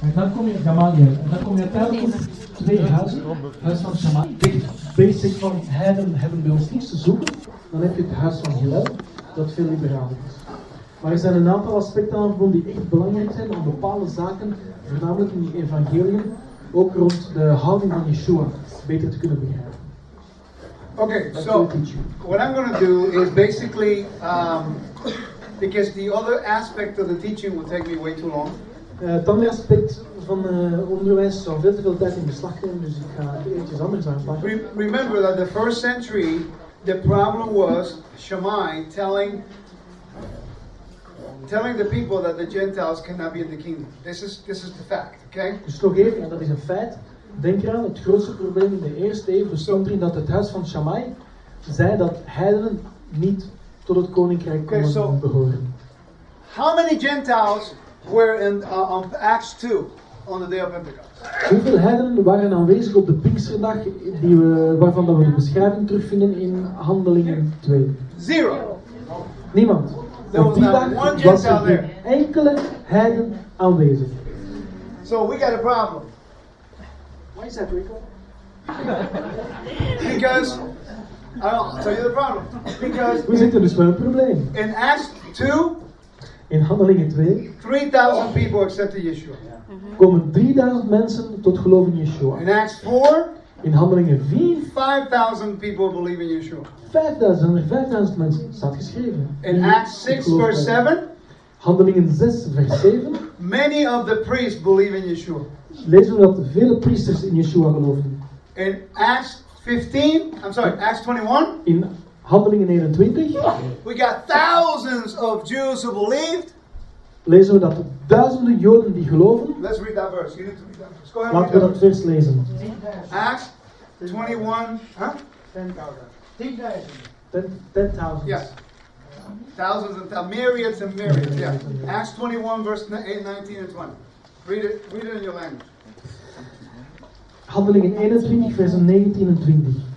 En dan kom je Gamaliel. En dan kom je op twee huizen. Huis van Shammai. Basic van heiden hebben bij ons niets te zoeken. Dan heb je het huis van Hillel, dat veel liberaler is. Maar er zijn een aantal aspecten aan verbonden die echt belangrijk zijn om bepaalde zaken, voornamelijk in die evangeliën, ook rond de houding van Yeshua, beter te kunnen begrijpen. Okay, so what I'm going to do is basically, um, because the other aspect of the teaching will take me way too long. Eh, het andere aspect van eh, onderwijs zou veel te veel tijd in beslag nemen, dus ik ga eventjes anders aanpakken. Re- remember that the first century, the problem was Shammai telling telling the people that the Gentiles cannot be in the kingdom. This is this is the fact, okay? Dus nog even, en dat is een feit. Denk eraan, het grootste probleem in de eerste eeuw bestond erin dat het huis van Shammai zei dat heidenen niet tot het koninkrijk konden behoren. How many Gentiles were in uh, on Acts 2 on the day of Pentecost? Hoeveel heidenen waren aanwezig op de Pinksterdag die we, waarvan dat we de beschrijving terugvinden in Handelingen 2? Zero. Niemand. There Op was not dag one was er Gentile geen enkele heiden aanwezig. So we got a problem Why is that, Rico? because I'll tell you the problem because We zitten dus met een probleem. in Acts 2, In Handelingen 2 3,000 people accepted Yeshua. komen 3000 mensen tot geloof in Yeshua. In Acts 4, In Handelingen 4 5,000 people believe in Yeshua. 5000, er 5000 mensen, staat geschreven. In Die Acts tot 6, geloof verse komen. 7, Handelingen 6, vers 7, many of the priests believe in Yeshua. lezen we dat vele priesters in Yeshua geloofden. In Acts 15, I'm sorry, Acts 21, In Handelingen 21 we got thousands of Jews who believed. lezen we dat duizenden Joden die geloven. Let's read that verse. You need to read that verse. Go ahead Laten and we dat that vers lezen. Acts 21, huh? 10.000. 10.000. Yeah. Thousands and thou- myriads and myriads. Yeah. Acts 21, verse 8, 19, and 20. Read it. Read it in your language. Handelingen 21, versen 19 en 20.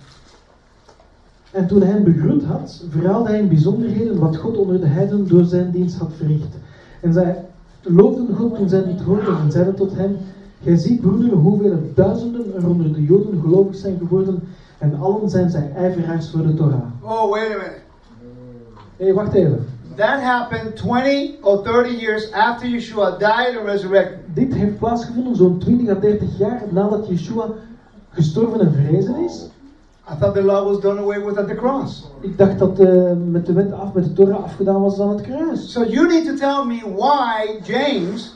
En toen hij hen begroet had, verhaalde hij in bijzonderheden wat God onder de heidenen door zijn dienst had verricht. En zij loofden God toen zij dit hoorden en zeiden tot hem, Gij ziet, broederen, hoeveel duizenden er onder de Joden gelovig zijn geworden, en allen zijn zij ijveraars voor de Torah. Oh, wait a minute. Hé, hey, wacht even. That happened 20 or 30 years after Yeshua died and resurrected. Dit heeft plaatsgevonden zo'n 20 à 30 jaar nadat Yeshua gestorven en verrezen is. I thought the law was done away with at the cross. Ik dacht dat eh, met de wet af, met de Torah afgedaan was aan het kruis. So you need to tell me why James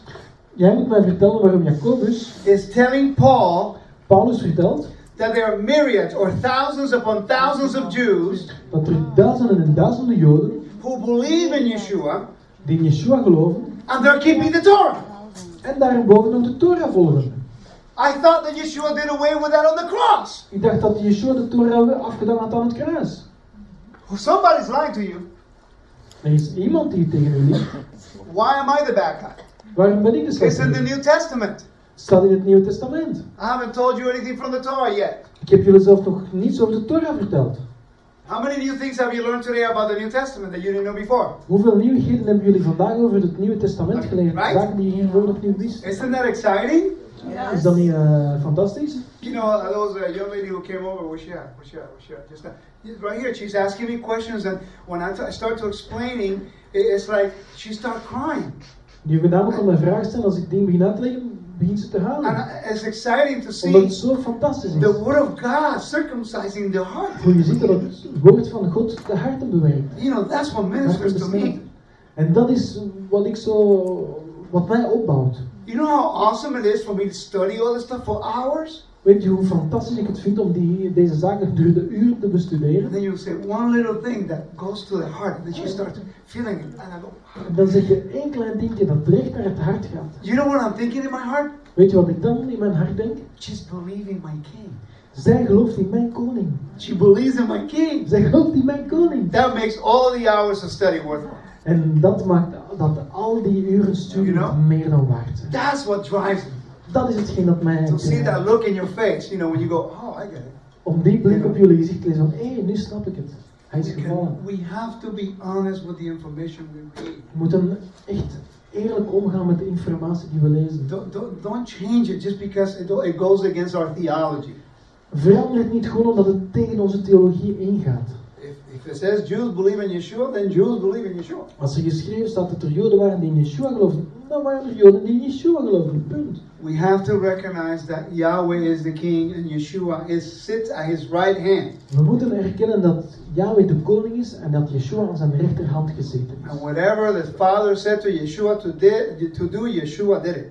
Jij moet mij vertellen waarom Jacobus is telling Paul Paulus vertelt that there are myriads or thousands upon thousands of Jews dat er duizenden en duizenden Joden who believe in Yeshua die in Yeshua geloven and they're keeping the Torah. en daarboven ook de Torah volgen. I thought that Yeshua did away with that on the cross. Ik dacht dat Yeshua de Torah afgedaan had aan het kruis. Somebody's lying to you. Er is iemand die tegen u liegt. Why am I the bad guy? Waarom ben ik de slechte? It's in the? New Testament. Staat in het Nieuwe Testament. I haven't told you anything from the Torah yet. Ik heb jullie zelf nog niets over de Torah verteld. How many new things have you learned today about the New Testament that you didn't know before? Hoeveel nieuwigheden hebben jullie vandaag over het Nieuwe Testament geleerd? Right. Zaken die je hiervoor nog niet wist. Isn't that exciting? Is dat niet eh, fantastisch? You know, was a young lady who came over. Where's she at? Where's she at? Where's she at? Just right here. She's asking me questions, and when I, I start to explaining, it- it's like she started crying. Die gedame kan mij vragen stellen als ik dingen begin uit te leggen, begint ze te And halen. I- it's exciting to Omdat het see zo fantastisch is. the Word of God circumcising the heart. Hoe je ziet dat het woord van God de harten bewerkt. You know, that's what ministers to me. En dat is wat ik zo, wat mij opbouwt. You know how awesome it is for me to study all this stuff for hours? Weet je hoe fantastisch ik het vind om die, deze zaken door de uren te And bestuderen? then you say one little thing that goes to the heart, and then you start feeling it. And I go, En dan zeg je één klein dingetje dat recht naar het hart gaat. you know what I'm thinking in my heart? Weet je wat ik dan in mijn hart denk? She's believing my king. Zij gelooft in mijn koning. She believes in my king. Zij gelooft in mijn koning. That makes all the hours of study worthwhile. En dat maakt dat al die uren studie You know? meer dan waard zijn. That's what drives me. Dat is hetgeen dat mij... To see that look in your face, you know, when you go, oh, I get it. Om die blik op jullie gezicht te lezen van, hé, nu snap ik het. Hij is gevallen. we have to be honest with the information we read. We moeten echt eerlijk omgaan met de informatie die we lezen. Don't, don't, don't change it just because it, it goes against our theology. Verander het niet gewoon omdat het tegen onze theologie ingaat. It says Jews believe in Yeshua, then Jews believe in Yeshua. Als er geschreven staat dat er Joden waren die in Yeshua geloofden, dan waren er Joden die in Yeshua geloofden. Punt. We have to recognize that Yahweh is the king and Yeshua is sits at his right hand. We moeten erkennen dat Yahweh de koning is en dat Yeshua aan zijn rechterhand gezeten And is. whatever the Father said to Yeshua to, di- to do, Yeshua did it.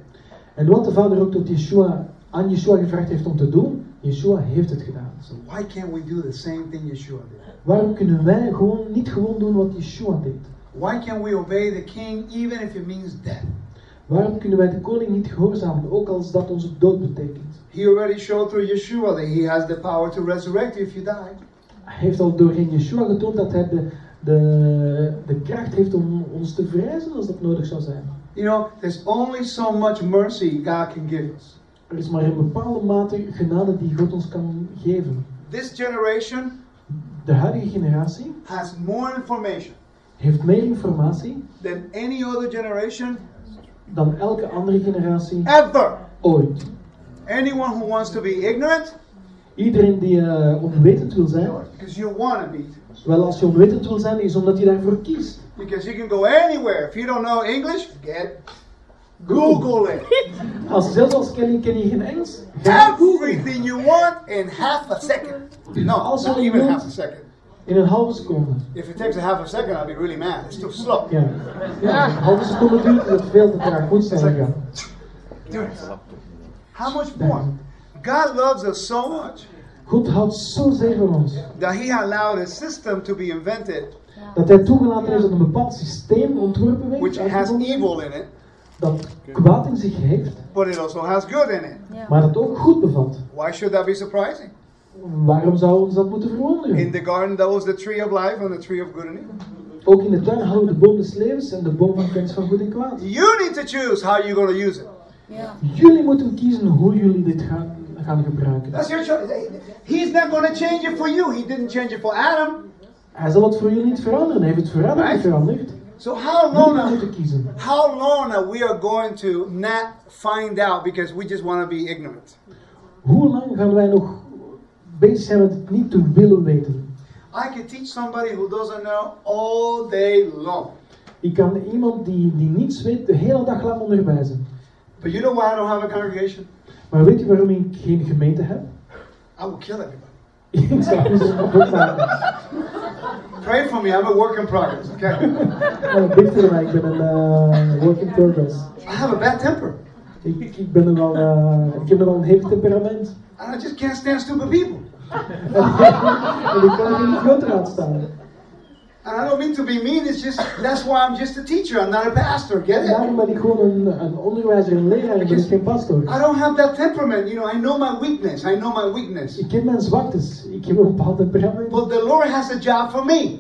En wat de vader ook tot Yeshua, aan Yeshua gevraagd heeft om te doen, Yeshua heeft het gedaan. So why can't we do the same thing Yeshua did? Waarom kunnen wij gewoon niet gewoon doen wat Yeshua deed? Why can't we obey the king even if it means death? Waarom kunnen wij de koning niet gehoorzamen, ook als dat onze dood betekent? He already showed through Yeshua that he has the power to resurrect you if you die. Hij heeft al doorheen Yeshua getoond dat hij de, de, de kracht heeft om ons te verrijzen als dat nodig zou zijn. You know, there's only so much mercy God can give us. Er is maar een bepaalde mate genade die God ons kan geven. This generation De huidige generatie has more information heeft meer informatie than any other generation dan elke andere generatie ever. ooit. Anyone who wants to be ignorant, Iedereen die eh, onwetend wil zijn, because you want to be. wel als je onwetend wil zijn, is omdat je daarvoor kiest. Because you can go anywhere. If you don't know English, forget. Google it. Als zelfs als ken, je geen Engels. Everything you want in half a second. No, Also, not you even half a second. In een halve seconde. If it takes a half a second, I'll be really mad. It's too slow. Ja. ja, een halve seconde duurt het veel te traag. Sneller gaan. Do. How much more? God loves us so much God houdt zo zeer van ons. that He allowed a system to be invented Dat hij toegelaten heeft dat een bepaald systeem ontworpen werd. which has evil in it, Dat kwaad in zich heeft, but it also has good in it. maar dat ook goed bevat. Why should that be surprising? Waarom zou ons dat moeten verwonderen? In the garden, there was the tree of life and the tree of good and evil. Ook in de tuin hadden we de boom des levens en de boom van kennis van goed en kwaad. You need to choose how you're going to use it. Jullie moeten kiezen hoe jullie dit gaan, gaan gebruiken. That's your choice. He's not going to change it for you. He didn't change it for Adam. Hij zal het voor jullie niet veranderen. Hij heeft het voor Adam niet veranderd. So how long? kiezen. How long are we are going to not find out because we just want to be ignorant? Hoe lang gaan wij nog bezig zijn met het niet te willen weten? I can teach somebody who doesn't know all day long. Ik kan iemand die, die niets weet de hele dag lang onderwijzen. But you know why I don't have a congregation? Maar weet je waarom ik geen gemeente heb? I will kill everybody. Ik zou dus kapot maken. Pray for me. I'm a work in progress. Okay. Uh, bid voor mij, ik ben een work in progress. I have a bad temper, Ik, ik, ben nogal, eh, ik heb nogal een hevig temperament. and I just can't stand stupid people. en ik kan er niet groter aan staan. And I don't mean to be mean. It's just that's why I'm just a teacher. I'm not a pastor. Get it? Daarom ben ik gewoon een, een onderwijzer, een leraar, ik ben geen pastor. I don't have that temperament. You know, I know my weakness. I know my weakness. Ik ken mijn zwaktes, ik heb een bepaald temperament. But the Lord has a job for me.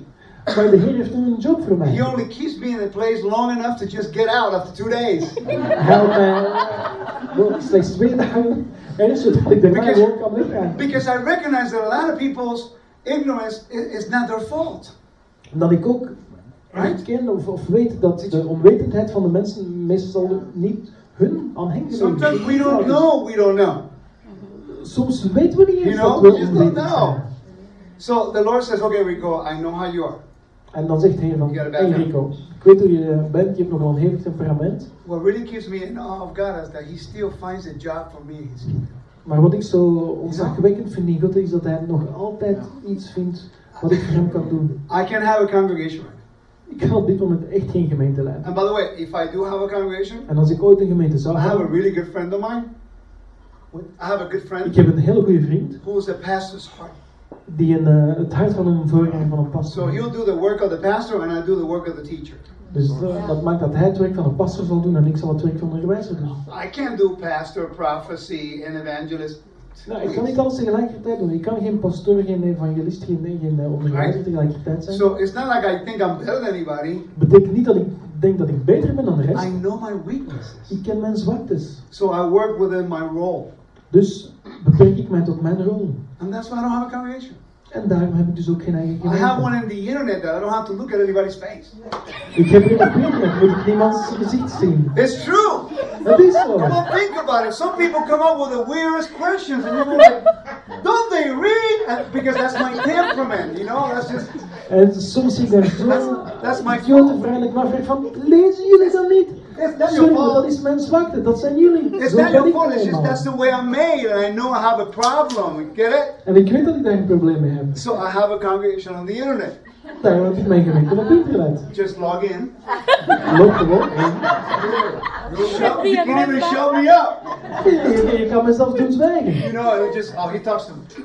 Maar de Heer heeft een job voor mij. He only keeps me in a place long enough to just get out after two days. Hij houdt mij wel slechts twee dagen er zodat ik daarna Because- gewoon kan weggaan. Because I recognize that a lot of people's ignorance is, is not their fault. Dat ik ook herken of, of weet dat de onwetendheid van de mensen meestal niet hun aan hen gelegen Sometimes is. we don't know we don't know. Soms weten we niet eens You dat know, we we just don't know. So the Lord says, okay, Rico, I know how you are. En dan zegt de Heer van, hey Rico, ik weet hoe je bent, je hebt nogal een hevig temperament. What really keeps me in awe of God is that He still finds a job for me in His kingdom. Maar wat ik zo ontzagwekkend vind in God is dat hij nog altijd iets vindt wat ik voor hem kan doen. I can have a congregation. Ik kan op dit moment echt geen gemeente leiden. And by the way, if I do have a congregation, En als ik ooit een gemeente zou I have a really good friend of mine. I have a good ik friend heb een hele goede vriend who is a pastor's heart. die een, eh, het hart van een voorganger van een So pastor he'll heeft. do the work of the pastor and I do the work of the teacher. Dus eh, dat maakt dat hij het werk van een pastor zal doen en ik zal het werk van een onderwijzer doen. I can't do pastor, prophecy, and evangelist. Nou, ik kan niet alles tegelijkertijd doen. Ik kan geen pastoor, geen evangelist, geen, geen eh, onderwijzer tegelijkertijd zijn. So it's not like I think I'm better than anybody. betekent niet dat ik denk dat ik beter ben dan de rest. I know my weaknesses. Ik ken mijn zwaktes. So I work within my role. Dus beperk ik mij tot mijn rol. And that's why I don't have a congregation. En daarom heb ik dus ook geen eigen I have one in the internet that I don't have to look at anybody's face. Ik heb hier op internet, moet ik niemands gezicht zien. It's true. Dat is zo. Come on, think about it. Some people come up with the weirdest questions, and you're like, don't they read? And, because that's my temperament, you know. That's just En soms zie ik daar zo That's my idiote vragen ik me afvraag van, lezen jullie dat niet? It's not Sorry, your maar dat mijn zwakte, dat zijn jullie. It's Zo not your ik fault. It's just that's the way I'm made, and I know I have a problem. Get it? En ik weet dat ik daar een probleem mee heb. So I have a congregation on the internet. Heb ik mijn gemeente op internet. Just log in. Gewoon in. Show, you can't even show me up. Je, kan mezelf doen zwijgen. You know, it just oh he talks to me.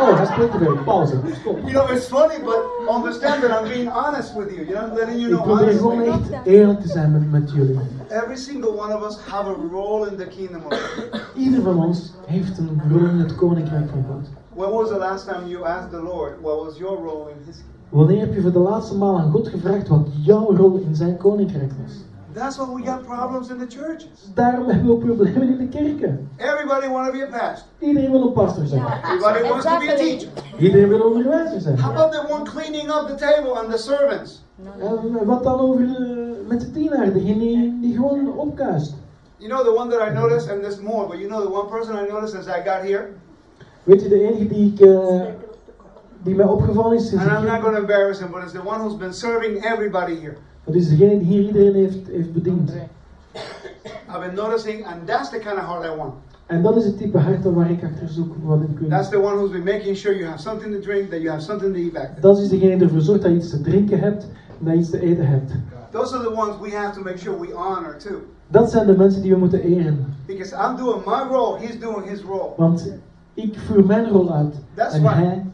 Oh, hij spreekt er weer. Pauze. Stop. You know, it's funny, but understand that I'm being honest with you. You know, I'm letting you Ik know probeer gewoon honestly. echt eerlijk te zijn met, met jullie. Every single one of us have a role in the kingdom of God. Ieder van ons heeft een rol in het koninkrijk van God. When was the last time you asked the Lord what was your role in His kingdom? Wanneer heb je voor de laatste maal aan God gevraagd wat jouw rol in zijn koninkrijk was? That's why we got problems in the churches. Daarom hebben we ook problemen in de kerken. Everybody want to be a pastor. Iedereen wil een pastor zijn. Everybody wants to be a teacher. Iedereen wil onderwijzer zijn. How about the one cleaning up the table and the servants? En wat dan over de, met de dienaar, degene die, die gewoon opkuist? You know the one that I noticed, and there's more, but you know the one person I noticed since I got here? Weet je, de enige die, ik, eh, die mij opgevallen is, sinds And I'm not going to embarrass him, but it's the one who's been serving everybody here. dat is degene die hier iedereen heeft, heeft bediend. I've been noticing, and that's the kind of heart I want. En dat is het type hart waar ik achter zoek, wat ik wil. That's the one who's been making sure you have something to drink, that you have something to eat back there. Dat is degene die ervoor zorgt dat je iets te drinken hebt en dat je iets te eten hebt. Those are the ones we have to make sure we honor too. Dat zijn de mensen die we moeten eren. Because I'm doing my role, he's doing his role. Want ik voer mijn rol uit That's en right. hij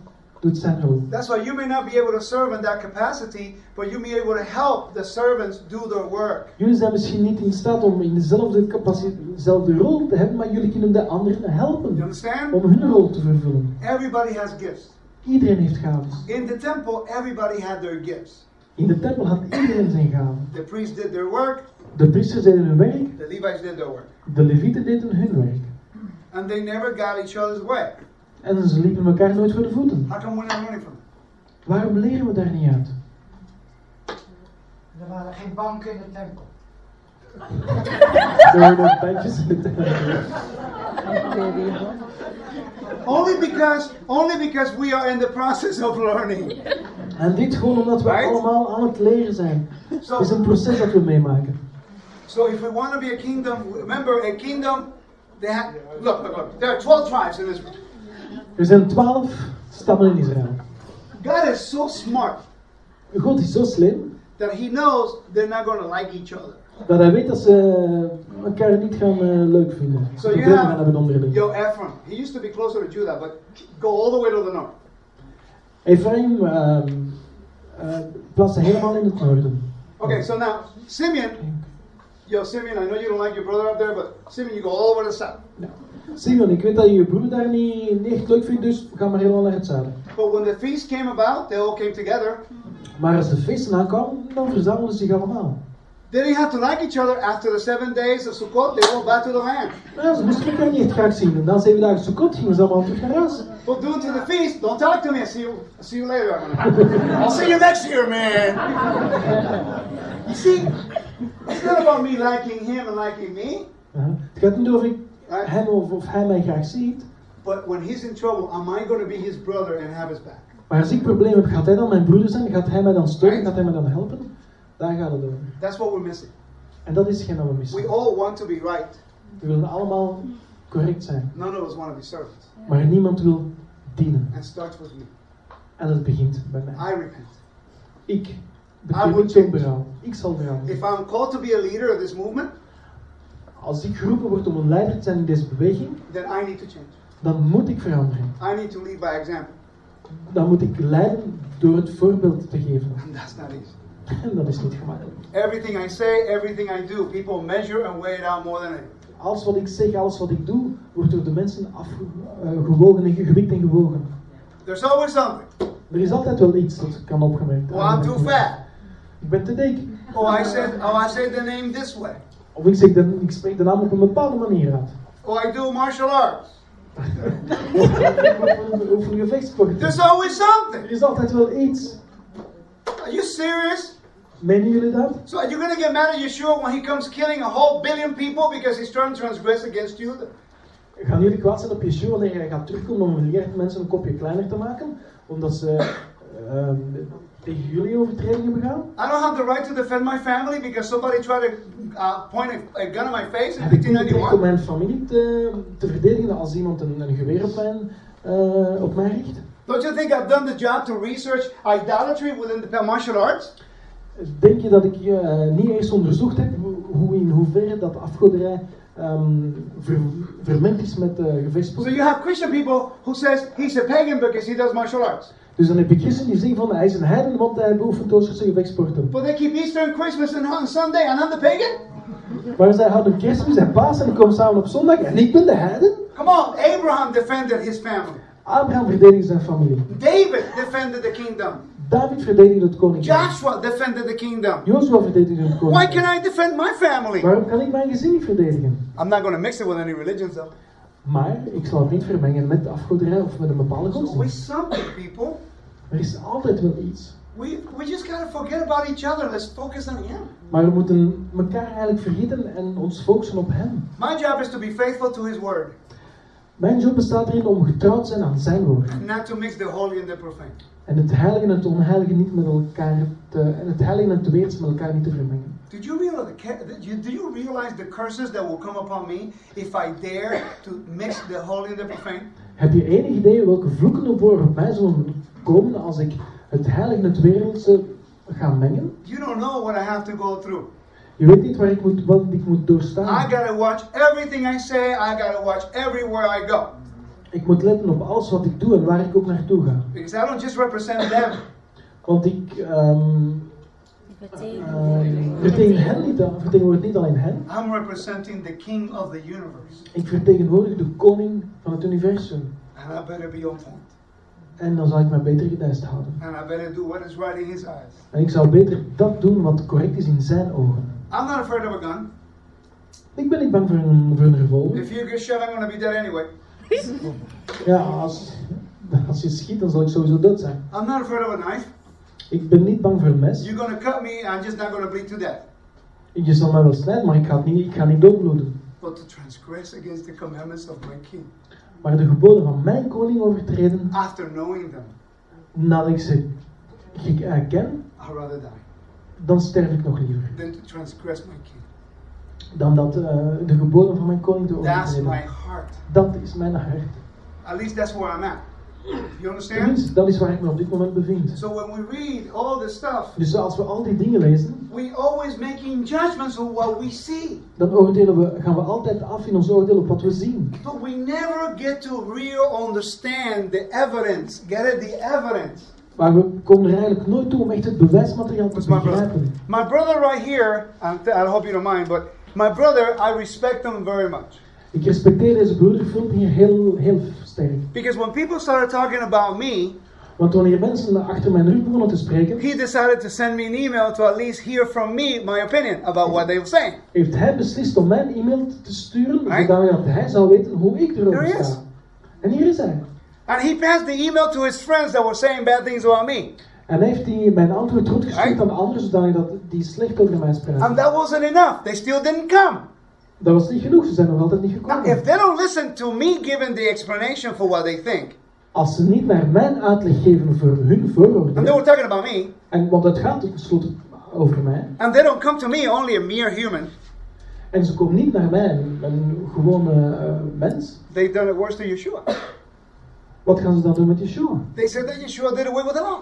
doet zijn rol. That's why you may not be able to serve in that capacity, but you may be able to help the servants do their work. Jullie zijn misschien niet in staat om in dezelfde, capaciteit, dezelfde rol te hebben, maar jullie kunnen de anderen You helpen understand? om hun rol te vervullen. Everybody has gifts. Iedereen heeft gaven. In the temple, everybody had their gifts. In de tempel had iedereen zijn gaven. The priests did their work, De priesters deden hun werk, the Levites did their work. de levieten deden hun werk. And they never got each other's way. En ze liepen elkaar nooit voor de voeten. How come we're not learning from them? Waarom leren we daar niet uit? Er waren geen banken in de tempel. Er worden bandjes in de tempel. Only because, only because we are in the process of learning. En dit gewoon omdat we Right? allemaal aan het leren zijn. Het So, is een proces dat we meemaken. so if we want to be a kingdom, remember a kingdom. They have look, look, look. There are twelve tribes in Israel. Er zijn twaalf stammen in Israël. God is so smart God is zo slim that He knows they're not going to like each other. dat hij weet dat ze elkaar niet gaan eh, leuk vinden. So Problemen you gaan have hebben onderling. Yo Ephraim. He used to be closer to Judah, but go all the way to the north. Ephraim ehm eh, plaatste helemaal in het noorden. Okay, so now Simeon. Yo, Simeon, I know you don't like your brother up there, but Simeon, you go all the way to the south. Simon, ik weet dat je je broer daar niet, niet echt leuk vindt, dus ga maar helemaal naar het zuiden. But when the feast came about, they all came together. Maar als de feesten aankwamen, dan verzamelden ze zich allemaal. They didn't have to like each other after the seven days of Sukkot. They went back to the land. Nou, ze moesten elkaar niet echt graag zien. En na zeven dagen Sukkot gingen ze allemaal terug naar huis. But due to the feast, don't talk to me. I'll see you, I'll see you later. I'll see you next year, man. You see, it's not about me liking him and liking me. Ja. Het gaat niet over ik, Right? hem of, of hij mij graag ziet. But when he's in trouble, am I going to be his brother and have his back? Maar als ik problemen heb, gaat hij dan mijn broeder zijn? Gaat hij mij dan steunen? Gaat hij mij dan helpen? Daar gaat het over. That's what we're missing. En dat is geen dat we We missen. all want to be right. We willen allemaal correct zijn. None of us want to be servants. Maar niemand wil dienen. And it starts with me. En dat begint bij mij. I repent. Ik I change. Ik zal veranderen. If I'm called to be a leader of this movement, Als ik geroepen word om een leider te zijn in deze beweging, then I need to change. dan moet ik veranderen. I need to lead by example. Dan moet ik leiden door het voorbeeld te geven. And that's not easy. En dat is niet gemakkelijk. Everything I say, everything I do, people measure and weigh it out more than anything. Alles wat ik zeg, alles wat ik doe, wordt door de mensen afgewogen en gewikt en gewogen. There's always something. Er is altijd wel iets dat kan opgemerkt Oh, I'm too worden. fat. Ik ben te dik. Oh, I said, oh, I said the name this way. Of ik, zeg de, ik spreek de naam op een bepaalde manier uit. Oh, I do martial arts. over een gevechtssport. There's always something. Er is altijd wel iets. Are you serious? Menen jullie dat? So are you going to get mad at Yeshua when he comes killing a whole billion people because he's trying to transgress against you? Gaan jullie kwaad zijn op Yeshua wanneer hij gaat terugkomen om een miljard mensen een kopje kleiner te maken? Omdat ze ehm, tegen jullie overtredingen begaan? I don't have the right to defend my family because somebody tried to uh, point a, gun at my face in Heb ik niet het recht om 1591. mijn familie te, te verdedigen als iemand een, een geweer op, mijn, eh, op mij richt? Don't you think I've done the job to research idolatry within the martial arts? Denk je dat ik eh, niet eens onderzocht heb hoe, hoe in hoeverre dat afgoderij ehm, ver, vermengd is met uh, So you have Christian people who says he's a pagan because he does martial arts. Dus dan heb je christen die zeggen van hij is een heiden want hij beoefent Oosterse gevechtssporten. But they keep Easter and Christmas and on Sunday and I'm the pagan? Maar zij houden kerstmis en paas en komen samen op zondag en ik ben de heiden? Come on, Abraham defended his family. Abraham verdedigde zijn familie. David defended the kingdom. David verdedigde het koninkrijk. Joshua defended the kingdom. Jozua verdedigde het Why koninkrijk. can I defend my family? Waarom kan ik mijn gezin niet verdedigen? I'm not going to mix it with any religions though. Maar ik zal het niet vermengen met afgoderij of met een bepaalde godsdienst. always something, people. Er is altijd wel iets. We, we just got to forget about each other. Let's focus on Him. Maar we moeten elkaar eigenlijk vergeten en ons focussen op hem. My job is to be faithful to His word, Mijn job bestaat erin om getrouwd te zijn aan zijn woord. not to mix the holy and the profane. En het heilige en het onheilige niet met elkaar te, en het heilige en het weerts met elkaar niet te vermengen. Did you realize the, do you realize the curses that will come upon me if I dare to mix the holy and the profane? Heb je enig idee welke vloeken op op mij zullen komen als ik het heilige en het wereldse ga mengen? You don't know what I have to go through. Je weet niet waar ik moet, wat ik moet I doorstaan. gotta watch everything I say. I gotta watch everywhere I go Ik moet letten op alles wat ik doe en waar ik ook naartoe ga. because I don't just represent them. Want ik ehm ehm, vertegen hen niet, al- vertegenwoordig niet alleen hen. I'm representing the King of the universe, Ik vertegenwoordig de koning van het universum. and I better be on point. En dan zal ik mij beter gedijst houden. And I better do what is right in His eyes. En ik zou beter dat doen wat correct is in zijn ogen. I'm not afraid of a gun. Ik ben niet bang voor een, voor een revolver. If you get shot, I'm gonna be dead anyway. Ja, als, als je schiet, dan zal ik sowieso dood zijn. I'm not afraid of a knife. Ik ben niet bang voor een mes. You're gonna cut me, I'm just not gonna bleed to death. Je zal mij wel snijden, maar ik ga, niet, ik ga niet doodbloeden. But to transgress against the commandments of my King Maar de geboden van mijn koning overtreden, after knowing them, nadat ik ze eh, ken, I'd rather die dan sterf ik nog liever. than to transgress my King. Dan dat eh, de geboden van mijn koning te That's overtreden. my heart. Dat is mijn hart. At least that's where I'm at. You understand? Dat is waar ik me op dit moment bevind. So when we read all this stuff, Dus als we al die dingen lezen, we always making judgments of what we see. dan oordelen we, gaan we altijd af in ons oordeel op wat we zien. But we never get to real understand the evidence. Get it? The evidence. Maar we komen er eigenlijk nooit toe om echt het bewijsmateriaal te What's my brother? begrijpen. My brother right here, I hope you don't mind, but my brother, I respect him very much. Ik respecteer deze broeder Philip hier heel, heel sterk. Because when people started talking about me, Want wanneer mensen achter mijn rug begonnen te spreken, he decided to send me an email to at least hear from me my opinion about what they were saying. heeft hij beslist om mij een e-mail te sturen, Right. zodat hij zou weten hoe ik erover There he is. sta. En hier is hij. And he passed the email to his friends that were saying bad things about me. En hij heeft die, mijn antwoord teruggestuurd Right. aan anderen, zodat dat die slecht over mij And spraken. that wasn't enough. They still didn't come. Dat was niet genoeg, ze zijn nog altijd niet Now, gekomen. if they don't listen to me giving the explanation for what they think, Als ze niet naar mijn uitleg geven voor hun and they vooroordelen, were talking about me, en, want het gaat tenslotte over mij, and they don't come to me, only a mere human, en ze komen niet naar mij, een, gewone eh, mens, they've done it worse to Yeshua. wat gaan ze dan doen met Yeshua? They said that Yeshua did away with the law.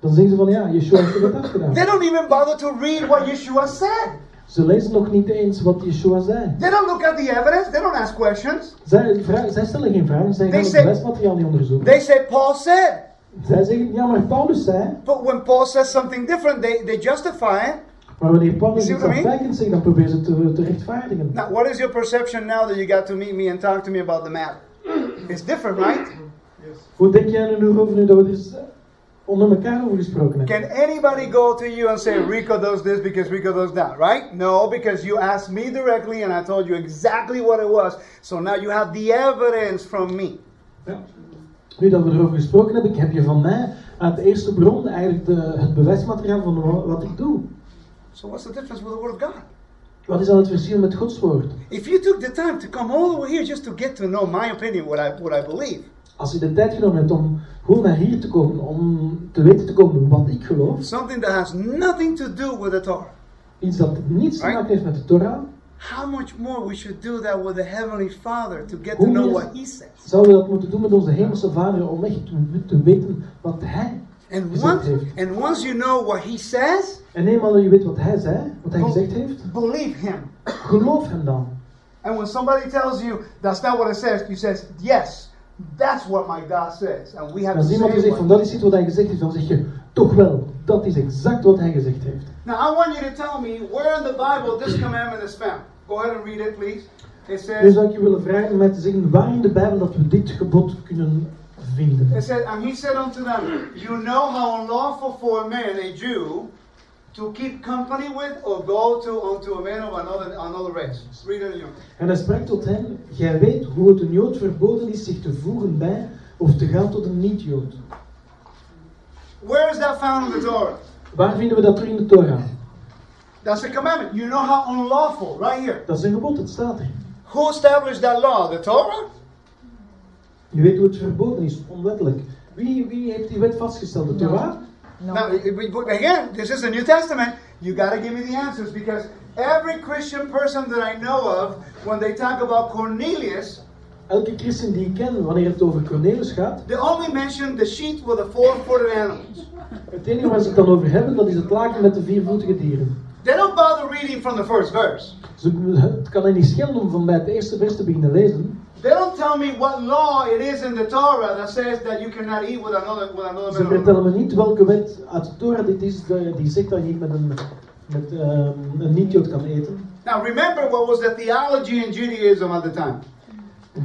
Dan zeggen ze van ja, Yeshua heeft wat afgedaan. They don't even bother to read what Yeshua said. Ze lezen nog niet eens wat Yeshua zei. They don't look at the evidence. They don't ask questions. Zij, vra- zij stellen geen vragen, zij gaan They het say- bewijsmateriaal niet onderzoeken. They say Paul said. Zij zeggen, ja maar Paulus zei, But when Paul says something different, they, they justify it. maar wanneer Paulus You iets see what I mean? afwijkend zegt, dan proberen ze te, te rechtvaardigen. Now, what is your perception now that you got to meet me and talk to me about the matter? It's different, right? Hoe denk jij er nu over nu dat we er z- onder elkaar over gesproken hebt. Can anybody go to you and say Rico does this because Rico does that, right? No, because you asked me directly and I told you exactly what it was. So now you have the evidence from me. Ja. Nu dat we erover gesproken hebben, heb je van mij uit de eerste bron eigenlijk de, het bewijsmateriaal van wa- wat ik doe. So what's the difference with the word of God? Wat is dan het verschil met Gods woord? If you took the time to come all the way here just to get to know my opinion, what I what I believe, Als je de tijd genomen hebt om gewoon naar hier te komen, om te weten te komen wat ik geloof, something that has nothing to do with the Torah, iets dat niets te maken heeft met de Torah, how much more we should do that with the Heavenly Father to get to know what He says. zouden we dat moeten doen met onze hemelse Vader om echt te, te weten wat Hij And gezegd once heeft. and once you know what He says, En eenmaal dat je weet wat Hij zei, wat Hij gezegd heeft, believe Him. geloof Hem dan. And when somebody tells you that's not what it says, you says, yes, that's what my God says. And we have als iemand je zegt van dat is niet wat Hij gezegd heeft, dan zeg je toch wel, dat is exact wat Hij gezegd heeft. Now I want you to tell me where in the Bible this commandment is found. Go ahead and read it, please. It says, zou ik je willen vragen mij te zeggen waar in de Bijbel dat we dit gebod kunnen vinden. it said, and he said unto them, You know how unlawful for a man, a Jew, to keep company with or go to unto a man of another another race. Read it En hij sprak tot hen, gij weet hoe het een Jood verboden is zich te voegen bij of te gaan tot een niet-Jood. Where is that found in the Torah? Waar vinden we dat terug in de Torah? That's a commandment. You know how unlawful, right here. Dat is een gebod, het staat er. Who established that law? The Torah? Je weet hoe het verboden is, onwettelijk. Wie, wie heeft die wet vastgesteld? De Torah? Now, but again, this is the New Testament. You got to give me the answers because every Christian person that I know of, when they talk about Cornelius, Elke christen die ik ken, wanneer het over Cornelius gaat, they only mention the sheep with the four-footed animals. het enige waar ze het dan over hebben, dat is het laken met de viervoetige dieren. They don't bother reading from the first verse. Ze- het kan hen niet schelen om van bij het eerste vers te beginnen lezen. They don't tell me what law it is in the Torah that says that you cannot eat with another with another Ze vertellen me niet welke wet uit de Torah dit is eh, die zegt dat je niet met een, met, ehm, een niet-Jood kan eten. Now remember what was the theology in Judaism at the time.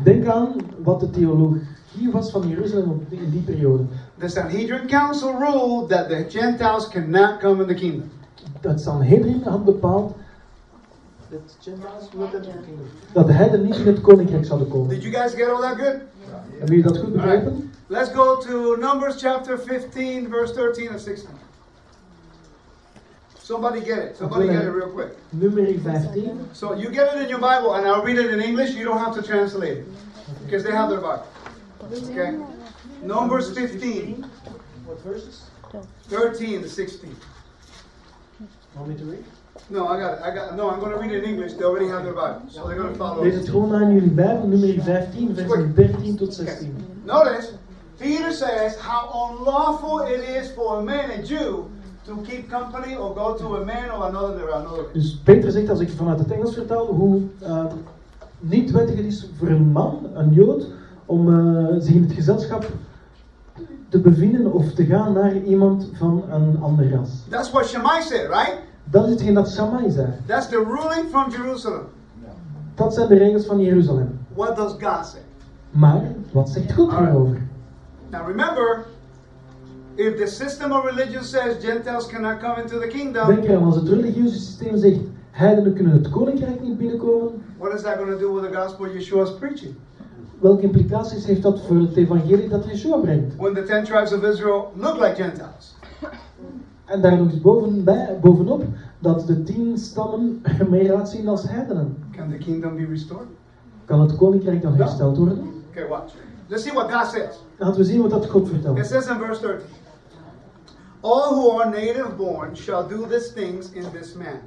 Denk aan wat de theologie was van Jeruzalem in die periode. The Sanhedrin Council ruled that the Gentiles cannot come in the kingdom. Dat Sanhedrin had bepaald dat de heiden er niet in het koninkrijk zouden komen. Did you guys get all that good? Hebben jullie dat goed begrepen? Let's go to Numbers chapter 15, verse 13 and 16. Somebody get it. Somebody get it real quick. Nummer 15. So you get it in your Bible, and I'll read it in English. You don't have to translate it because they have their Bible. Okay. Numbers 15, What verses? 13 to 16. Want me to read? No, I got it. I got. No, I'm going to read it in English. They already have their Bible, so they're going to follow. Lees het gewoon aan jullie Bijbel, nummer 15, versen 13 tot 16. Notice, Peter says how unlawful it is for a man, a Jew, to keep company or go to a man or another another. Dus Peter zegt, als ik vanuit het Engels vertaal, hoe eh, niet wettig het is voor een man, een Jood, om eh, zich in het gezelschap te bevinden of te gaan naar iemand van een ander ras. That's what Shammai said, right? Dat is hetgeen dat Shammai zei. That's the ruling from Jerusalem. Dat zijn de regels van Jeruzalem. What does God say? Maar, wat zegt God hierover? Now remember, if the system of religion says Gentiles cannot come into the kingdom, Denk eraan, als het religieuze systeem zegt, heidenen kunnen het koninkrijk niet binnenkomen, what is that going to do with the gospel Yeshua is preaching? welke implicaties heeft dat voor het evangelie dat Yeshua brengt? When the ten tribes of Israel look like Gentiles. En daar nog eens bovenbij, bovenop, dat de tien stammen er meer uitzien als heidenen. Can the kingdom be restored? Kan het koninkrijk dan hersteld worden? Okay, watch. Let's see what God says. Laten we zien wat dat God It vertelt. says in verse 13 All who are native born shall do these things in this manner,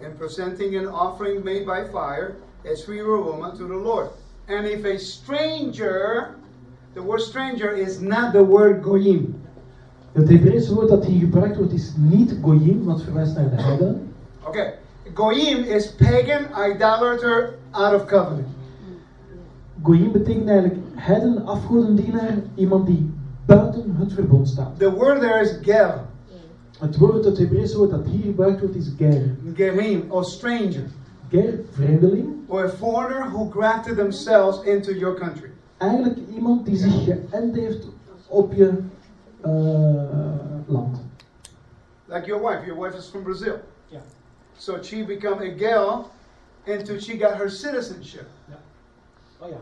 in presenting an offering made by fire, as free aroma to the Lord. And if a stranger, the word stranger is not the word goyim. Het Hebreeuwse woord dat hier gebruikt wordt is niet goyim, wat verwijst naar de heidenen. Okay, goyim is pagan idolater out of covenant. Goyim betekent eigenlijk heiden, afgodendienaar, iemand die buiten het verbond staat. The word there is ger, Het woord, het Hebreeuwse woord dat hier gebruikt wordt is ger. gerim, or stranger, Ger, vreemdeling. or a foreigner who grafted themselves into your country. Eigenlijk iemand die zich geënt heeft op je land. Like your wife. Your wife is from Brazil. Ja. So she become a gal until she got her citizenship. Oh ja.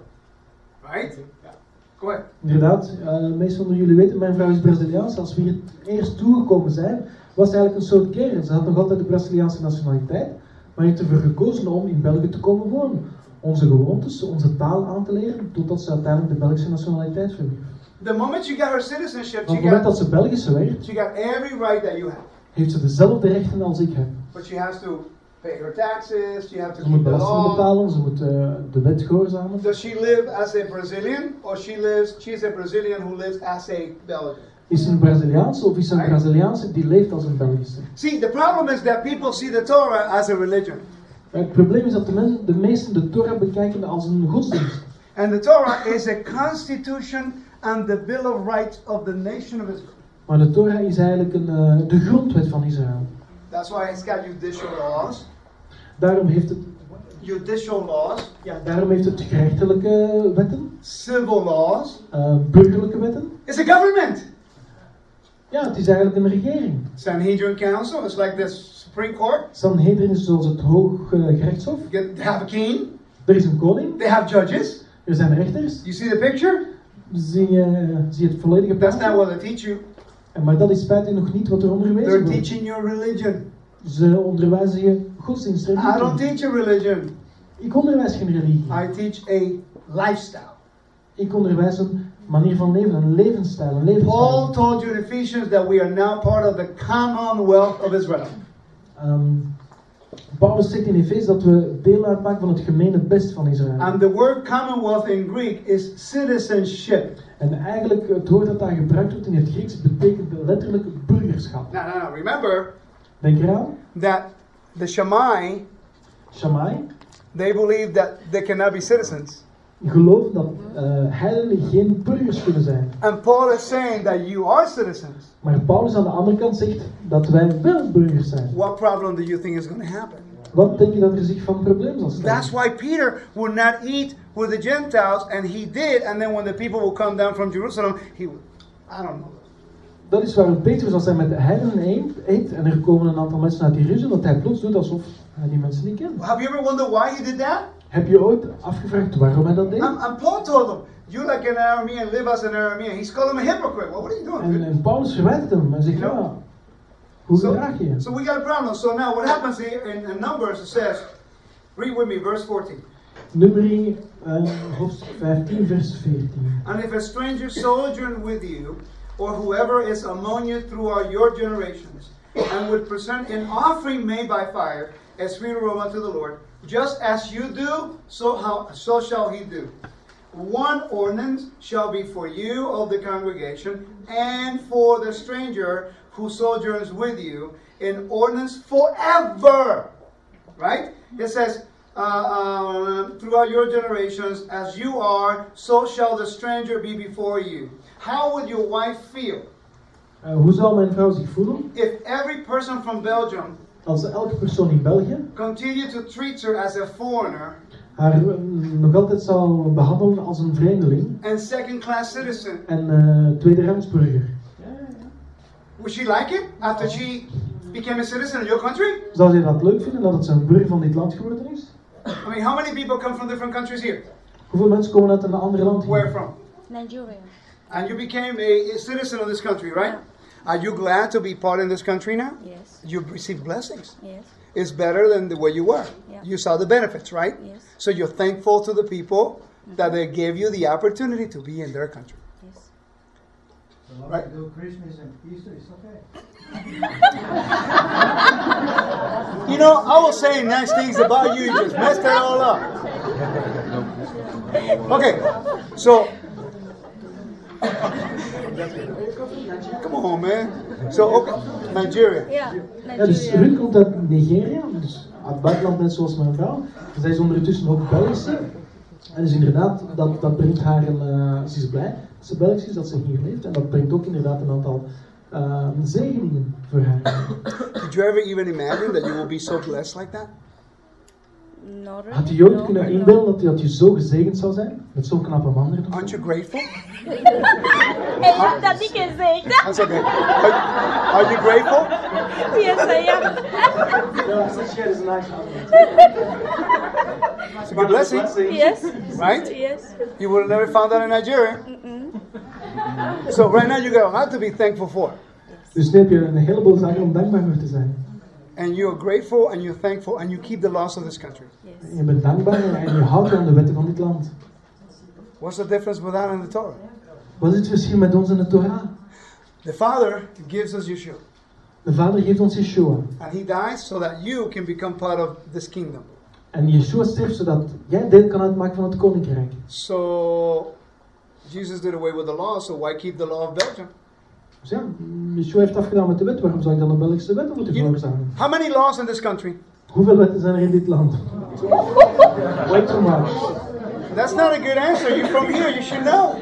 Right? Ja. Go ahead. Inderdaad, uh, meestal onder jullie weten, mijn vrouw is Braziliaans. Als we hier eerst toegekomen zijn, was het eigenlijk een soort kern. Ze had nog altijd de Braziliaanse nationaliteit, maar heeft ervoor gekozen om in België te komen wonen. Onze gewoontes, onze taal aan te leren, totdat ze uiteindelijk de Belgische nationaliteit verwierf. The moment she got her citizenship, Op het moment dat ze Belgische werd, she got every right that you have. heeft ze dezelfde rechten als ik heb. But she has to pay her taxes. She has to Ze moet belasting betalen, ze moet uh, de wet gehoorzamen. Does she live as a Brazilian, or she lives? She's a Brazilian who lives as a Belgian. Is een Braziliaanse of is een Right. Braziliaanse die leeft als een Belgische? See, the problem is that people see the Torah as a religion, Het probleem is dat de, men, de meesten de Torah bekijken als een godsdienst. and the Torah is a constitution and the Bill of Rights of the nation of Israel. Maar de Torah is eigenlijk een, eh, de grondwet van Israël. That's why it's got judicial laws. Daarom heeft het, Judicial laws, ja, daarom heeft het gerechtelijke wetten, civil laws. eh, burgerlijke wetten. It's a government. Ja, het is eigenlijk een regering. Sanhedrin Council is like the Supreme Court. Sanhedrin is zoals het hoog eh, gerechtshof. They have a king. Er is een koning, They have judges. er zijn rechters. You see the picture? Zie je, zie je het volledige That's not plaatje? what they teach you. En Maar dat is feitelijk nog niet wat er onderwezen They're wordt. teaching you religion. Ze onderwijzen je godsdienst. I don't teach a religion. Ik onderwijs geen religie. I teach a lifestyle. Ik onderwijs een manier van leven, een levensstijl, een levensstijl. Paul told you in Ephesians that we are now part of the commonwealth of Israel. Ehm, Paulus zegt in Efeze dat we deel uitmaken van het gemene best van Israël. And the word commonwealth in Greek is citizenship. En eigenlijk het woord dat daar gebruikt wordt in het Grieks betekent letterlijk burgerschap. Now, now, now remember Denk eraan, that the Shammai, Shammai they believe that they cannot be citizens. Gelooft dat eh heidenen geen burgers kunnen zijn. And Paul is saying that you are citizens. Maar Paulus aan de andere kant zegt dat wij wel burgers zijn. What problem do you think is going to happen? Wat denk je dat er zich van probleem zal stellen? That's why Peter would not eat with the Gentiles, and he did. And then when the people will come down from Jerusalem, he would, I don't know. Dat is waarom Petrus als hij met de heidenen eet, eet en er komen een aantal mensen uit Jeruzalem, dat hij plots doet alsof hij die mensen niet kent. Have you ever wondered why he did that? Heb je ooit afgevraagd waarom hij dat deed? And, and Paul told him, "You like an Aramean, live as an Aramean." He's called him a hypocrite. Well, what are you doing? En, en Paulus verwijt hem en zegt, ja, hoe So, gedraag je so we got a problem. So now what happens here in, in Numbers? It says, read with me, verse 14. Nummer uh, hoofdstuk 15, vers 14. And if a stranger sojourn with you, or whoever is among you throughout your generations, and would present an offering made by fire, as sweet aroma to the Lord, just as you do, so how so shall he do. One ordinance shall be for you of the congregation, and for the stranger who sojourns with you, an ordinance forever. Right? It says, uh, uh, throughout your generations, as you are, so shall the stranger be before you. How would your wife feel Uh, hoe zal mijn vrouw zich voelen if every person from Belgium als elke persoon in België continued to treat her as a foreigner haar eh, nog altijd zal behandelen als een vreemdeling and second class citizen? en eh tweederangsburger? Would she like it after she became a citizen of your country? Zou zij dat leuk vinden dat het een burger van dit land geworden is? I mean, how many people come from different countries here? Hoeveel mensen komen uit een ander land Where hier? from? Nigeria. And you became a, a citizen of this country, right? Are you glad to be part in this country now? Yes. You've received blessings. Yes. It's better than the way you were. Yeah. You saw the benefits, right? Yes. So you're thankful to the people mm-hmm. that they gave you the opportunity to be in their country. Yes. So Right. you do Christmas and Easter, it's okay. You know, I was saying nice things about you, you just messed it all up. Okay, so. Come on, man. So, okay, Nigeria. Ja, Ja, dus Nigeria. Ruud komt uit Nigeria, dus uit het buitenland net zoals mijn vrouw. Zij is ondertussen ook Belgische. En dus inderdaad, dat, dat brengt haar een... eh, ze is blij dat ze Belgisch is, dat ze hier leeft. En dat brengt ook inderdaad een aantal eh, zegeningen voor haar. Did you ever even imagine that you will be so blessed like that? Had je ooit No. kunnen inbeelden dat je, dat je zo gezegend zou zijn? Met zo'n knappe man Aren't you grateful? Hij heeft dat niet gezegd. That's okay. Are, are you grateful? Yes, I am. It's a good blessing, Yes. right? Yes. You would have never found that in Nigeria. So right now you got a lot to be thankful for. Dus nu heb je een heleboel zaken om dankbaar voor te zijn. And you're grateful and you're thankful and you keep the laws of this country. En je bent dankbaar en je houdt je aan de wetten van dit land. What's the difference with that and the Torah? Wat is het verschil met ons en de Torah? The Father gives us Yeshua. De Vader geeft ons Yeshua. And He dies so that you can become part of this kingdom. En Yeshua sterft zodat jij deel kan uitmaken van het koninkrijk. So Jesus did away with the law, so why keep the law of Belgium? Dus ja, Yeshua heeft afgedaan met de wet. Waarom zou ik dan de Belgische wetten moeten veroorzaken? how many laws in this country? Hoeveel wetten zijn er in dit land? Way too much. That's not a good answer. You're from here, you should know.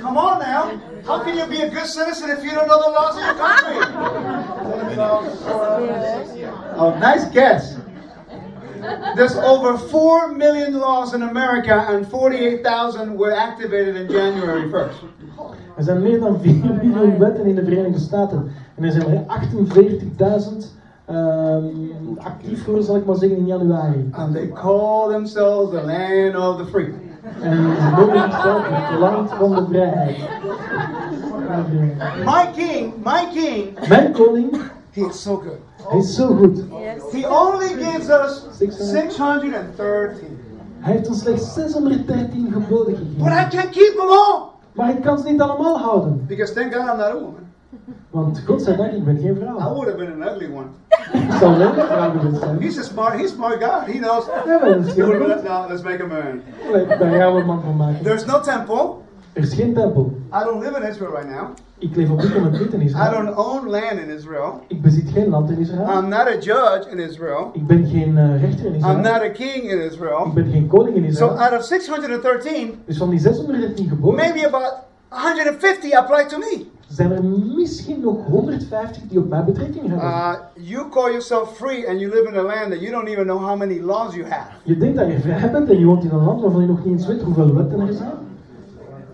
Come on now. How can you be a good citizen if you don't know the laws of your country? Oh, nice guess. There's over 4 million laws in America, and 48,000 were activated in January 1st. Er zijn meer dan 4 miljoen wetten in de Verenigde Staten. En er zijn er 48.000 ehm, actief geworden, zal ik maar zeggen, in januari. And they call themselves the land of the free. En ze noemen zichzelf het land van de vrijheid. My king, my king, Mijn koning, he is so good. Hij is zo goed. Yes. He only gives us 613. Hij heeft ons slechts 613 geboden But. I can't keep them all. Maar ik kan ze niet allemaal houden. Because thank God I'm not a woman. Want godzijdank, ik ben geen I vrouw. would have been an ugly one. Ik zou een leuke vrouw geweest zijn. He's a smart, he's a smart God. He knows. Ja, maar dat is He would heel have goed. been, no, let's make a man. Allee, Daar gaan we een man van maken. There's no temple. Er is geen tempel. I don't live in Israel right now. Ik leef op dit moment niet in I Israël. don't own land in Israel. Ik bezit geen land in Israël. I'm not a judge in Israel. Ik ben geen eh, rechter in I'm Israël. not a king in Ik Israel. ben geen koning in So Israël. out of 613, Dus van die 613 geboden maybe about 150 apply to me. zijn er misschien nog 150 die op mij betrekking hebben. Uh, you call yourself free and you live in a land that you don't even know how many laws you have. Je denkt dat je vrij bent en je woont in een land waarvan je nog niet eens weet hoeveel wetten er zijn.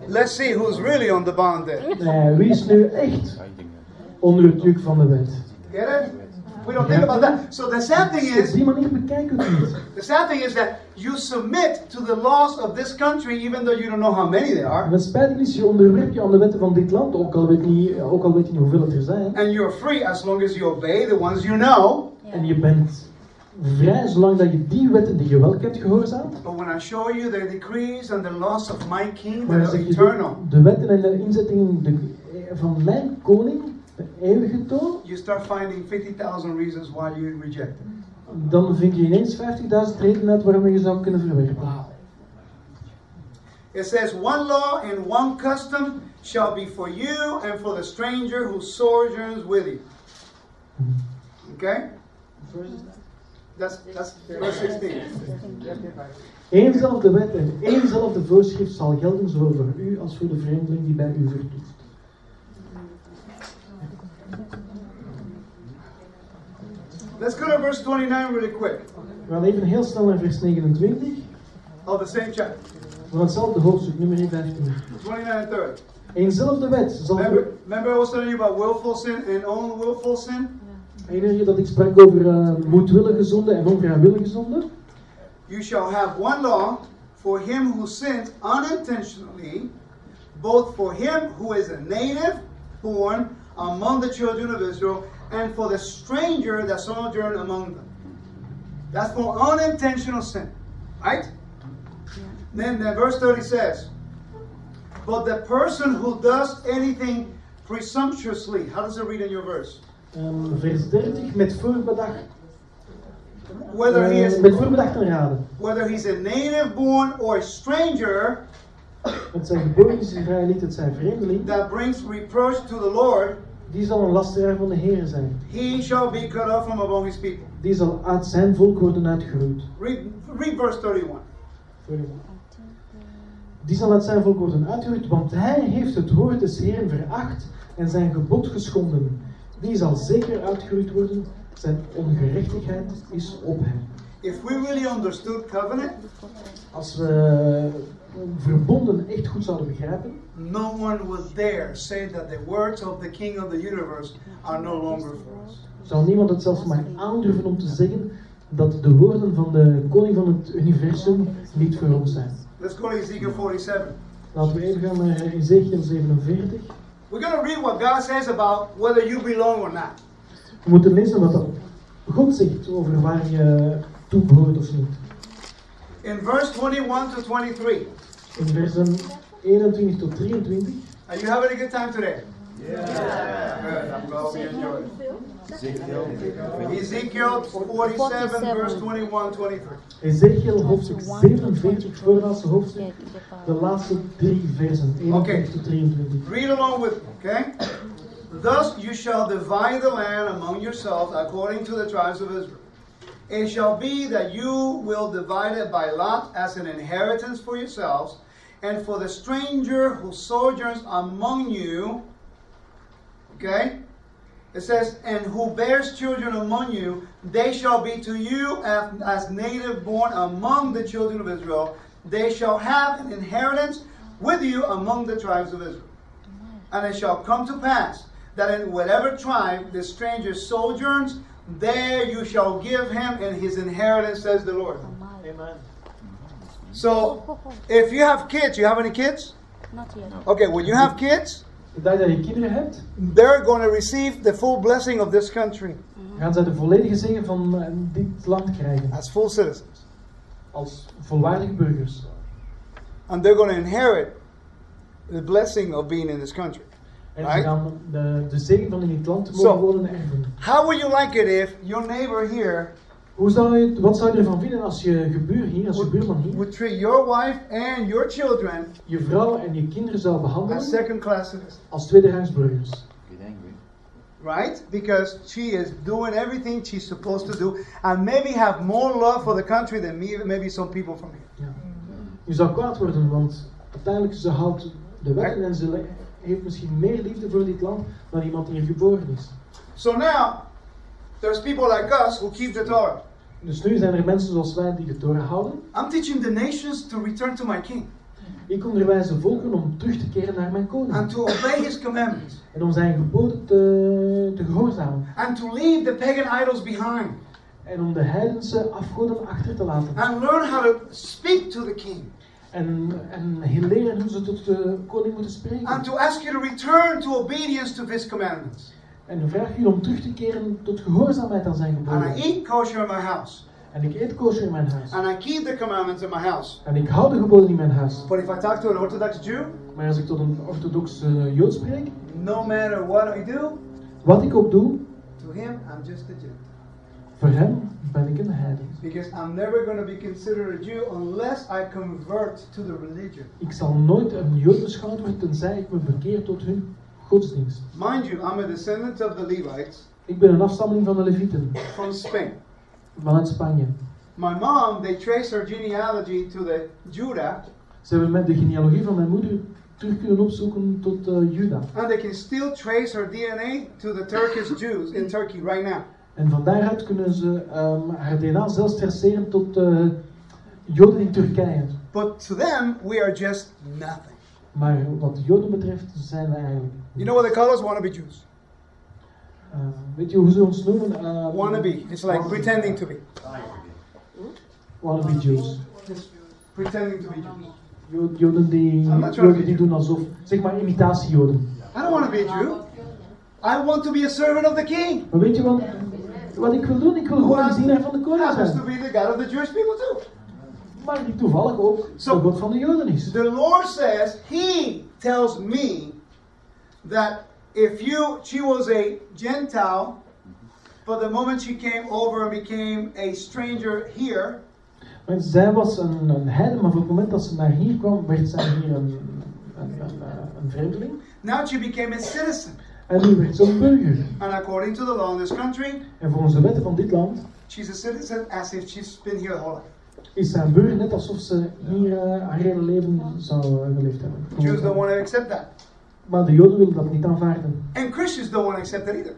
Let's see who's really on the bondage. Nee, wie is nu echt onder het juk van de wet? Get it? We don't think about that. So the sad thing Op is, die manier bekijken we het niet. the sad thing is that you submit to the laws of this country, even though you don't know how many there En are, het spijtige is, je onderwerpt je aan de wetten van dit land, ook al weet, niet, ook al weet je niet hoeveel het er zijn. and you're free as long as you obey the ones you know. En je bent vrij zolang dat je die wetten die je wel kent gehoorzaamt. But when I show you the decrees and the laws of my king Maar that are je eternal, de, de wetten en de inzettingen de- van mijn koning, de eeuwige toon, you start finding 50,000 reasons why you reject it. dan vind je ineens 50.000 redenen uit waarom je zou kunnen verwerpen. It says, One law and one custom shall be for you and for the stranger who sojourns with you. Okay? That's, that's verse 16. Eénzelfde wet en éénzelfde voorschrift zal gelden zowel voor u als voor de vreemdeling die bij u vertoeft. Let's go to verse 29 really quick We gaan even heel snel naar vers 29 of the same chapter. van hetzelfde hoofdstuk, nummer 15. 29 and 30. Eénzelfde wet zal Remember, remember I was telling you about willful sin and unwillful sin? Herinner je dat ik sprak over eh, moedwillige zonde en onvrijwillige zonde? You shall have one law for him who sins unintentionally, both for him who is a native born among the children of Israel, and for the stranger that sojourn among them. That's for unintentional sin. Right? Then, then verse 30 says, But the person who does anything presumptuously, how does it read in your verse? Ehm, vers 30, met voorbedacht, Whether he eh, is met voorbedacht en raden. whether he's a native born or a stranger, Het zijn geboren is Israëliet, het zijn vreemdeling. that brings reproach to the Lord, Die zal een lasteraar van de Heer zijn. he shall be cut off from among his people. Die zal uit zijn volk worden uitgeroeid. Read, read verse 31. Sorry. Die zal uit zijn volk worden uitgeroeid, want hij heeft het woord des Heeren veracht en zijn gebod geschonden. Die zal zeker uitgeroeid worden, zijn ongerechtigheid is op hem. if we really understood covenant, Als we verbonden echt goed zouden begrijpen, no one would dare say that the words of the King of the universe are no longer for us. zou niemand het zelfs maar aandurven om te zeggen dat de woorden van de koning van het universum niet voor ons zijn. Let's go to Ezekiel 47. Laten we even gaan naar Ezekiel 47. We're going to read what God says about whether you belong or not. We moeten lezen wat God zegt over waar je toe behoort of niet. In verse 21 to 23. In versen 21 tot 23. Are you having a good time today? Yeah. Good. I'm glad we enjoyed it. Ezekiel 47, verse 21, 23. Ezekiel hoofdstuk 47, het voorlaatste hoofdstuk, de laatste drie versen, 21 Oké. tot 23. Read along with me, okay? Thus you shall divide the land among yourselves according to the tribes of Israel. It shall be that you will divide it by lot as an inheritance for yourselves, and for the stranger who sojourns among you. Okay? It says, and who bears children among you, they shall be to you as, as native born among the children of Israel. They shall have an inheritance with you among the tribes of Israel. And it shall come to pass that in whatever tribe the stranger sojourns, there you shall give him and his inheritance, says the Lord. Amen. So, if you have kids, you have any kids? Not yet. Okay, when you have kids, De dag dat je kinderen hebt, they're going to receive the full blessing of this country gaan zij de volledige zegen van eh, dit land krijgen. as full citizens. Als volwaardige burgers. And they're going to inherit the blessing of being in this country. En ze Right. gaan de, de zegen van in dit land mogen Zo. wonen erven. How would you like it if your neighbor here Hoe zou je, wat zou je ervan vinden als je gebuur hier, als je buurman hier, would treat your wife and your children je vrouw en je kinderen zou as behandelen second class citizens? als tweederangs burgers? Get angry. right? Because she is doing everything she's supposed to do, and maybe have more love for the country than me, maybe some people from here. Ja. Je zou kwaad worden, want uiteindelijk ze houdt de wetten en ze heeft misschien meer liefde voor dit land dan iemand die hier geboren is. So now, there's people like us who keep the Torah. Dus nu zijn er mensen zoals wij die de Torah houden. I'm teaching the nations to return to my king Ik onderwijs de volken om terug te keren naar mijn and koning. to obey his commandments En om zijn geboden te, te gehoorzamen. and to leave the pagan idols behind En om de heidense afgoden achter te laten. and learn how to speak to the king En, en heel leren hoe ze tot de koning moeten spreken. and to ask you to return to obedience to his commandments. En vraag je om terug te keren tot gehoorzaamheid aan zijn And I geboden. eat kosher in my house En ik eet kosher in mijn huis. and I keep the commandments in my house. En ik hou de geboden in mijn huis. But if I talk to an Orthodox Jew, Maar als ik tot een orthodox eh, Jood spreek, no matter what I do, wat ik ook doe, to him I'm just a Jew. voor hem ben ik een heiden. Because I'm never going to be considered a Jew unless I convert to the religion. Ik zal nooit een Jood beschouwd worden tenzij ik me bekeer tot hun godsdienst. Mind you, I'm a descendant of the Levites Ik ben een afstammeling van de Levieten, from Spain. vanuit Spanje. My mom, they trace her genealogy to the Judah, Ze hebben met de genealogie van mijn moeder terug kunnen opzoeken tot eh, Juda. and they can still trace her DNA to the Turkish Jews in Turkey right now. En van daaruit kunnen ze ehm, haar DNA zelfs traceren tot eh, Joden in Turkije. But to them, we are just nothing. Maar wat de Joden betreft zijn we eigenlijk. You know what they call us? Wannabe Jews. eh, weet je hoe ze ons noemen? Eh, Wannabe. It's like pretending to be. Wannabe Jews. Just pretending to be Jews. Jo- Joden die, Joden die doen alsof, zeg maar imitatiejoden. I don't want to be a Jew. I want to be a servant of the king. Maar weet je wat, wat ik wil doen? Ik wil gewoon een dienaar van de koning happens to zijn. be the God of the Jewish people too. Maar die toevallig ook de God van de Joden is. The Lord says, He tells me that if you, she was a Gentile, but the moment she came over and became a stranger here, Want zij was een, een heiden, maar op het moment dat ze naar hier kwam, werd zij hier een, een, een, een vreemdeling. now she became a citizen. En nu werd ze een burger. And according to the law in this country, En volgens de wetten van dit land she's a citizen as if she's been here her whole life. Is zij een burger net alsof ze hier eh, haar hele leven zou eh, geleefd hebben. Jews don't want to accept that. Maar de Joden willen dat niet aanvaarden. And Christians don't want to accept that either.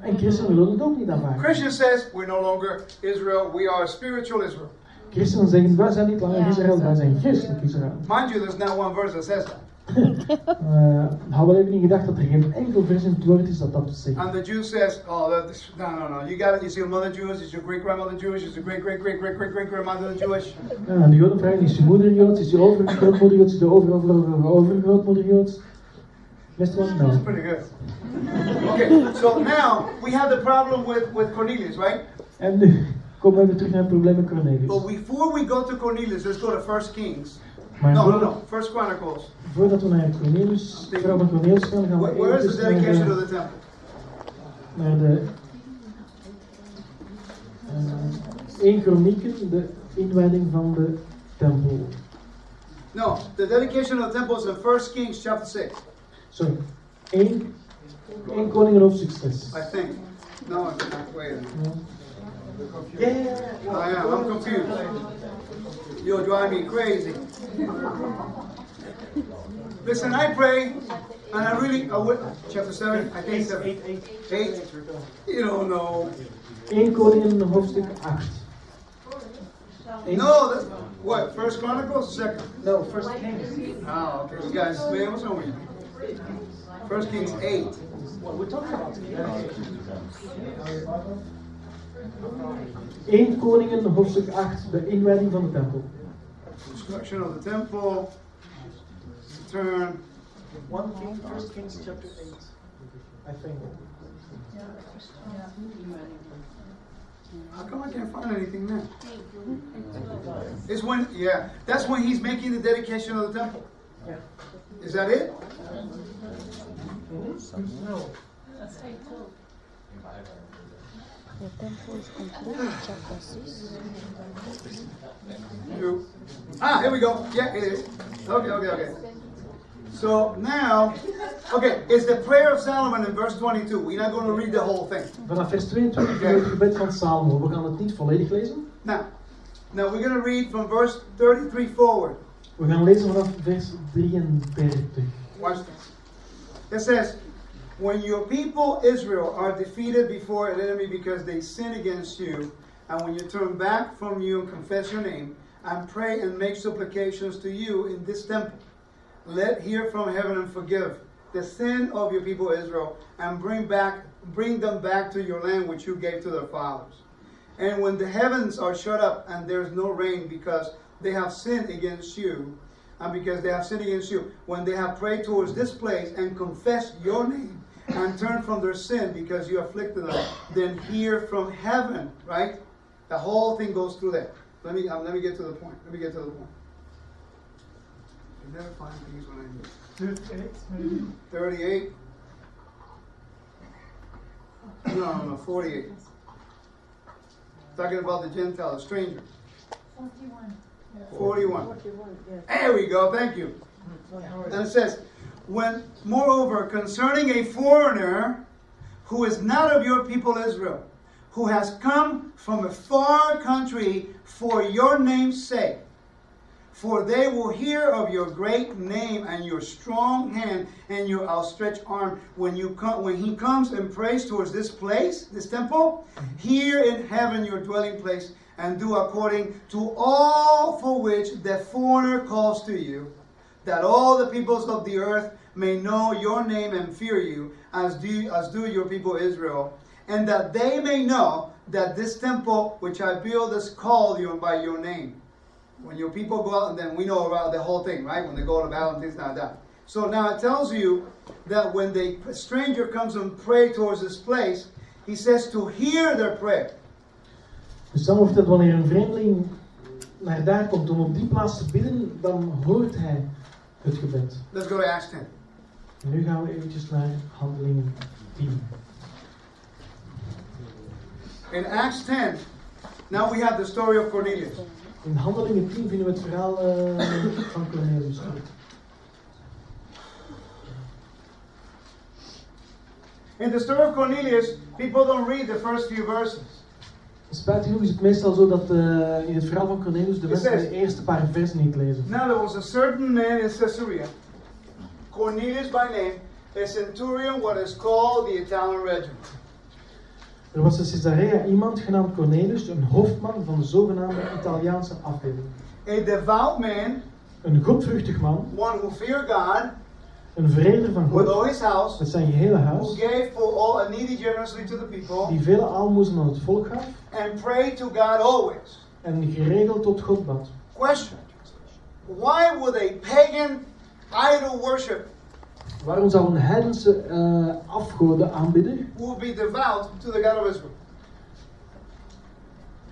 En christenen willen het ook niet aanvaarden. Christian says we're no longer Israel, we are spiritual Israel. Christenen zeggen, wij zijn niet langer Israël, wij zijn zo. christelijk Israël. Mind you, there's not one verse that says that. Uh, had wel even niet gedacht dat er geen enkel vers in het woord is dat dat zegt. And the Jew says, oh, that, this, no, no, no. You got it. Is your mother Jewish? Is your great grandmother Jewish? Is your great great great great great great grandmother Jewish? Ja, en de Joden vragen, is je moeder Joods, is je overgrootmoeder Joods, is de over, over, over, overgrootmoeder Joods? Best wel? That's pretty good. Okay, so now we have the problem with, with Cornelius, right? En nu komen we terug naar het probleem met Cornelius. But before we go to Cornelius, let's go to First Kings. Maar No, no, no. First Chronicles. voordat we naar Cornelius, vrouw van Cornelius gaan, gaan we Where, where is the naar dedication de, of the temple? naar de eh, 1 Kronieken, de inwijding van de tempel. No, the dedication of the temple is in First Kings chapter 6, Sorry, 1, 1 Koningen hoofdstuk 6. I think. No, it's not. Wait a minute. Ja, ja, ja, ja. I am. I'm confused. You'll drive me crazy. Listen, I pray, and I really, I would, chapter 7, I think 7. 8. You don't know. 1 Koningen hoofdstuk 8. No, that's, what, First Chronicles, second? No, First Kings. Oh, okay. You guys, man, what's wrong with you? First Kings 8. What we're talking about today. 1 Koningen hoofdstuk 8, de inwijding van de tempel. Destruction of the temple. Turn. 1 King, First Kings chapter 8. I think. How come I can't find anything there? It's when, yeah, that's when he's making the dedication of the temple. Yeah. Is that it? No. The temple is complete, chapter 6. You. Ah, here we go. Yeah, it is. Okay, okay, okay. So now, okay, it's the prayer of Solomon in verse 22. We're not going to read the whole thing. Vanaf vers 22 is het gebed van Salomo. We gaan het niet volledig lezen. Now, now we're going to read from verse 33 forward. We gaan lezen vanaf vers 33. Watch this. It says, When your people Israel are defeated before an enemy because they sin against you, and when you turn back from you and confess your name, and pray and make supplications to you in this temple, let hear from heaven and forgive the sin of your people Israel, and bring back bring them back to your land which you gave to their fathers. And when the heavens are shut up and there's no rain because they have sinned against you, and because they have sinned against you, when they have prayed towards this place and confessed your name and turn from their sin because you afflicted them, then hear from heaven, right? The whole thing goes through that. Let me um, let me get to the point. Let me get to the point. I never find things when I need. 38. No, no, no, 48. Talking about the Gentile, the stranger. 41. There we go, thank you. And it says, when moreover concerning a foreigner who is not of your people Israel, who has come from a far country for your name's sake, for they will hear of your great name and your strong hand and your outstretched arm when you come when he comes and prays towards this place, this temple, here in heaven your dwelling place, and do according to all for which the foreigner calls to you, that all the peoples of the earth may know your name and fear you, as do as do your people Israel, and that they may know that this temple which I build is called you by your name. When your people go out, and then we know about the whole thing, right? When they go to battle and things like that. So now it tells you that when the stranger comes and pray towards this place, he says to hear their prayer. Dus dan het wanneer een vreemdeling naar daar komt om op die plaats te bidden, dan hoort hij het gebed. Let's go to Acts 10. En nu gaan we eventjes naar handelingen 10. In Acts 10, now we have the story of Cornelius. In handelingen 10 vinden we het verhaal eh, van Cornelius. In the story of Cornelius, people don't read the first few verses. Spijtig genoeg is het meestal zo dat eh, in het verhaal van Cornelius de mensen de eerste paar versen niet lezen. Now there was a certain man in Caesarea, Cornelius by name, a centurion, what is called the Italian regiment. Er was in Caesarea iemand genaamd Cornelius, een hoofdman van de zogenaamde Italiaanse afdeling. a devout man, Een godvruchtig man, one who feared God een vreder van with God all his house, met zijn gehele who huis, gave for all and needy generously to the people, die vele aalmoezen aan het volk gaf and prayed to God always. en geregeld tot God bad. Question Why would a pagan idol worship Waarom zou een heidense eh afgoden aanbidder who would be devout to the God of Israel?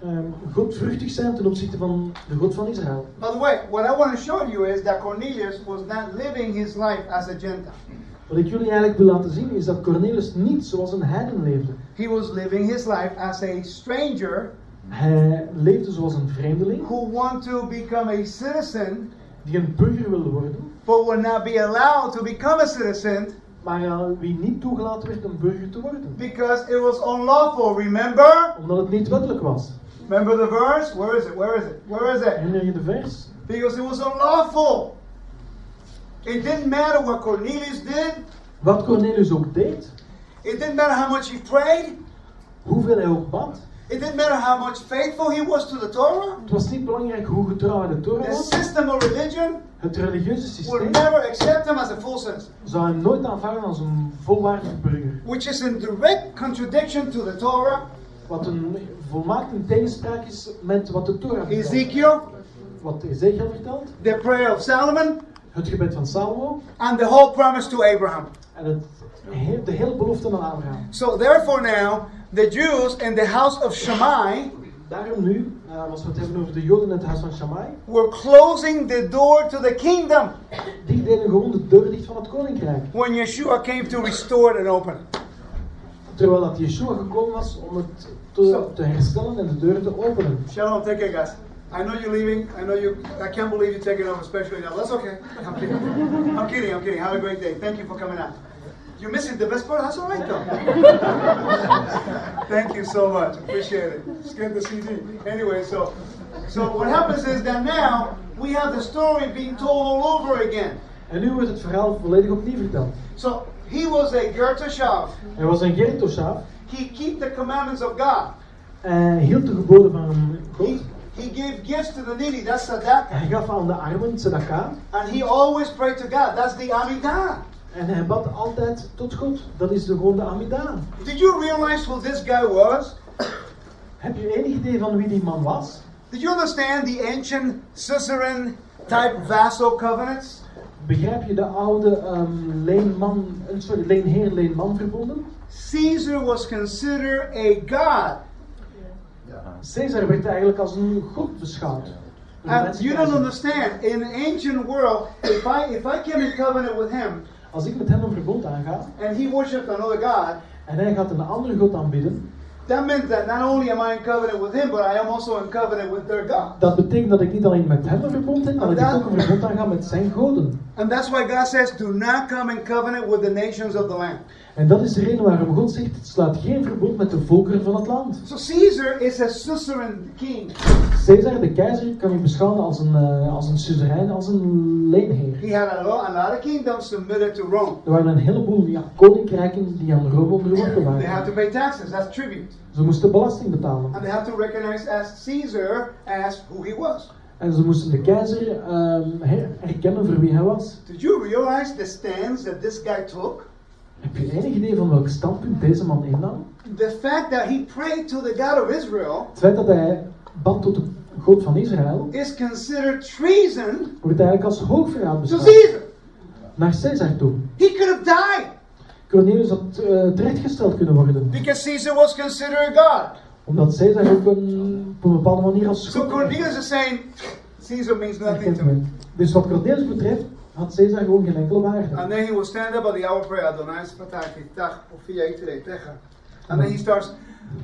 Ehm, godvruchtig zijn ten opzichte van de God van Israël? By the way, what I want to show you is that Cornelius was not living his life as a Gentile. Wat ik jullie eigenlijk wil laten zien is dat Cornelius niet zoals een heiden leefde. He was living his life as a stranger Hij leefde zoals een vreemdeling who want to become a citizen, die een burger wilde worden, but would not be allowed to become a citizen maar uh, wie niet toegelaten werd een burger te worden. because it was unlawful. Remember? Omdat het niet wettelijk was. Remember the verse? Where is it? Where is it? Where is it? Herinner je de vers? Because it was unlawful. It didn't matter what Cornelius did. Wat Cornelius ook deed, It didn't matter how much he prayed. hoeveel hij ook bad, It didn't matter how much faithful he was to the Torah. het was niet belangrijk hoe getrouw hij de Torah The system of religion Het religieuze systeem. would never accept him as a full citizen, zou hem nooit aanvaarden als een volwaardige burger. which is in direct contradiction to the Torah. Wat een volmaakt in tegenspraak is met wat de Torah vertelt. Ezekiel, Wat Ezekiel vertelt, the prayer of Solomon, het gebed van Salomo and the whole promise to Abraham. en het, he- de hele belofte aan Abraham. So therefore now, the Jews in the house of Shammai Daarom nu, uh, als we het hebben over de Joden in het huis van Shammai, were closing the door to the kingdom die deden gewoon de deur dicht van het koninkrijk. when Yeshua came to restore it and open it. Terwijl dat Yeshua gekomen was om het te, te herstellen en de deur te openen. Shalom, take care, guys. I know you're leaving. I know you. I can't believe you're taking over, especially now. That's okay. I'm kidding. I'm kidding. I'm kidding. Have a great day. Thank you for coming out. You're missing the best part. That's all right, though. Thank you so much. Appreciate it. Get the CD. Anyway, so so what happens is that now we have the story being told all over again. En nu wordt het verhaal volledig opnieuw verteld. So he was a Gertoshav. Hij was een Gertoshaaf. He kept the commandments of God. Hij hield de geboden van God. He, he gave gifts to the needy. That's tzedakah. Hij gaf aan de armen tzedakah. And he always prayed to God. That's the Amidah. En hij bad altijd tot God. Dat is de gewoon de Amidah. Did you realize who this guy was? Heb je enig idee van wie die man was? Did you understand the ancient Suzerain type vassal covenants? Begrijp je de oude ehm, leenman, eh, sorry, leenheer, leenman verbonden? Caesar was considered a god. Caesar werd eigenlijk als een god beschouwd. And you don't understand. In the ancient world, if I if I came in covenant with him Als ik met hem een verbond aanga and he worshipped another god, en hij gaat een andere god aanbidden, that means that not only am I in covenant with him, but I am also in covenant with their god. dat betekent dat ik niet alleen met hem een verbond heb, maar dat ik ook een verbond aanga met zijn goden. And that's why God says, do not come in covenant with the nations of the land. En dat is de reden waarom God zegt, sluit geen verbond met de volkeren van het land. So Caesar is a suzerain king. Caesar, de keizer, kan je beschouwen als een, eh, als een suzerain, als een leenheer. He had a lot, a lot of kingdoms submitted to Rome. Er waren een heleboel ja, koninkrijken die aan Rome onderworpen They had waren. to pay taxes, that's tribute. Ze moesten belasting betalen. And they have to recognize as Caesar as who he was. En ze moesten de keizer her- herkennen voor wie hij was. Did you realize the stance that this guy took? Heb je enig idee van welk standpunt deze man innam? The fact that he prayed to the God of Israel Het feit dat hij bad tot de God van Israël, is considered treason wordt eigenlijk als hoogverraad beschouwd. Naar Caesar toe. He could have died Cornelius had eh, terechtgesteld kunnen worden. because Caesar was considered a God. Omdat Caesar ook een, op een bepaalde manier als So Cornelius is saying, Caesar means nothing to me. Dus wat Cornelius betreft, had Caesar gewoon geen enkele waarde. And then he will stand up at the hour of prayer, Adonai Spatach, Tach, Ufia Itere, Techa. And then he starts,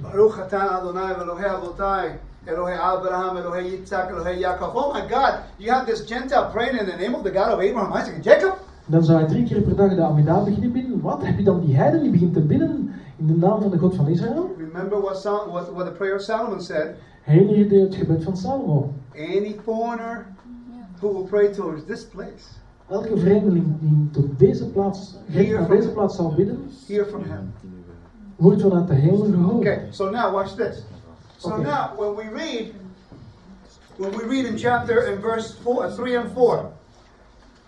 Baruch Atan Adonai, Elohei Avotai, Elohei Abraham, Elohei Yitzhak, Elohei Yaakov. Oh my God, you have this Gentile praying in the name of the God of Abraham, Isaac, and Jacob? Dan zou hij drie keer per dag de Amidah beginnen bidden. Wat? Heb je dan die heiden die begint te bidden in de naam van de God van Israël? Remember what, what, what the prayer of Solomon said? Herinner je het gebed van Salomo? Any foreigner who will pray towards this place, Elke vreemdeling die tot deze plaats, gericht naar deze plaats zal bidden, hear from him. wordt vanuit de hemel gehoord. Okay, so now watch this. So Okay. now when we read, when we read in chapter in verse four, uh, three and four,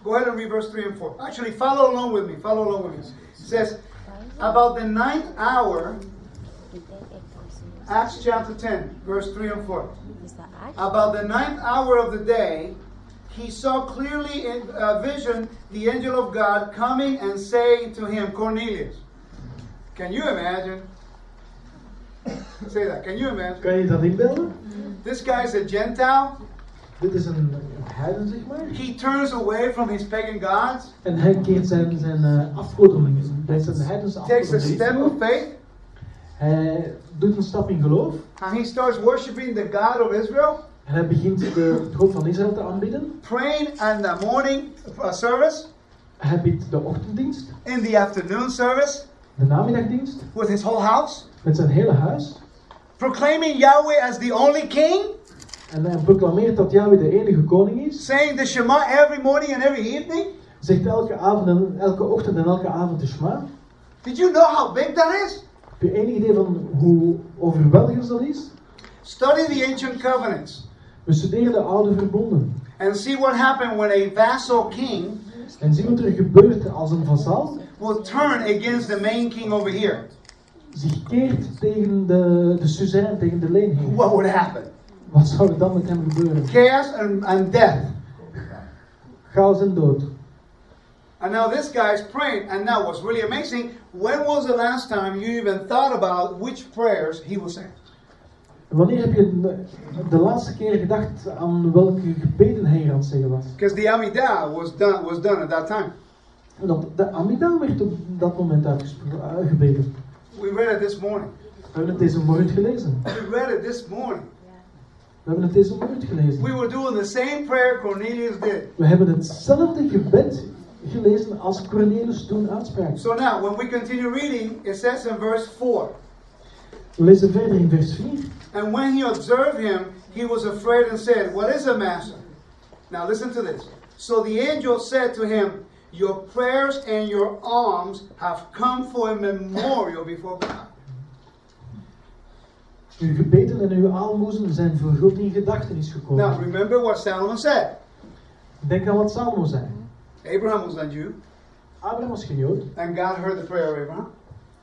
go ahead and read verse three and four. Actually, follow along with me. Follow along with me. It says, about the ninth hour, Acts chapter ten, verse three and four. About the ninth hour of the day, he saw clearly in a vision the angel of God coming and saying to him, Cornelius. Can you imagine? Say that. Can you imagine? Kan je dat inbeelden? This guy's a Gentile. Dit is een heiden, zeg maar. He turns away from his pagan gods, En hij keert zijn, zijn uh, afgoden, bij zijn heidense takes a step of faith, Hij doet een stap in geloof. and he starts worshiping the God of Israel, En hij begint de het God van Israël te aanbidden. praying in the morning uh, service, Hij biedt de ochtenddienst, in the afternoon service, de namiddagdienst, with his whole house, met zijn hele huis. proclaiming Yahweh as the only king, En hij proclameert dat Yahweh de enige koning is. saying the Shema every morning and every evening. Zegt elke avond en elke ochtend en elke avond de Shema. Did you know how big that is? Heb je enig idee van hoe overweldigend dat is? Study the ancient covenants We studeren de oude verbonden. and see what happened when a vassal king En zien wat er gebeurt als een vazal will turn against the main king over here. zich keert tegen de, de suzerain, tegen de leenheer. What would happen? Wat zou er dan met hem gebeuren? Chaos and, and death. Chaos en dood. And now this guy's praying. And now what's really amazing, when was the last time you even thought about which prayers he was saying? Wanneer heb je de, laatste keer gedacht aan welke gebeden hij aan het zeggen was? Because the Amidah was done was done at that time. Dat de Amida werd op dat moment uitgebeden. We read it this morning. We hebben het deze morgen gelezen. We read it this morning. We hebben het deze morgen We gelezen. were doing the same prayer Cornelius did. We hebben hetzelfde gebed gelezen als Cornelius toen uitsprak. So now, when we continue reading, it says in verse 4 We lezen verder in vers 4. And when he observed him, he was afraid and said, What is it, master? Now listen to this. So the angel said to him, Your prayers and your alms have come for a memorial before God. Uw gebeden en uw aalmoezen zijn voor God in gedachtenis Now gekomen. remember what Solomon said. Denk aan wat Salomo zei. Abraham was a Jew, Abraham was geen Jood. and God heard the prayer of Abraham.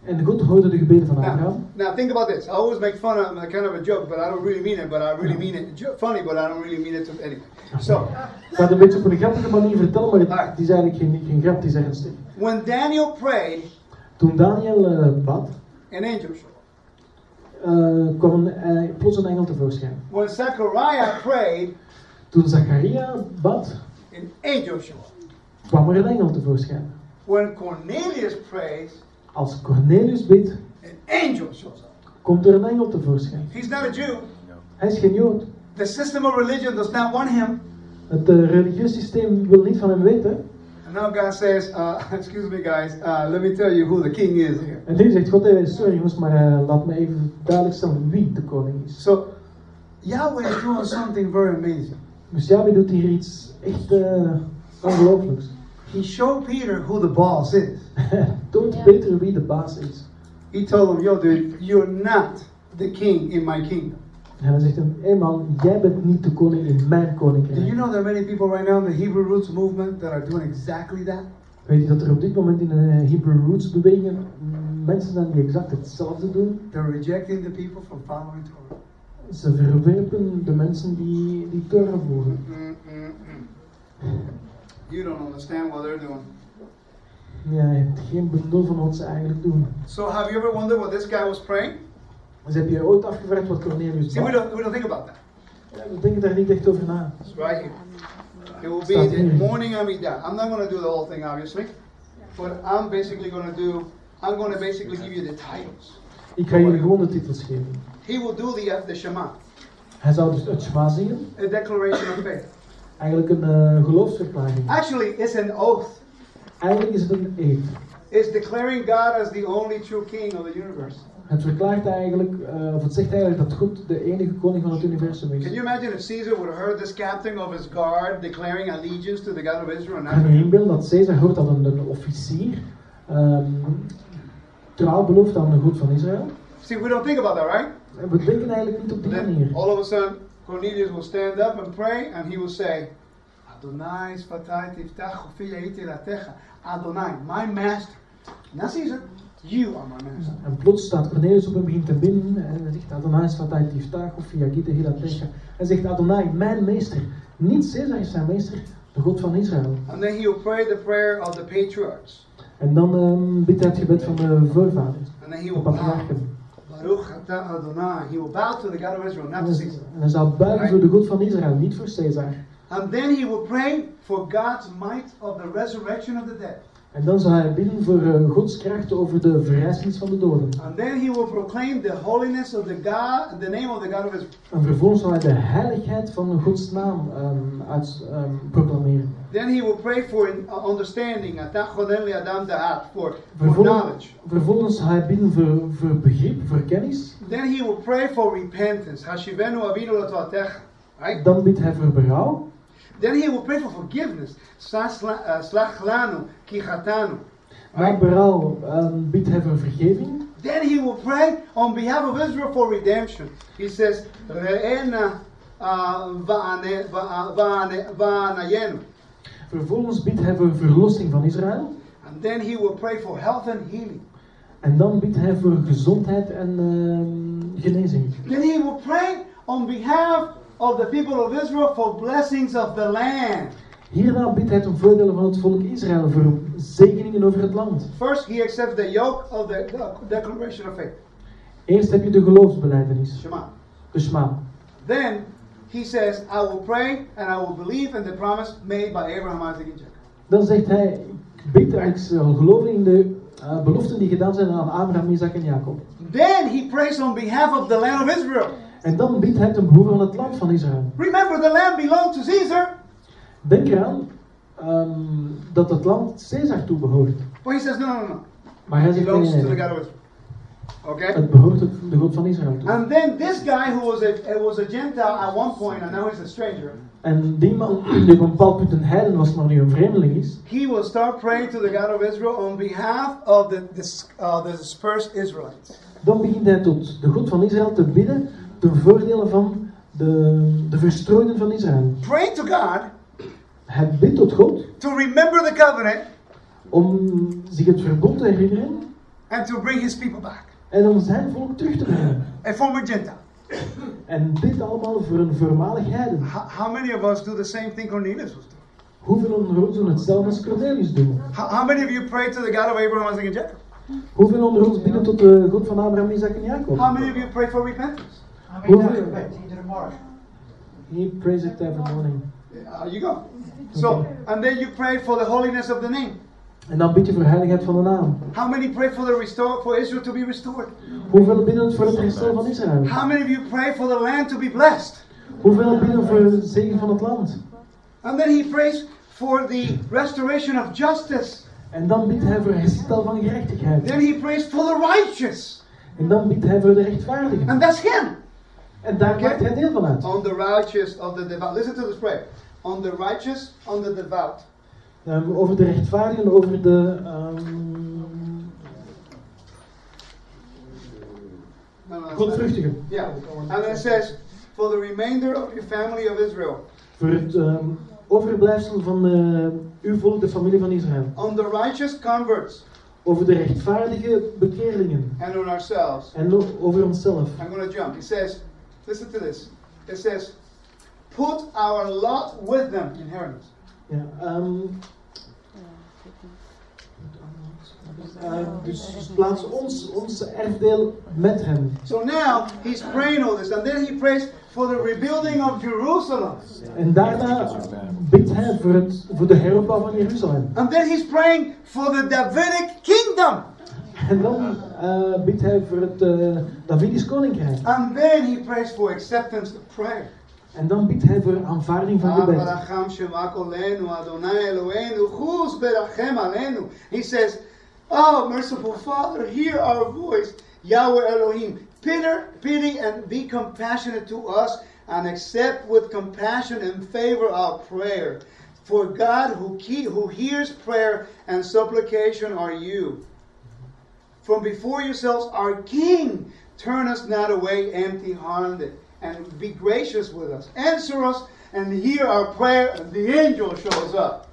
En God hoorde de gebeden van Now, Abraham. now think about this. I always make fun of a kind of a joke, but I don't really mean it. But I really mean it. Funny, but I don't really mean it to anyway. So Ik ga het een beetje op een grappige manier vertellen, maar het, is eigenlijk geen, geen grap, het is ernstig. when Daniel prayed, Toen Daniel eh, bad, an angel showed. up. eh, kwam eh, plots een engel tevoorschijn. When Zechariah prayed, Toen Zacharia bad, an angel showed. kwam er een engel tevoorschijn. When Cornelius prays, Als Cornelius bidt, an angel shows up. komt er een engel tevoorschijn. He's not a Jew. Hij is geen Jood. The system of religion does not want him. Het eh, religieus systeem wil niet van hem weten. And now God says, uh, excuse me, guys, uh, let me tell you who the king is here. En nu zegt God, eh, sorry jongens, maar eh, laat me even duidelijk stellen wie de koning is. So, Yahweh is doing something very amazing. Dus Yahweh doet hier iets echt ongelooflijks. He showed Peter who the boss is. Hij toont Peter wie de baas is. He told him, yo, dude, you're not the king in my kingdom. En hij zegt hem, hé man, jij bent niet de koning in mijn Do you koninkrijk. know there are many people right now in the Hebrew roots movement that are doing exactly that? Weet je dat er op dit moment in de Hebrew Roots beweging mensen zijn die exact hetzelfde doen? They're rejecting the people from following Torah. Ze verwerpen de mensen die, die Torah volgen. Mm-mm-mm. You don't understand what they're doing. Ja, je hebt geen benul van wat ze eigenlijk doen. So, have you ever wondered what this guy was praying? Dus heb je ooit afgevraagd wat Cornelius See, we don't, we don't think about that. Ja, we denken daar niet echt over na. It's right here. It will Staat be hier. the morning Amidah. I'm not going to do the whole thing, obviously, but I'm basically going to do. I'm going to basically give you the titles. Ik ga jullie gewoon de titels geven. He will do the uh, the Shema, Hij zou dus het Shema zingen. a declaration of faith. Eigenlijk een eh, geloofsverklaring. Actually, it's an oath. Eigenlijk is het een eed. It's declaring God as the only true King of the universe. Het verklaart eigenlijk, eh, of het zegt eigenlijk dat God de enige koning van het universum Can is. you imagine if Caesar would have heard this captain of his guard declaring allegiance to the God of Israel? Kan je inbeelden dat Caesar hoort dat een, een officier ehm, trouw belooft aan de God van Israël. See, we don't think about that, right? We denken eigenlijk niet op die manier. all of a sudden, Cornelius will stand up and pray, and he will say, Adonai sfatai tiftach latecha. Adonai, my master. Not Caesar, you are my master. En plots staat Cornelius op en begint te bidden. En hij zegt Adonai Svatai Tiftach of Yagite Hilatecha. Hij zegt Adonai, mijn meester. Niet Caesar is zijn meester, de God van Israël. And then he will pray the prayer of the patriarchs. En dan ehm bidt hij het gebed van de voorvaders, And then he de will bow. Hij zal buigen voor de God van Israël, niet voor Caesar. And then he will pray for God's might of the resurrection of the dead. En dan zal hij bidden voor eh, Gods kracht over de verrijzenis van de doden. And then he will proclaim the holiness of the God, the name of the God of Israel. En vervolgens zal hij de heiligheid van Gods naam ehm, uit, ehm, proclameren. Then he will pray for uh, understanding, adam da'at, for, for knowledge. vervolgens zal hij bidden voor, voor begrip, voor kennis. Then he will pray for repentance. Hashivenu avinu latoatecha. Right? Dan bidt hij voor berouw. Then he will pray for forgiveness. Sasla- uh, Slach lanu ki chatanu. Na berouw ehm, biedt hij voor vergeving. Then he will pray on behalf of Israel for redemption. He says, Re'ena uh, va'ane- va'anayenu. Vervolgens biedt hij voor verlossing van Israël. And then he will pray for health and healing. En dan biedt hij voor gezondheid en ehm, genezing. Then he will pray on behalf of the people of Israel for blessings of the land. Hierna biedt hij ten voordele van het volk Israël voor zegeningen over het land. First, he accepts the yoke of the, the declaration of faith, Eerst heb je de geloofsbeleidenis, Shema. de Shema. Then he says, I will pray and I will believe in the promise made by Abraham, Isaac, and Jacob. Dan zegt hij, ik bid, ik zal geloven in de eh, beloften die gedaan zijn aan Abraham, Isaac en Jacob. Then he prays on behalf of the land of Israel. En dan biedt hij ten behoeve van het land van Israël. Remember, the land belonged to Caesar, Denk eraan ehm, dat het land Caesar toebehoort. but he says, no, no, no. Maar hij zegt nee, nee, to the nee. God of Israel. Okay? Het behoort de God van Israël toe. And then this guy who was a, was a Gentile at one point, and now he's a stranger, En die man die op een bepaald punt een heiden was, maar nu een vreemdeling is. he will start praying to the God of Israel on behalf of the, dis, uh, the dispersed Israelites. Dan begint hij tot de God van Israël te bidden ten voordele van de, de verstrooiden van Israël. Praying to God Hij bidt tot God to remember the covenant om zich het verbond te herinneren and to bring his people back. en om zijn volk terug te brengen. A former Gentile. En dit allemaal voor een voormalig heiden. How, how many of us do the same thing Cornelius was doing? Hoeveel onder ons doen hetzelfde als Cornelius doen? How, how many of you pray to the God of Abraham, Isaac, and Jacob? Hoeveel onder ons bidden tot de God van Abraham, Isaac en Jacob? How many of you pray for repentance? How many times you went into the? He prays it every morning. Uh, you go. So, and then you pray for the holiness of the name. En dan bid je voor heiligheid van de naam. How many pray for the restore for Israel to be restored? Hoeveel bidden voor het herstel van Israël? How many of you pray for the land to be blessed? Hoeveel bidden voor de zegen van het land? And then he prays for the restoration of justice. En dan bidt hij voor herstel van gerechtigheid. Then he prays for the righteous. En dan bidt hij voor de rechtvaardigen. And that's him. En daar maakt hij deel van uit. On the righteous of the devout. Listen to this prayer. On the righteous, on the devout. Ehm, over de rechtvaardigen, over de. ehm No, no, no, godvruchtigen. Yeah. And it says, for the remainder of your family of Israel. Voor het ehm, overblijfsel van eh, uw volk, de familie van Israël. On the righteous converts. Over de rechtvaardige bekeerlingen. And on ourselves. En over onszelf. I'm going to jump. It says, listen to this. It says, put our lot with them, inheritance. Ja, dus um, um, dus plaats ons, ons erfdeel met hem. So now he's praying all this, and then he prays for the rebuilding of Jerusalem. En daarna bidt hij voor, het, voor de heropbouw van Jeruzalem. And then he's praying for the Davidic kingdom. En dan eh bidt hij voor het uh, Davidisch koninkrijk. And then he prays for acceptance of prayer. En dan bidt hij voor aanvaarding van gebed. Abraham Shema Kolenu, Adonai Eloheinu, Chuz berachem alenu. He says, Oh, merciful Father, hear our voice, Yahweh Elohim. Pity, pity and be compassionate to us, and accept with compassion and favor our prayer. For God who, who hears prayer and supplication are you. From before yourselves our King. Turn us not away empty handed, and be gracious with us. Answer us and hear our prayer, and the angel shows up.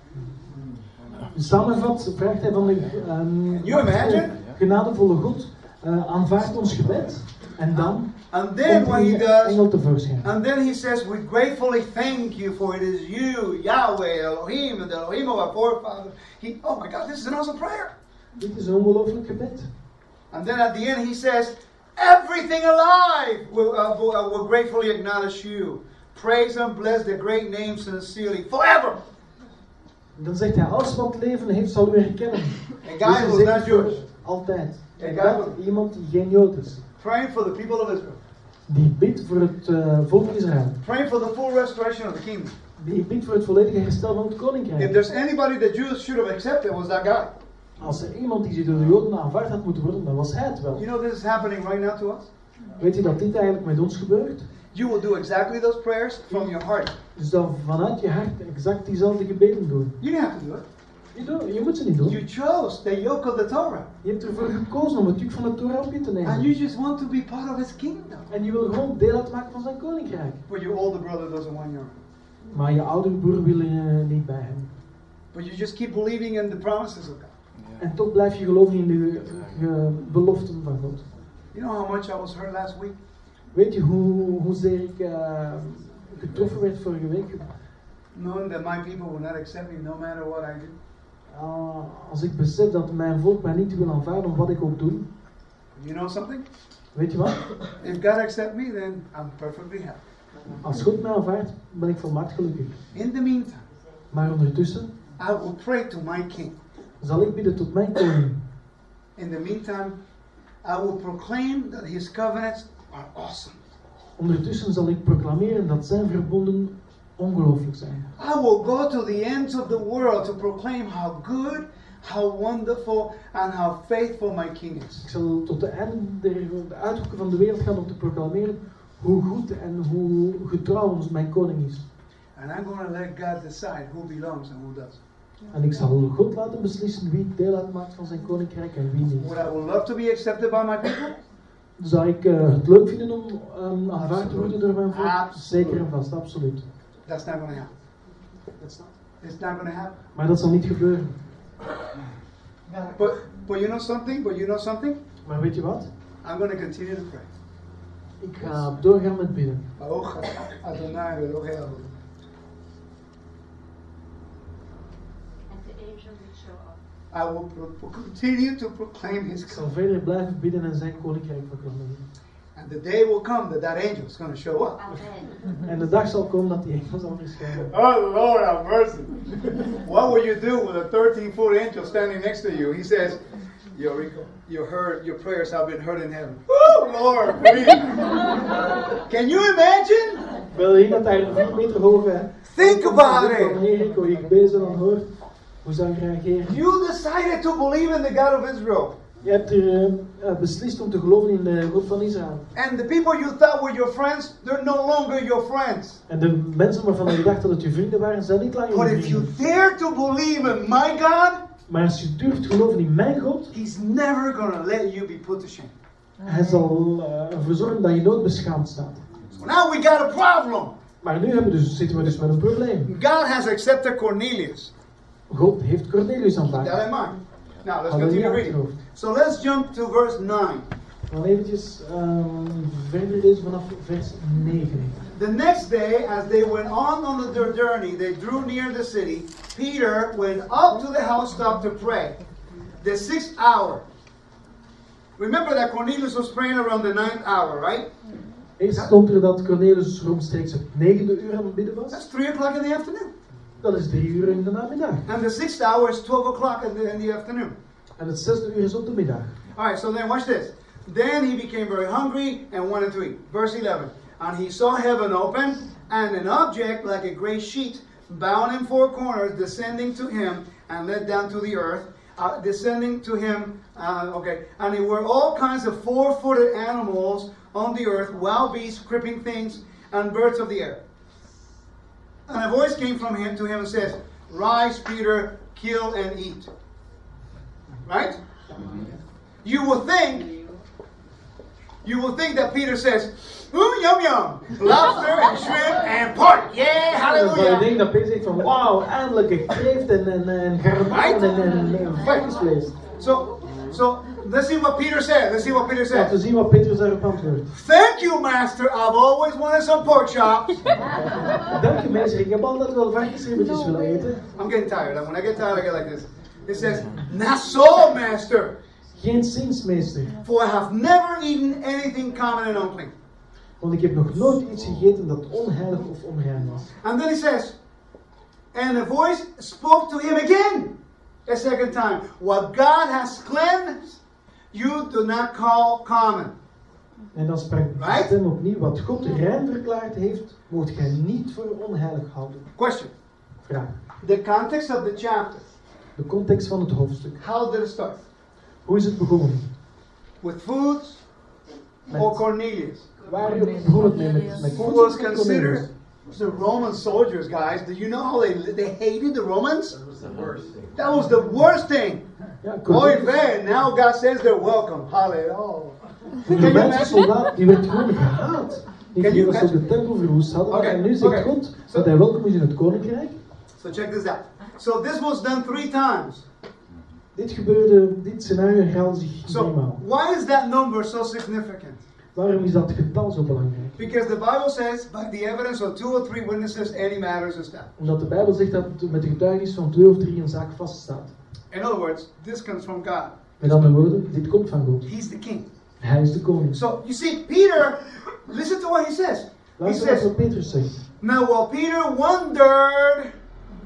Samenvat vraagt hij van de ehm, you imagine? genadevolle God, eh aanvaard ons gebed. En dan And then what he does, and then he says, We gratefully thank you for it is you, Yahweh, Elohim, and the Elohim of our forefathers. He, oh my God, this is an awesome prayer. Dit is een ongelooflijk gebed. And then at the end he says, Everything alive will, uh, will, uh, will gratefully acknowledge you. Praise and bless the great name sincerely forever. Dan zegt hij, alles wat leven heeft zal u herkennen. A guy Dus who's not Jewish. Altijd. En who- iemand die geen Jood is. Praying for the people of Israel. Die bidt voor het eh, volk Israël. Praying for the full restoration of the kingdom. Die bidt voor het volledige herstel van het If there's anybody the Jews should have accepted, was that guy. Als er iemand die zich door de Joden aanvaard had moeten worden, dan was hij het wel. You know this is happening right now to us? Weet je dat dit eigenlijk met ons gebeurt? You will do exactly those prayers from your heart. Dus dan vanuit je hart exact diezelfde gebeden doen. You didn't have to do it. Je, doet- je moet ze niet doen. You chose the yoke of the Torah. Je hebt ervoor gekozen om het juk van de Torah op je te And nemen. you just want to be part of his kingdom. En je wil gewoon deel uitmaken van zijn koninkrijk. But your older brother doesn't want you. Maar je oudere broer wil je niet bij hem. But you just keep believing in the promises of God. En toch blijf je geloven in de eh, beloften van God. You know how much I was hurt last week? Weet je hoe, hoezeer ik eh, getroffen werd vorige week? Knowing that my people will not accept me no matter what I do. Ah, als ik besef dat mijn volk mij niet wil aanvaarden, wat ik ook doe. You know something? Weet je wat? If God accepts me, then I'm perfectly happy. Als God mij aanvaardt, ben ik volmaakt gelukkig. In the meantime, Maar ondertussen I will pray to my king. Zal ik bidden tot mijn koning. In the meantime, I will proclaim that his covenants are awesome. Ondertussen zal ik proclameren dat zijn verbonden ongelooflijk zijn. I will go to the ends of the world to proclaim how good, how wonderful, and how faithful my king is. Ik zal tot de einde der de uithoeken van de wereld gaan om te proclameren hoe goed en hoe getrouw ons mijn koning is. And I'm going to let God decide who belongs and who doesn't. En ik zal God laten beslissen wie deel uitmaakt van zijn koninkrijk en wie niet. Would I would love to be accepted by my people? Zou ik eh, het leuk vinden om um, aanvaard te worden door mijn volk? Zeker en vast, absoluut. That's not to happen. It's not going to happen. Maar dat zal niet gebeuren. But but you know something? But you know something? Maar weet je wat? I'm going to continue to pray. Ik ga doorgaan met bidden. Baruch Adonai Elohei I will pro- pro- continue to proclaim his Ik zal covenant. verder blijven bidden en zijn koninkrijk proclameren. And the day will come that that angel is going to show up. Amen. En de dag zal komen dat die engel zal verschijnen. Oh Lord, have mercy. what will you do with a 13 foot angel standing next to you? He says, Yo, Rico, you heard, your prayers have been heard in heaven. Oh Lord. Can you imagine? Wel, hier dat daar een 4 meter hoge. Think about it. Van Jericho, ik bezig dan hoor. Hoe zou ik reageren? You decided to believe in the God of Israel. Je hebt er eh, eh, beslist om te geloven in de God van Israël. And the people you thought were your friends, they're no longer your friends. En de mensen waarvan je dacht dat het je vrienden waren, zijn niet langer But je if you vrienden. dare to believe in my God, Maar als je durft geloven in mijn God, He's never to let you be put to shame. hij zal ervoor zorgen dat je nooit beschaamd staat. So now we got a problem. Maar nu hebben we dus, zitten we dus met een probleem. God has accepted Cornelius. God heeft Cornelius that aanvaard. mind. Now let's Hadden we niet continue reading. So let's jump to verse 9. Dan eventjes ehm, verder lezen vanaf vers 9. The next day, as they went on on their journey, they drew near the city. Peter went up to the housetop to pray. The sixth hour. Remember that Cornelius was praying around the ninth hour, right? Eerst stond er dat Cornelius omstreeks het negende uur aan het bidden was. That's 3 o'clock in the afternoon. Dat is drie uur in de namiddag. And the sixth hour is 12 o'clock in the, in the afternoon. En het zesde uur is op de middag. All right, so then watch this. Then he became very hungry and wanted to eat. Verse 11. And he saw heaven open, and an object like a great sheet, bound in four corners, descending to him and let down to the earth. Uh, descending to him, uh, okay, and there were all kinds of four-footed animals on the earth, wild beasts, creeping things, and birds of the air. And a voice came from him to him and says, "Rise, Peter, kill and eat." Right? you will think, you will think that Peter says, Ooh, yum yum, lobster and shrimp and pork. Yeah, Dan zou je hallelujah. denken dat Peter zegt van wauw, eindelijk een kreeft en en en garnalen en en en varkensvlees. So, so let's see what Peter said. Let's see what Peter Laten we said. zien wat Petrus daarop antwoordt. Thank you, Master. I've always wanted some pork chops. Dank je meester, ik heb altijd wel varkensribbetjes willen eten. I'm getting tired. And when I get tired, I get like this. It says, Not so, Master. Geen zins meester, For I have never eaten anything common and unclean. want ik heb nog nooit iets gegeten dat onheilig of onrein was. And then he says, And the voice spoke to him again a second time. What God has cleansed, you do not call common. En dan de Right? stem opnieuw, wat God rein verklaard heeft, moet gij niet voor onheilig houden. Question. Vraag. The context of the chapter. De context van het hoofdstuk. How did it start? Hoe is het begonnen? With foods Met, or Cornelius? waar begon het mee? Met, met Who voedsel was considered the Roman soldiers, guys. Do you know how they, they hated the Romans? That was the worst thing. That was the worst thing. Ja, Oy vey, now God says they're welcome. Hallelujah. De Can you Romeinse imagine? soldaat, die werd gewoon gehaat. Die ze imagine? de tempel verwoest hadden. Oké, En nu zegt oké. God So- dat hij welkom is in het koninkrijk. So check this out. So this was done three times. Dit gebeurde, dit scenario herhaalde zich So driemaal. why is that number so significant? Waarom is dat getal zo belangrijk? Because the Bible says, by the evidence of two or three witnesses, any matter is established. Omdat de Bijbel zegt dat met de getuigenis van twee of drie een zaak vaststaat. In other words, this comes from God. Met andere woorden, dit komt van God. He's the king. Hij is de koning. So you see, Peter, listen to what he says. He Luister naar says, wat Petrus zegt. now while Peter wondered,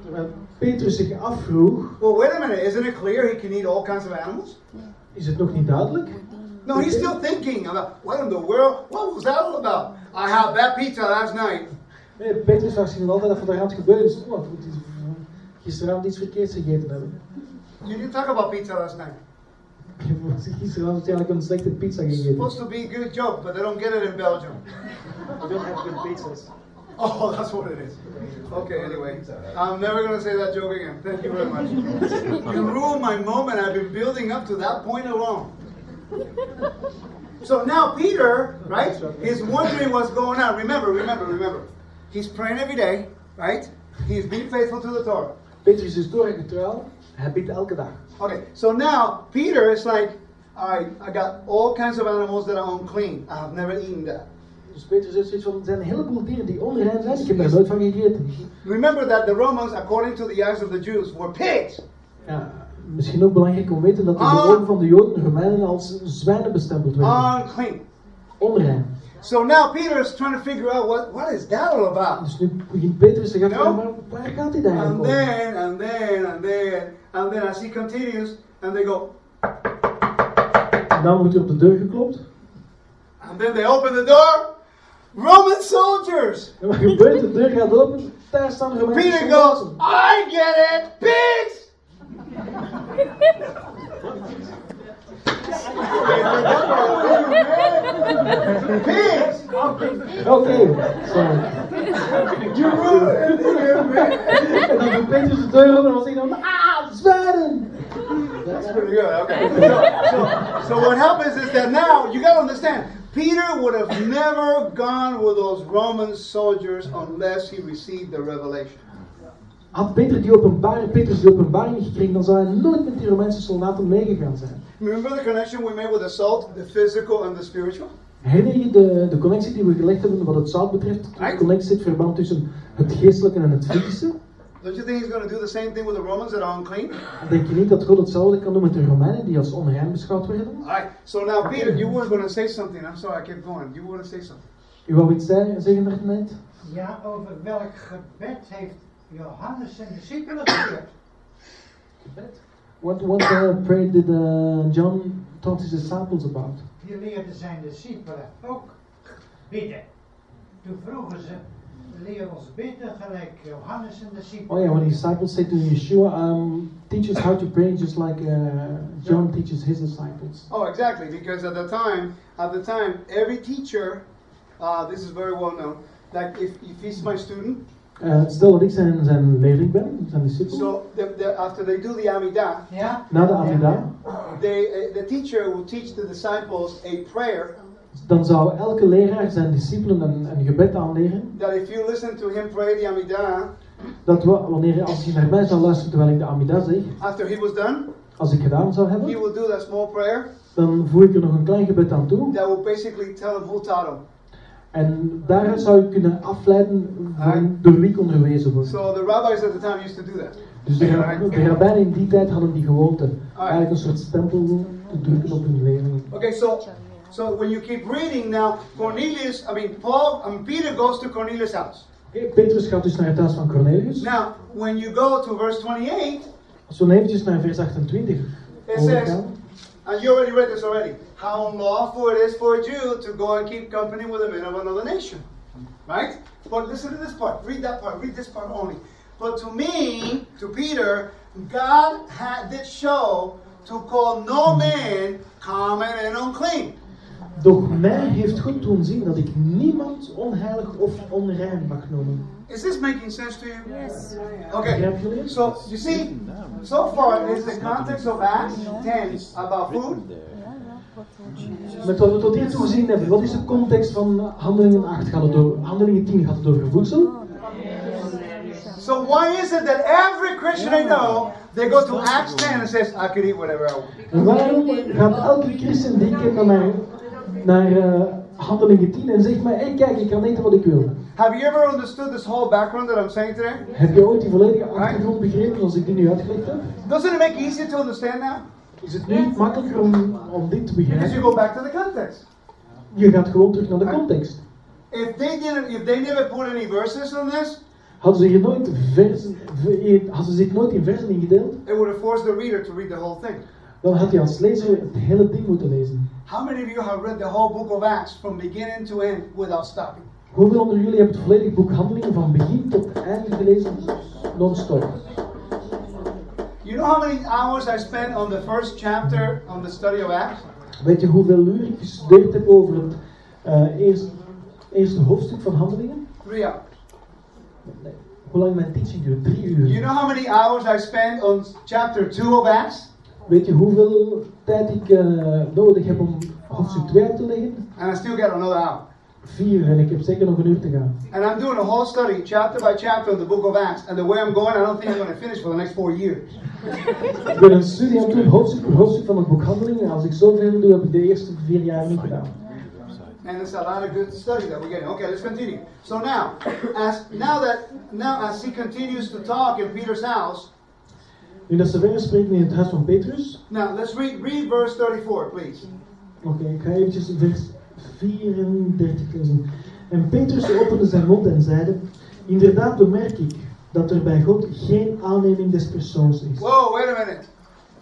Terwijl Petrus zich afvroeg, well, wait a minute, isn't it clear he can eat all kinds of animals? is het nog niet duidelijk? No, he's still thinking about what in the world, what was that all about? I had that pizza last night. Nee, Petrus nog altijd wat er aan het gebeuren is. Oh, wat moet hij gisteravond iets verkeerds gegeten hebben? You didn't talk about pizza last night. Gisteravond waarschijnlijk een slechte pizza It's gegeten. supposed to be a good joke, but they don't get it in Belgium. I don't have good pizzas. Oh, that's what it is. Okay, anyway. I'm never going to say that joke again. Thank you very much. You ruined my moment. I've been building up to that point alone. So now Peter, right, is wondering what's going on. Remember, remember, remember. He's praying every day, right? He's being faithful to the Torah. Petrus is doorgetrouw. Hij bidt elke dag. Okay, so now Peter is like, all right, I got all kinds of animals that are unclean. I have never eaten that. Dus Petrus heeft zoiets van, er zijn een heleboel dieren die onrein zijn. Ik heb er nooit van gegeten. Remember that the Romans, according to the eyes of the Jews, were pigs. Ja, misschien ook belangrijk om te weten dat de Ah. ogen van de Joden de Romeinen als zwijnen bestempeld werden. Unclean. Onrein. So now Peter is trying to figure out what, what is that all about. Dus nu begint Petrus zich af te vragen, maar waar gaat dit eigenlijk And then, and then, and then, and then as he continues, and they go, En dan wordt er op de deur geklopt. and then they open the door. Roman soldiers. En wat gebeurt? De deur gaat open. Daar staan Romeinse Peter goes, soldaten. I get it, pigs. Oké, sorry. You ruined it, zegt hij dan, ah, zwijnen! That's pretty good. Okay. So, so, so what happens is that now you got to understand. Peter would have never gone with those Roman soldiers unless he received the revelation. Had Peter die openbaring, Petrus die openbaring niet gekregen, dan zou hij nooit met die Romeinse soldaten meegegaan zijn. Remember the connection we made with the salt, the physical and the spiritual? Herinner je de, de connectie die we gelegd hebben wat het zout betreft? De connectie, het verband tussen het geestelijke en het fysische? Don't you think he's going to do the same thing with the Romans that are unclean? Denk je niet dat God hetzelfde kan doen met de Romeinen die als onrein beschouwd werden? All right. So now, Peter, you were going to say something. I'm sorry, I kept going. You were going to say something. U wou iets zeggen zeggen daarnet? Ja, over welk gebed heeft Johannes zijn discipelen geleerd? What, what uh, prayer did uh, John taught his disciples about? Die leerde zijn discipelen ook bidden. Toen vroegen ze, leer ons bidden gelijk Johannes zijn discipelen. Oh yeah, when his disciples said to Yeshua, um, teach us how to pray just like uh, John teaches his disciples. Oh, exactly. Because at the time, at the time, every teacher, uh, this is very well known. Like if, if he's my student, Eh, stel dat ik zijn, zijn leerling ben, zijn discipel. So the, the, after they do the Amidah, Ja? Na de Amida, they, uh, the teacher will teach the disciples a prayer dan zou elke leraar zijn discipelen een, een gebed aanleren. that if you listen to him pray the Amidah, Dat we, wanneer, als je naar mij zou luisteren terwijl ik de Amida zeg, after he was done, als ik gedaan zou he hebben, will do that small prayer dan voeg ik er nog een klein gebed aan toe. that will basically tell him who taught him. En daaruit zou je kunnen afleiden van door wie onderwezen wordt. So the rabbis at the time used to do that. Dus de, de rabbijnen in die tijd hadden die gewoonte. Eigenlijk een soort stempel te drukken op hun leerlingen. Okay, so so when you keep reading now, Cornelius, I mean Paul, I mean Peter goes to Cornelius' house. Oké, Petrus gaat dus naar het huis van Cornelius. Now, when you go to verse 28, Als we eventjes naar vers 28 it says. And you already read this already, how unlawful it is for a Jew to go and keep company with a man of another nation. Right? But listen to this part. Read that part. Read this part only. But to me, to Peter, God had did show to call no man common and unclean. Doch mij heeft God doen zien dat ik niemand onheilig of onrein mag noemen. Is this making sense to you? Yes. Okay. So you see, so far is the context of Acts 10 about food. Met wat we tot hiertoe gezien hebben, wat is de context van Handelingen 8? Gaat het over, Handelingen 10 gaat het over voedsel? So why is it that every Christian I know, they go to Acts 10 and says, I could eat whatever I want. Waarom gaat elke christen die ik ken dan naar, naar eh, Handelingen 10 en zegt mij, hey kijk, ik kan eten wat ik wil. Have you ever understood this whole background that I'm saying today? Heb je ooit die volledige achtergrond begrepen zoals ik die nu uitgelegd heb? Doesn't it make it easier to understand now? Is het nu makkelijker om, om dit te Because you begrijpen? go back to the context. Je gaat gewoon terug naar de context. If they didn't, if they never put any verses on this, Hadden ze, hier nooit versen, ver- hadden ze zich nooit in versen ingedeeld, it would have forced the reader to read the whole thing. Dan had hij als lezer het hele ding moeten lezen. How many of you have read the whole book of Acts from beginning to end without stopping? Hoeveel onder jullie hebben het volledige boek Handelingen van begin tot einde gelezen, non-stop? You know how many hours I spent on the first chapter on the study of Acts? Weet je hoeveel uur ik gestudeerd heb over het eh, eerste, eerste hoofdstuk van Handelingen? Three hours. Nee. Hoe lang mijn teaching duurt? Drie uur. You know how many hours I spent on chapter 2 of Acts? Weet je hoeveel tijd ik eh, nodig heb om hoofdstuk 2 uit te leggen? And I still got another hour. Vier en ik heb zeker nog een uur te gaan. And I'm doing a whole study, chapter by chapter, of the book of Acts. And the way I'm going, I don't think I'm going to finish for the next four years. Ik ben een studie aan het doen, hoofdstuk per hoofdstuk van het boek Handelingen. En als ik zo verder doe, heb ik de eerste vier jaar niet gedaan. And it's a lot of good study that we're getting. Okay, let's continue. So now, as now that now as he continues to talk in Peter's house, Nu dat ze verder spreken in het huis van Petrus. now let's read read verse 34, please. Oké, ik ga eventjes vers 34 lezen. En Petrus opende zijn mond en zeide: Inderdaad bemerk ik dat er bij God geen aanneming des persoons is. Whoa, wait a minute.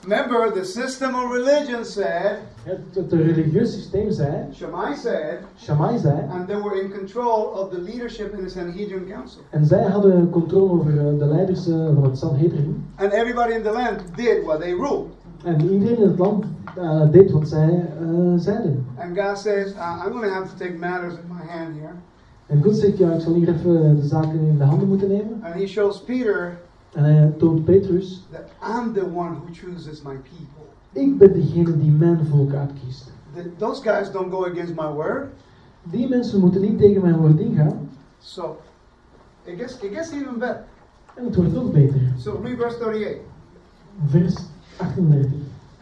Remember, the system of religion said, Het, religieus systeem zei, Shammai said, Shammai zei, and they were in control of the leadership in the Sanhedrin council. en zij hadden controle over de leiders eh, van het Sanhedrin. And everybody in the land did what they ruled. En iedereen in het land eh, deed wat zij eh, zeiden. And God says, uh, I'm going to have to take matters in my hand here. En God zegt, ja, ik zal hier even de zaken in de handen moeten nemen. And he shows Peter En hij toont Petrus, that I'm the one who chooses my people. ik ben degene die mijn volk uitkiest. The, those guys don't go against my word. Die mensen moeten niet tegen mijn woord ingaan. So it gets, it gets even better. En het wordt nog beter. So read verse 38. Vers 38.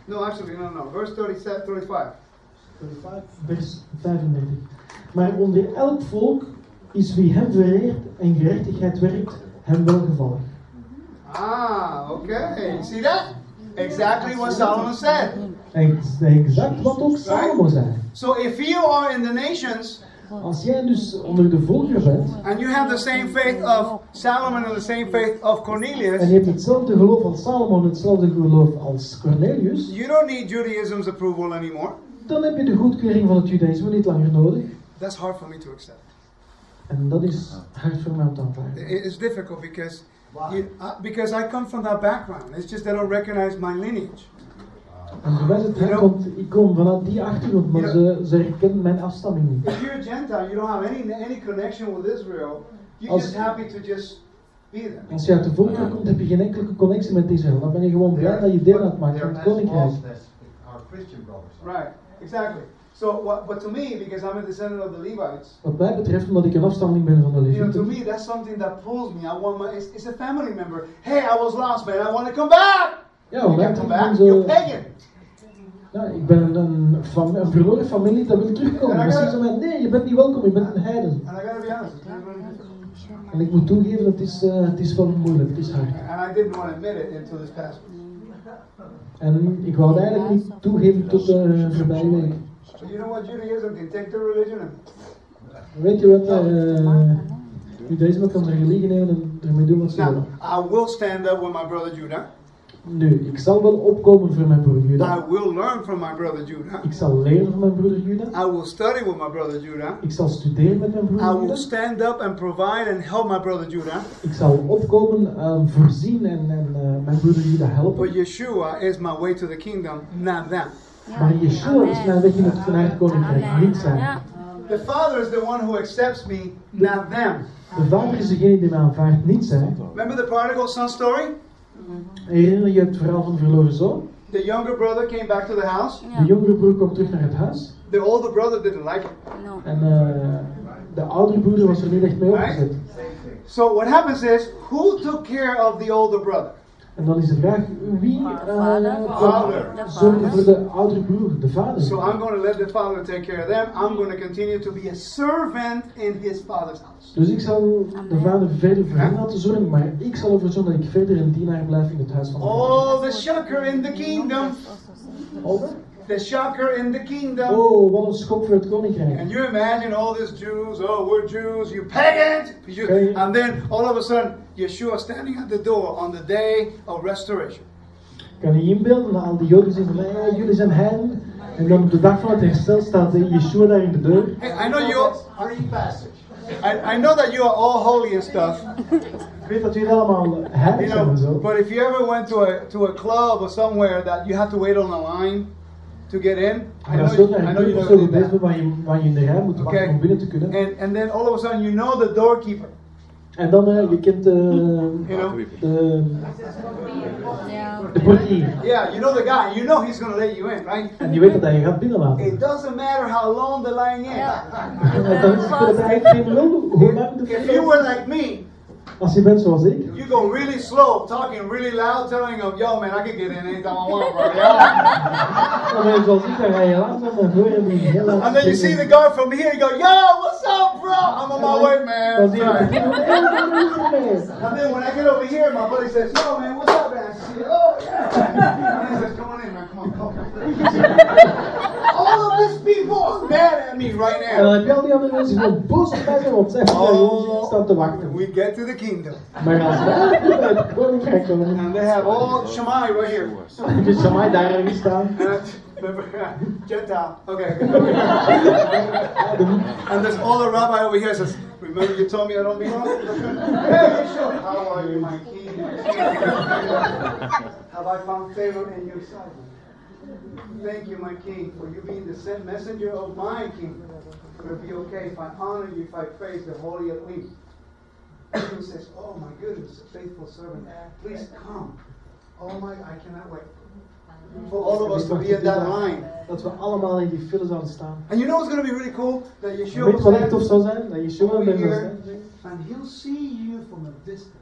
No, actually, no, no. Verse 37, 35. Vers 35. Maar onder elk volk is wie hem vereert en gerechtigheid werkt, hem welgevallig. Ah, okay. See that? Exactly what Solomon said. En exact wat ook Salomo zei. So if you are in the nations Als jij dus onder de volkeren bent and you have the same faith of Solomon and the same faith of en Cornelius, je hebt hetzelfde geloof als Salomo en hetzelfde geloof als Cornelius, you don't need Judaism's approval anymore. dan heb je de goedkeuring van het judaïsme niet langer nodig. That's hard for me to accept. En dat is hard voor mij om te aanvaarden. It- It's difficult because you, uh, because I come from that background. It's just they don't recognize my lineage. Is het want ik kom vanuit die achtergrond, maar ze, ze herkennen mijn afstamming niet. If you're a Gentile, you don't have any any connection with Israel. You're Als- just happy to just be there. Als je uit de volkeren komt, heb je geen enkele connectie met Israël. Dan ben je gewoon blij dat je deel uitmaakt van het koninkrijk. Christian brothers. Right, exactly. So, what, but to me, because I'm a descendant of the Levites, Wat mij betreft, omdat ik een afstammeling ben van de you know, to Levieten, me, that's something that pulls me. I want my, it's, it's a family member. Hey, I was lost, man. I want to come back. ja, you mij come back. zo, You're pagan. nou, ik ben een, fam- een verloren familie dat wil terugkomen. Ja. zeggen ze mij, nee, je bent niet welkom, je bent een heiden. And I gotta be honest. En ik moet toegeven, het is, eh, het is wel moeilijk, het is hard. And I didn't want to admit it until this past. En ik wou het eigenlijk niet toegeven tot de voorbije week. But you know what Judaism can religion and Weet je wat, eh Judaïsme kan zijn religie nemen en ermee doen wat ze willen. I will stand up with my brother Judah. Nu, ik zal wel opkomen voor mijn broer Juda. I will learn from my brother Judah. Ik zal leren van mijn broeder Juda. I will study with my brother Judah. Ik zal studeren met mijn broer. I will stand up and provide and help my brother Judah. Ik zal opkomen, ehm, voorzien en, en eh, mijn broeder Juda helpen. But Yeshua is my way to the kingdom, not them. Maar Yeshua is mijn weg in het vanuit het koninkrijk, niet zijn. Ja. The Father is the one who accepts me, not them. De vader is degene die mij aanvaardt, niet zij. Remember the prodigal son story? Herinner je het verhaal van de verloren zoon? The younger brother came back to the house. De jongere broer kwam terug naar het huis. The older brother didn't like it. No. En eh, de oudere broeder was er niet echt mee opgezet. So what happens is, who took care of the older brother? En dan is de vraag, wie Vader. eh, vader. voor de oudere broer, de vader? So I'm going to let the father take care of them. I'm going to continue to be a servant in his father's house. Dus ik zal de vader verder voor hem laten zorgen, maar ik zal ervoor zorgen dat ik verder een dienaar blijf in het huis van de vader. Oh, the shocker in the kingdom. Oh, The shocker in the kingdom. oh, wat een schok voor het koninkrijk. And you imagine all these Jews, oh, we're Jews, you pagans. You- Okay. And then all of a sudden, Yeshua standing at the door on the day of restoration. Kan je je inbeelden dat al die joden zeggen van, "Eh, jullie zijn heiden. En dan op de dag van het herstel staat Yeshua daar in de deur. Hey, I know you. Free passage. I, I know that you are all holy and stuff, Ik weet dat jullie allemaal heilig you zijn en know. zo. But if you ever went to a to a club or somewhere that you had to wait on a line to get in, I know, you, I know you never did that. waar je, waar je in de rij moet wachten om binnen te kunnen. And and then all of a sudden, you know the doorkeeper. En dan, eh, je kent eh, You know. de, de portier. Yeah, you know the guy. You know he's going to let you in, right? En je weet dat je gaat binnenlaten. It doesn't matter how long the line is. En dan speelt het eigenlijk geen rol hoe lang If you were like me, Als je bent zoals ik, you go really slow, talking really loud, telling them, "Yo, man, I can get in anytime I want, bro." Yeah. dan ben je zoals ik, dan ga je langzaam naar voren en heel laat And then you see the guy from here, you go, "Yo, what's up, bro? I'm on my way, Dan man." zie je And then when I get over here, my buddy says, "Yo, man, what's up, man?" I say, "Oh, yeah." And he says, "Come on in, man. Come on, come on." All of these people are mad at me right now. heb je al die andere mensen gewoon boos op mij zijn, want zij Oh, staan te wachten. we get to the kingdom, Maar als wij uit het koninkrijk komen, and they have all Shammai right here. dus Samai daar ergens staan. And remember, Gentile. Okay. and there's all the rabbi over here says, "Remember, you told me I don't belong." hey, Yeshua, how are you, my king? Have I found favor in your sight? Thank you, my king, for you being the sent messenger of my king. Would it be okay if I honor you, if I praise the holy at least? He says, "Oh my goodness, faithful servant, please come." Oh my, I cannot wait for all of us to be in that line. Dat we allemaal in die file zouden staan. And you know what's going to be really cool? That Yeshua Weet wat will echt tof stand zou zijn? Dat Yeshua over daar zou here, and he'll see you from a distance.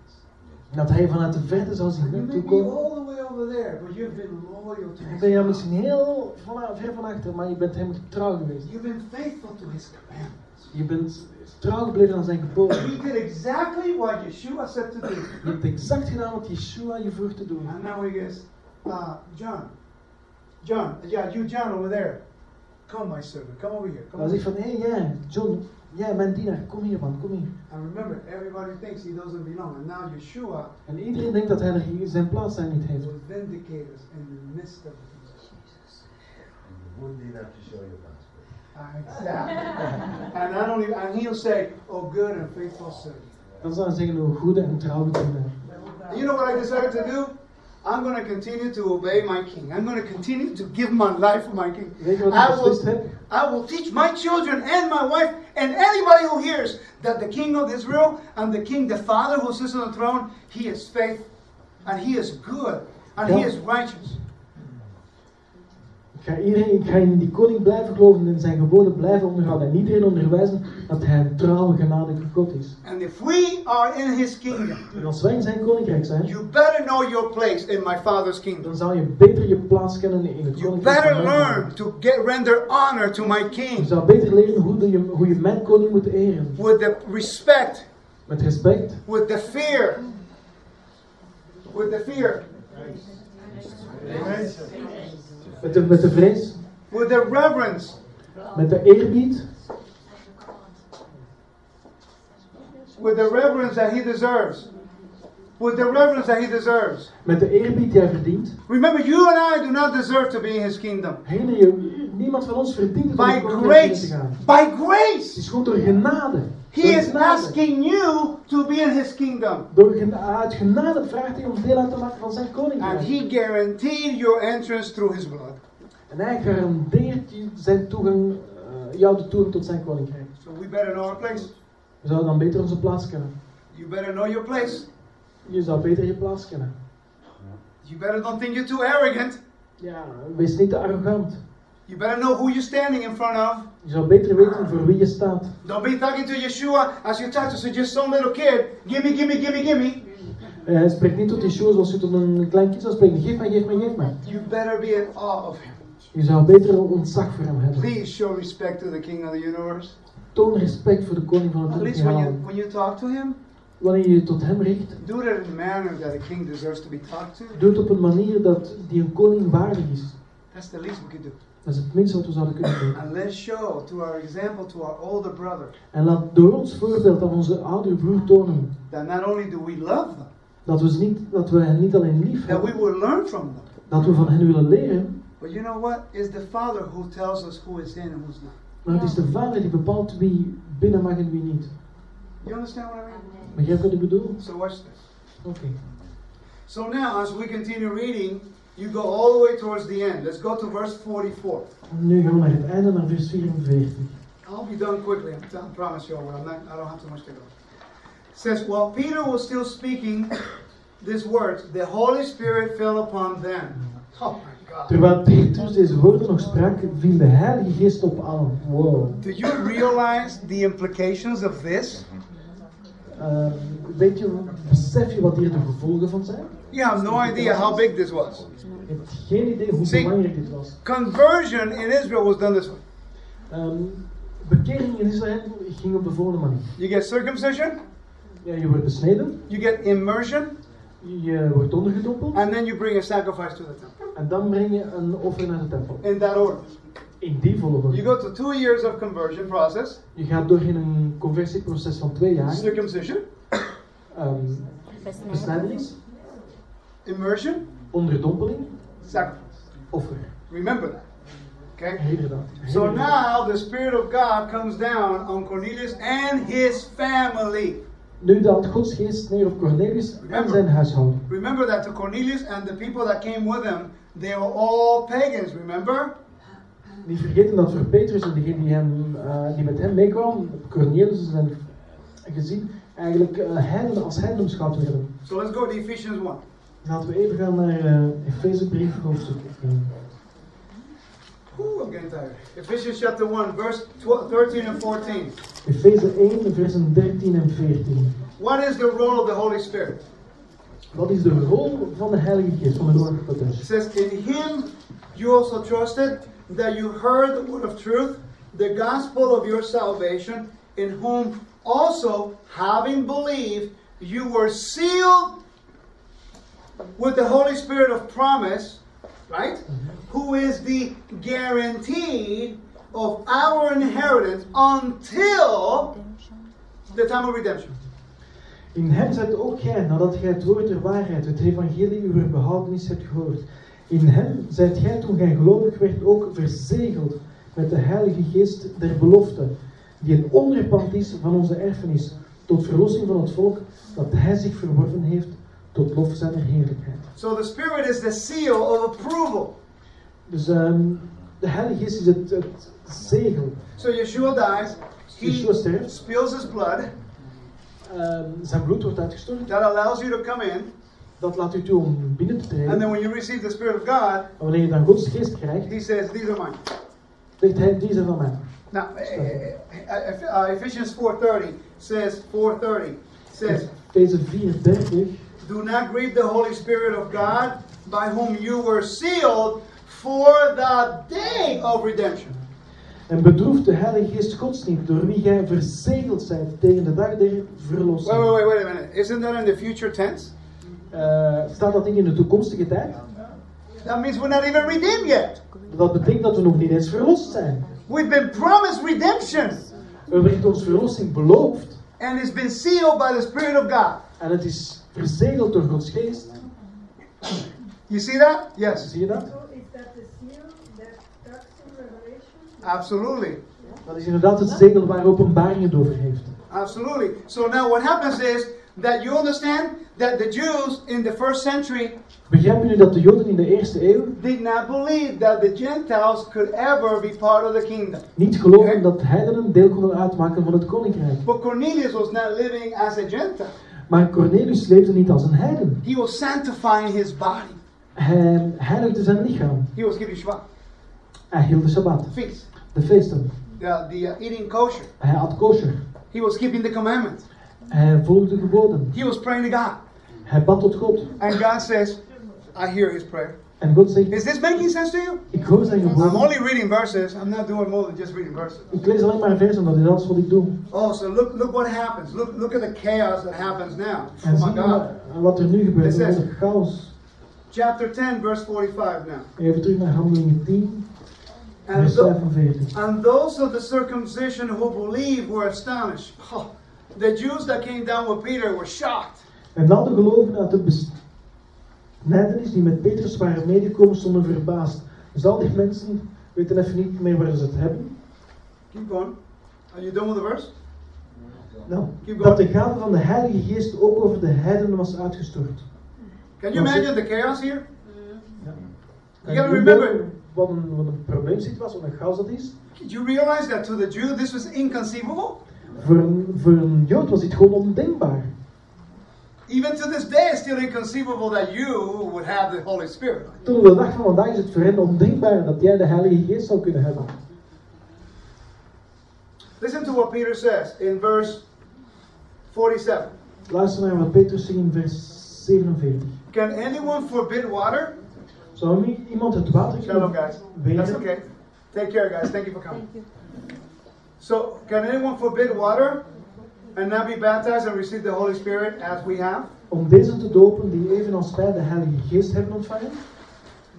Dat hij vanuit de verte zou zien And you may naartoe be komen. all the way over there, but you've been loyal to Dan his ben je misschien heel van, ver van achter, maar je bent hem trouw geweest. You've been faithful to his commandments. Je bent trouw gebleven aan zijn geboden. You did exactly what Yeshua said to do. Je hebt exact gedaan wat Yeshua je vroeg te doen. And now he goes, uh, John, John, yeah, you John over there. Come, my servant, come over here. Come Dan zeg here. van, hé hey, jij, John, jij mijn dienaar, kom hier man, kom hier. And remember, everybody thinks he doesn't belong. And now Yeshua En iedereen denkt dat hij hier zijn plaats daar niet heeft. will vindicate us in the midst of the And you wouldn't even have to show your passport. Exactly. and not only, and he'll say, "Oh, good and faithful servant." Dan zou hij zeggen hoe goede en trouwe dienaar. You know what I decided to do? I'm going to continue to obey my king. I'm going to continue to give my life for my king. Weet je wat ik I will. I will teach my children and my wife and anybody who hears that the king of Israel and the king, the father who sits on the throne, he is faith and he is good and he is righteous. Ik ga, iedereen, ik ga in die koning blijven geloven en zijn geboden blijven onderhouden. En iedereen onderwijzen dat hij een trouwe, genadige God is. And if we are in his kingdom, En als wij in zijn koninkrijk zijn, you better know your place in my father's kingdom. dan zal je beter je plaats kennen in het You koninkrijk better van mijn learn to get render honor to my Je king zou beter leren hoe je, hoe je mijn koning moet eren. with the respect, Met respect, with the fear, with the fear, met de, met de vrees, with the reverence, met de eerbied, with the reverence that he deserves. With the reverence that he deserves. met de eerbied die hij verdient. Remember, you and I do not deserve to be in his kingdom. Herinner je, niemand van ons verdient het om By het koninkrijk binnen te grace. gaan. By Het grace. is gewoon door genade. He Door is genade. asking you to be in his kingdom. Door gena- uit genade vraagt hij om deel uit te maken van zijn And koninkrijk. he guaranteed your entrance through his blood. En hij garandeert je zijn toegang, eh, jou de toegang tot zijn koninkrijk. So we better know our place. We zouden dan beter onze plaats kennen. You better know your place. Je zou beter je plaats kennen. You better don't think you're too arrogant. Ja, wees niet te arrogant. You better know who you're standing in front of. Je zou beter weten voor wie je staat. Don't be talking to Yeshua as you talk to suggest some little kid. Gimme, gimme, gimme, gimme. Eh, Hij spreekt niet tot Yeshua zoals je tot een klein kind zou spreken. Geef mij, geef mij, geef mij. You better be in awe of him. Je zou beter ontzag voor hem hebben. Please show respect to the King of the universe. Toon respect voor de koning van At het least when you universum. when you talk to him, Wanneer je je tot hem richt, do it in a manner that a king deserves to be talked to. doe het op een manier dat die een koning waardig is. That's the least we could do. Dat is het minste wat we zouden kunnen doen. And let's show to our example to our older brother En laat door ons voorbeeld aan onze oudere broer tonen that not only do we love them, dat we, ze niet, dat we hen niet alleen lief that we hebben, will learn from them. dat we van hen willen leren, But you know what? It's the Father who tells us who is in and who's not. maar het is de vader die bepaalt wie binnen mag en wie niet. You understand what I mean? Begrijp wat ik bedoel? So watch this. Oké. So now, as we continue reading, you go all the way towards the end. Let's go to verse 44. Nu gaan we naar het einde, naar vers 44. I'll be done quickly. I promise you. I will. Not. I don't have too much to go. It says, while Peter was still speaking these words, the Holy Spirit fell upon them. Oh my God! Terwijl Petrus deze woorden nog sprak, viel de Heilige Geest op allen. Wow. Do you realize the implications of this? Eh, weet je, besef je wat hier de gevolgen van zijn? You have no idea how big this was. Je hebt geen idee hoe See- belangrijk dit was. Conversion in Israel was done this way. Ehm, bekering in Israël ging op de volgende manier. You get circumcision, Ja, je wordt besneden, you get immersion, je wordt ondergedompeld and then you bring a sacrifice to the temple. en dan breng je een offer naar de tempel. In that order. In die volgorde. You go to two years of conversion process, Je gaat door in een conversieproces van twee jaar. circumcision, um, Ehm besnijdenis, immersion, onderdompeling, sacrifice. offer. Remember that. Okay? Herinner dat. So now the Spirit of God comes down on Cornelius and his family. Nu daalt Gods geest neer op Cornelius en zijn huishouden. Remember that to Cornelius and the people that came with him, they were all pagans, remember? Niet vergeten dat voor Petrus en degene die, hem, eh, die met hem meekwam, Cornelius en zijn gezin, eigenlijk uh, heidenen als heidenen beschouwd werden. So let's go to Ephesians 1. Laten we even gaan naar uh, Efezebrief hoofdstuk 1. Ooh, I'm getting tired. Ephesians chapter 1, verse 12, 13 and 14. Efeze 1, versen 13 en 14. What is the role of the Holy Spirit? Wat is de rol van de Heilige Geest, van de Ruach It Kodesh? says, In him you also trusted that you heard the word of truth, the gospel of your salvation, in whom also, having believed, you were sealed with the Holy Spirit of promise, right? Mm-hmm. Who is the guarantee of our inheritance until the time of redemption. In hem zijt ook gij, nadat gij het woord der waarheid, het evangelie uw behoudenis hebt gehoord. In hem zijt gij, toen gij gelovig werd, ook verzegeld met de heilige geest der belofte, die een onderpand is van onze erfenis, tot verlossing van het volk dat hij zich verworven heeft, tot lof zijn heerlijkheid. So the Spirit is the seal of approval. Dus ehm, de Heilige Geest is het, het zegel. So Yeshua dies, Yeshua he sterft, spills his blood. ehm, zijn bloed wordt uitgestort. That allows you to come in. Dat laat u toe om binnen te And treden. then when you receive the Spirit of God, En wanneer je dan Gods Geest krijgt, he says, These are mine. zegt hij, die zijn van mij. Now, uh, Ephesians 4.30 says, 4.30 says, Deze 34, Do not grieve the Holy Spirit of God, by whom you were sealed for the day of redemption. en bedroeft de Heilige Geest Gods niet, door wie gij verzegeld zijt tegen de dag der Wait, wait, verlossing. wait, wait a minute. Isn't that in the future tense? Eh, staat dat niet in de toekomstige tijd? That means we're not even redeemed yet. Dat betekent dat we nog niet eens verlost zijn. We've been promised redemption, Er werd ons verlossing beloofd and it's been sealed by the Spirit of God. en het is verzegeld door Gods Geest. You see that? Yes, Zie je dat? So is that the seal that talks in Revelation? absolutely. Dat is inderdaad het zegel waar openbaring het over heeft. Absolutely. So now what happens is that you understand that the Jews in the first century Begrijpen jullie dat de Joden in de eerste eeuw did not believe that the Gentiles could ever be part of the kingdom. niet geloofden dat heidenen deel konden uitmaken van het koninkrijk? But Cornelius was not living as a Gentile. Maar Cornelius leefde niet als een heiden. He was sanctifying his body. Hij heiligde zijn lichaam. He was keeping Shabbat, Hij hield de Sabbat, feast, de feesten. the, the uh, eating kosher. Hij had kosher. He was keeping the commandments. Hij geboden. He was praying to God. Hij bad tot God. And God says, I hear his prayer. En God zegt, Is this making sense to you? ik hoor zijn I'm only reading verses. I'm not doing more than just reading verses. Ik lees alleen maar versen, dat is alles wat ik doe. Oh, so look look what happens. Look look at the chaos that happens now. En Oh my God. maar wat er nu gebeurt. Er een chaos. Chapter 10, verse 45 now. Even terug naar handelingen 10, And, vers 45. and those of the circumcision who believe were astonished. Oh, the Jews that came down with Peter were shocked. En al de gelovigen uit de besnijdenis die met Petrus waren meegekomen stonden verbaasd. Dus al die mensen weten even niet meer waar ze het hebben. Keep going. Are you done with the verse? Nou, Keep dat de gave van de Heilige Geest ook over de heidenen was uitgestort. Can you imagine the chaos here? En You gotta remember- Wat een, wat een probleemsituatie, wat een chaos dat is. Did you realize that to the Jew this was inconceivable? Voor een, voor een Jood was dit gewoon ondenkbaar. Even to this day, it's still inconceivable that you would have the Holy Spirit. Tot de dag van vandaag is het voor hen ondenkbaar dat jij de Heilige Geest zou kunnen hebben. Listen to what Peter says in verse 47. Luister naar wat Petrus zegt in vers 47. Can anyone forbid water? Zou iemand het water Shut up, kunnen guys. weren? That's okay. Take care, guys. Thank you for coming. So, can anyone forbid water and not be baptized and receive the Holy Spirit as we have? Om deze te dopen die evenals wij de Heilige Geest hebben ontvangen?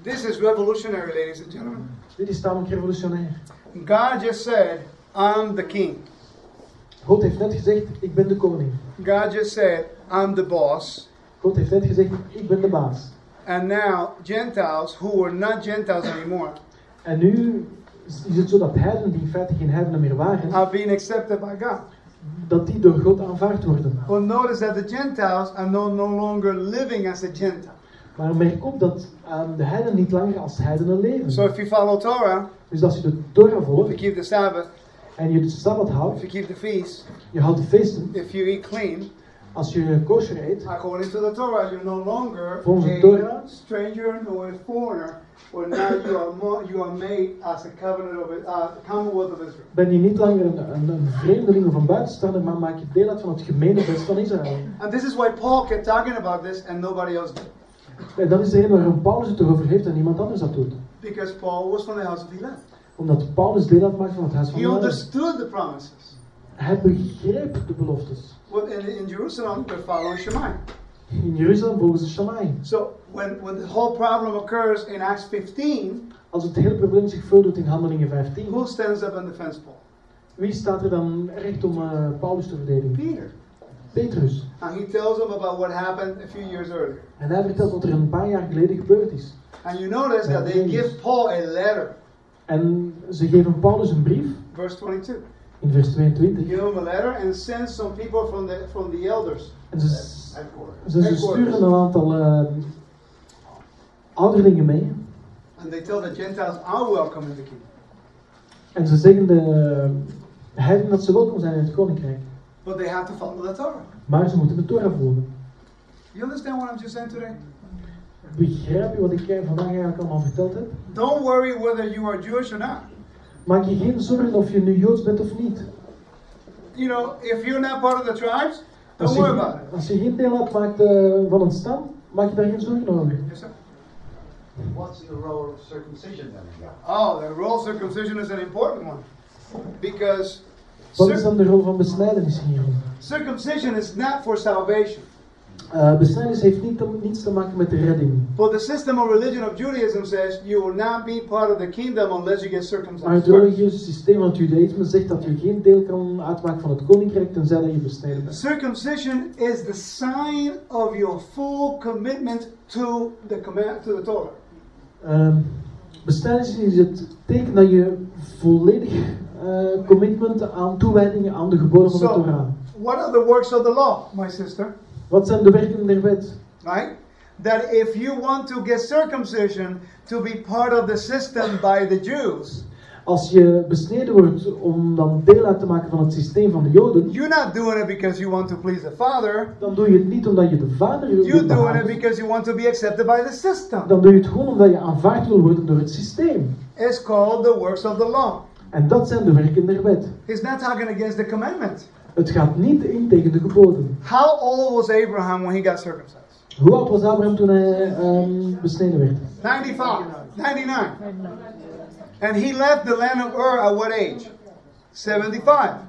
This is revolutionary, ladies and gentlemen. Dit is tamelijk revolutionair. God just said, I'm the king. God heeft net gezegd, ik ben de koning. God just said, I'm the boss. God heeft net gezegd, ik ben de baas. And now, Gentiles who were not Gentiles anymore En nu is het zo dat heidenen, die in feite geen heidenen meer waren, are being accepted by God. dat die door God aanvaard worden. Well, notice that the Gentiles are no, no longer living as a Gentile. Maar merk op dat ehm, de heidenen niet langer als heidenen leven. So if you follow Torah, Dus als je de Torah if you volgt keep the Sabbath, en je de Sabbat if houdt, you keep the feast, je houdt de feesten, if you eat clean, als je kosher eet, according to the Torah, you're no longer a Torah. stranger nor a foreigner, but now you are mo- you are made as a covenant of uh, Commonwealth of Israel. ben je niet langer een, een, een vreemdeling of een buitenstaander, maar maak je deel uit van het gemene best van Israël. And this is why Paul kept talking about this and nobody else did, En dat is de reden waarom Paulus het erover heeft en niemand anders dat doet. because Paul was from the house of Hillel. Omdat Paulus deel uitmaakt van het huis van He Israël. understood the promises. Hij begreep de beloftes. Well, in, in Jerusalem, they're following Shemai. In Jeruzalem volgens de Shammai. So when, when the whole problem occurs in Acts 15, Als het hele probleem zich voordoet in Handelingen 15, who stands up and defends Paul? wie staat er dan recht om eh, Paulus te verdedigen? Peter. Petrus. And he tells them about what happened a few years earlier. En hij vertelt wat er een paar jaar geleden gebeurd is. And you notice that they give Paul a letter, En ze geven Paulus een brief verse 22. in vers They 22. give him a letter and send some people from the from the elders En ze Ze, ze sturen een aantal eh, ouderlingen mee. And they tell the Gentiles are welcome in the kingdom. En ze zeggen de uh, heidenen dat ze welkom zijn in het koninkrijk. But they have to follow the Torah. Maar ze moeten de Torah volgen. You understand what I'm just saying today? Begrijp je wat ik eh, vandaag eigenlijk allemaal verteld heb? Don't worry whether you are Jewish or not. Maak je geen zorgen of je nu Joods bent of niet. You know, if you're not part of the tribes, don't worry about it. als je geen deel uitmaakt eh, van een stam, maak je daar geen zorgen over. Yes, sir. What's the role of circumcision then? Oh, the role of circumcision is an important one. Because Wat is cir- dan de rol van besnijdenis hier? circumcision is not for salvation. Eh besnijdenis heeft niet te- niets te maken met de redding. But the system of religion of Judaism says you will not be part of the kingdom unless you get Maar circumcised. het first. religieuze systeem van het judaïsme zegt dat je geen deel kan uitmaken van het koninkrijk tenzij dat je besneden bent. Circumcision is the sign of your full commitment to the command to the Torah. Ehm besnijdenis is het teken dat je volledig eh, commitment aan toewijdingen aan de geboden van de Torah. what are the works of the law, my sister? Wat zijn de werken der wet? Right? That if you want to get circumcision to be part of the system by the Jews, Als je besneden wordt om dan deel uit te maken van het systeem van de Joden, you're not doing it because you want to please the Father. dan doe je het niet omdat je de Vader wil You're doing it because you want to be accepted by the system. Dan doe je het gewoon omdat je aanvaard wil worden door het systeem. It's called the works of the law. En dat zijn de werken der wet. He's not talking against the commandment. Het gaat niet in tegen de geboden. How old was Abraham when he got circumcised? Hoe oud was Abraham toen hij ehm, besneden werd? 95, 99. And he left the land of Ur at what age? 75.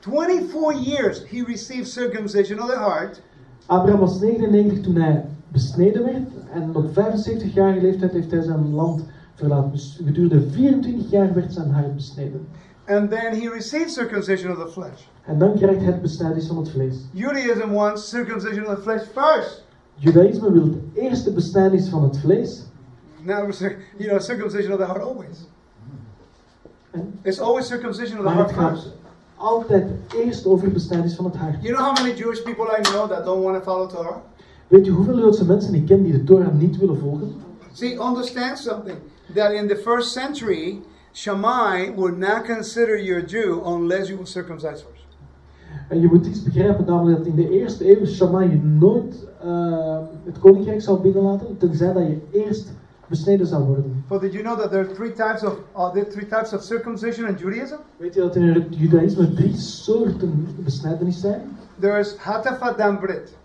24 years he received circumcision of the heart. Abraham was 99 toen hij besneden werd. En op 75-jarige leeftijd heeft hij zijn land verlaten. Dus gedurende 24 jaar werd zijn hart besneden. And then he received circumcision of the flesh. En dan krijgt hij het besnijdenis van het vlees. Judaism wants circumcision of the flesh first. Judaïsme wil het eerste besnijdenis van het vlees. Now, you know, circumcision of the heart always. It's always circumcision of the heart first. altijd eerst over besnijdenis van het hart. You know how many Jewish people I know that don't want to follow Torah? Weet je hoeveel Joodse mensen ik ken die de Torah niet willen volgen? See, understand something. That in the first century, Shammai would not consider you a Jew unless you were circumcised first. En je moet iets begrijpen, namelijk dat in de eerste eeuw Shammai je nooit eh, het koninkrijk zal binnenlaten, tenzij dat je eerst besneden zal worden. But did you know that there are three types of uh, there are three types of circumcision in Judaism? Weet je dat in het Judaïsme drie soorten besnijdenis zijn? There is hatafat dan brit,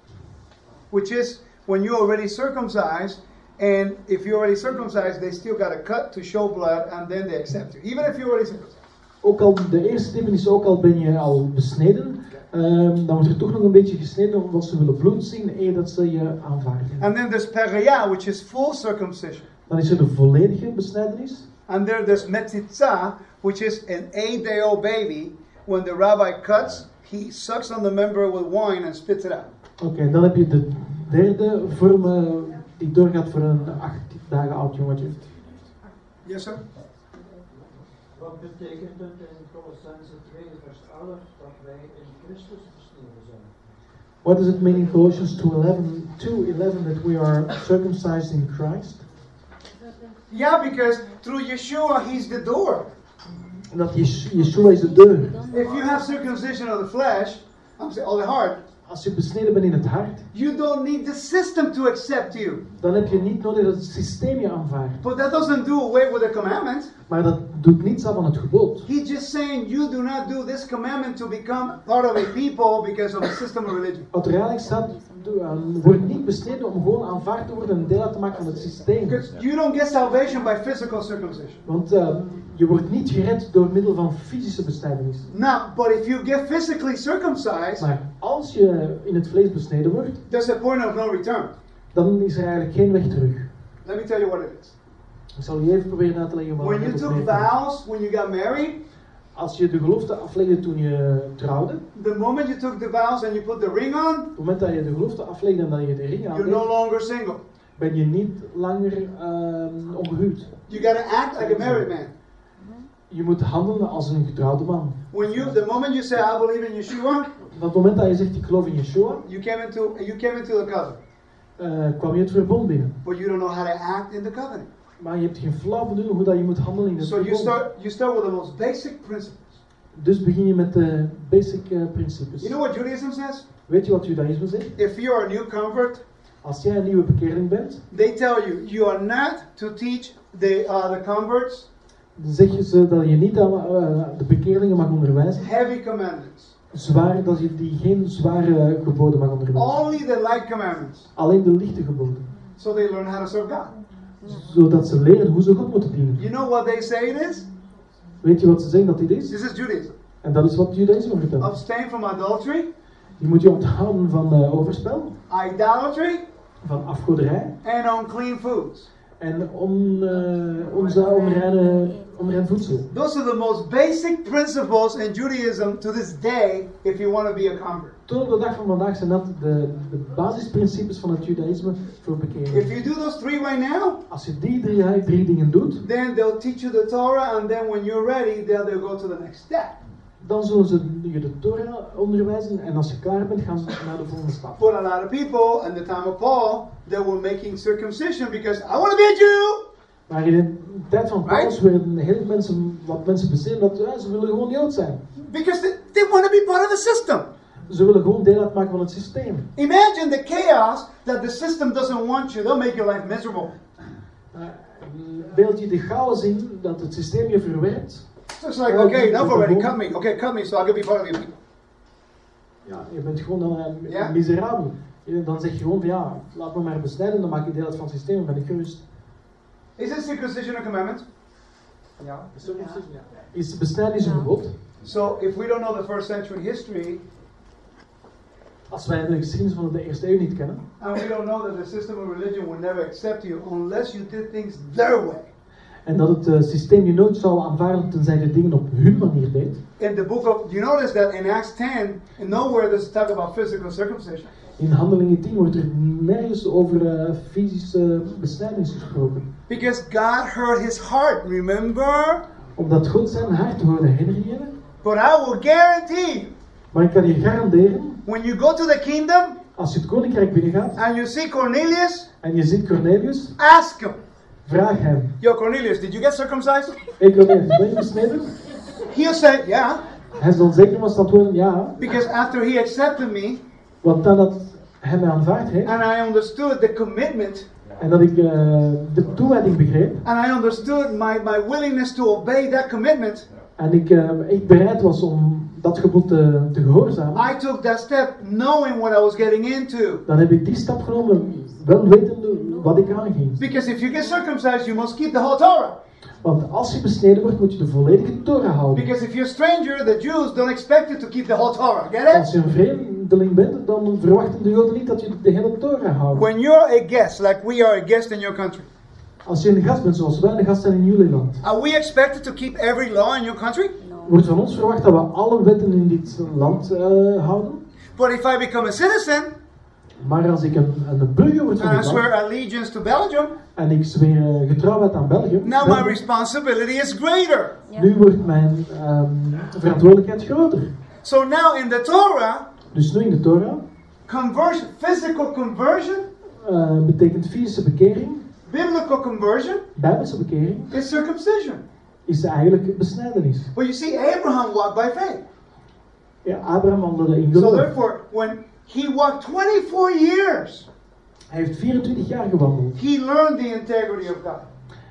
which is when you're already circumcised, and if you're already circumcised, they still got a cut to show blood, and then they accept you, even if you're already circumcised. Ook al, de eerste type is ook al ben je al besneden, ehm, dan wordt er toch nog een beetje gesneden omdat ze willen bloed zien eer dat ze je aanvaarden. And then there's peria, which is full circumcision. Dan is er de volledige besnijdenis. And there there's metzitzah, which is an eight-day-old baby. When the rabbi cuts, he sucks on the member with wine and spits it out. Oké, dan heb je de derde vorm eh, die doorgaat voor een acht dagen oud jongetje. Yes, sir. Wat betekent het in Colossense 2 vers 11 dat wij in Christus besneden zijn? What does it mean in Colossians 2:11 2:11 that we are circumcised in Christ? Yeah, because through Yeshua, he's the door. En dat Jesh- Yeshua is de deur. If you have circumcision of the flesh, I'm saying, of the heart, Als je besneden bent in het hart, you don't need the system to accept you. dan heb je niet nodig dat het systeem je aanvaardt. But that doesn't do away with the commandment. Maar dat doet niets aan het gebod. He's just saying you do not do this commandment to become part of a people because of a system of religion. Wat er eigenlijk staat, wordt niet besneden om gewoon aanvaard te worden en deel uit te maken van het systeem. Because you don't get salvation by physical circumcision. Want eh, je wordt niet gered door middel van fysische besnijdenis. Now, but if you get physically circumcised, Maar als je in het vlees besneden wordt, there's a point of no return. dan is er eigenlijk geen weg terug. Let me tell you what it is. Ik zal je even proberen uit te leggen wat When you took vows when you got married, Als je de gelofte aflegde toen je trouwde, op the moment you took the vows and you put the ring on, het moment dat je de gelofte aflegde en dat je de ring you're no longer single. ben je niet langer ehm ongehuwd. You got to act like a married man. Je moet handelen als een getrouwde man. When you, the moment you say, I believe in Yeshua, Op het moment dat je zegt ik geloof in Yeshua, you came into, you came into the covenant. eh, kwam je het verbond binnen. But you don't know how to act in the covenant. Maar je hebt geen flauw benul hoe dat je moet handelen in het So you start, you start with the most basic principles. Dus begin je met de basic eh, principes. You know what Judaism says? Weet je wat judaïsme zegt? If you are a new convert, Als jij een nieuwe bekeerling bent, they tell you you are not to teach the, uh, the converts dan zeg je ze dat je niet aan eh, de bekeerlingen mag onderwijzen. heavy commandments. Zwaar, dat je die geen zware geboden mag onderwijzen. Only the light commandments. Alleen de lichte geboden. So they learn how to serve God. Zodat ze leren hoe ze God moeten dienen. You know what they say it is? Weet je wat ze zeggen dat dit is? This is Judaism. En dat is wat judaïsme vertelt. Abstain from adultery, Je moet je onthouden van eh, overspel, idolatry, van afgoderij and unclean foods. En on, eh, onze onreine, onrein voedsel. Those are the most basic principles in Judaism to this day if you want to be a convert. Tot de dag van vandaag zijn dat de, de basisprincipes van het judaïsme voor If bekering. you do those three right now, Als je die drie, drie dingen doet, then they'll teach you the Torah, and then when you're ready, then they'll go to the next step. Dan zullen ze je de Torah onderwijzen en als je klaar bent, gaan ze naar de volgende stap. For a lot of people in the time of Paul, they were making circumcision because I want to be a Jew. Maar in de tijd van Paulus werden heel veel mensen, wat mensen bezinnen dat ja, ze willen gewoon Jood zijn. Because they, they want to be part of the system. Ze willen gewoon deel uitmaken van het systeem. Imagine the chaos that the system doesn't want you. They'll make your life miserable. Uh, beeld je de chaos in dat het systeem je verwerpt. So it's like, okay, enough already. Cut me. Okay, cut me so I can be part of your people. Ja, je bent gewoon dan uh, Ja. miserabel. Je- Dan zeg je gewoon van ja, laat me maar besnijden, dan maak ik deel uit van het systeem en ben ik gerust. Isn't circumcision a commandment? Ja. Is besnijden is een gebod. So if we don't know the first century history, Als wij de geschiedenis van de eerste eeuw niet kennen, and we don't know that the system of religion will never accept you unless you did things their way. En dat het eh, systeem je nooit zou aanvaarden tenzij je de dingen op hun manier deed. In the book of, you notice that in Acts 10, nowhere does it talk about physical circumcision. In Handelingen 10 wordt er nergens over eh, fysische besnijdenis gesproken. Because God heard his heart, remember? Omdat God zijn hart hoorde, herinner je? But I will guarantee, Maar ik kan je garanderen, when you go to the kingdom als je het koninkrijk binnengaat and you see Cornelius, en je ziet Cornelius, ask him, vraag hem. Yo, Cornelius, did you get circumcised? Hey Cornelius, ben je besneden? He'll say, Yeah, Hij zal zeker maar antwoorden ja, because after he accepted me want nadat hij mij aanvaard heeft and I understood the commitment en dat ik eh, de toewijding begreep and I understood my, my willingness to obey that commitment, en ik eh, echt bereid was om dat gebod te, te gehoorzamen, I took that step knowing what I was getting into. dan heb ik die stap genomen, wel wetende wat ik aanging. Because if you get circumcised, you must keep the whole Torah. Want als je besneden wordt, moet je de volledige Torah houden. Because if you're a stranger, the Jews don't expect you to keep the whole Torah. Get Als it? je een vreemdeling bent, dan verwachten de Joden niet dat je de hele Torah houdt. When you're a guest, like we are a guest in your country, Als je een gast bent, zoals wij een gast zijn in jullie land, are we expected to keep every law in your country? wordt van ons verwacht dat we alle wetten in dit land eh, houden. But if I become a citizen Maar als ik een, een burger word van and I swear allegiance to Belgium, en ik zweer eh, getrouwheid aan België, now my responsibility is greater. nu wordt mijn ehm, verantwoordelijkheid groter. So now in the Torah, Dus nu in de Torah conversion, physical conversion, eh, betekent fysische bekering, biblical conversion bijbelse bekering, is circumcision. is eigenlijk besnijdenis. But you see, Abraham walked by faith. Ja, Abraham wandelde in So geloof. therefore, when he walked 24 years, Hij heeft 24 jaar gewandeld. he learned the integrity of God.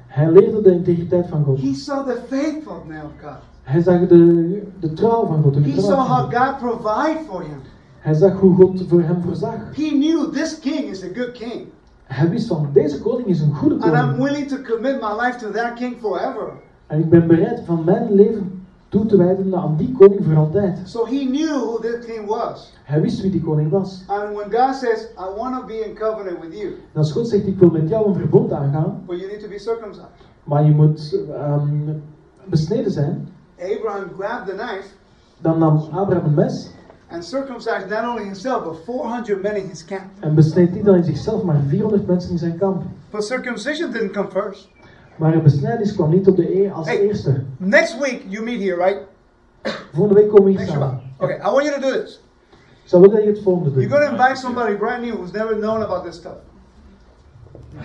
Hij leerde de integriteit van God. He saw the faithfulness of God. Hij zag de, de trouw van God. De He saw how God. Provided for him. Hij zag hoe God voor hem voorzag. He knew this king is a good king. Hij wist van deze koning is een goede And I'm willing to commit my life to that king forever. En ik ben bereid van mijn leven toe te wijden aan die koning voor altijd. So he knew who this king was. Hij wist wie die koning was. And when God says, I want to be in covenant with you, En als God zegt ik wil met jou een verbond aangaan, but you need to be circumcised. maar je moet ehm, besneden zijn, Abraham grabbed the knife dan nam Abraham een mes and circumcised not only himself, but 400 men in his camp. en besneed niet alleen zichzelf, maar 400 mensen in zijn kamp. But circumcision didn't come first. Maar een besnijdenis kwam niet op de e als Hey. eerste. Next week you meet here, right? Volgende week komen we hier samen. Okay, I want you to do this. Zou willen dat je het volgende doet. You're going to invite somebody brand new who's never known about this stuff.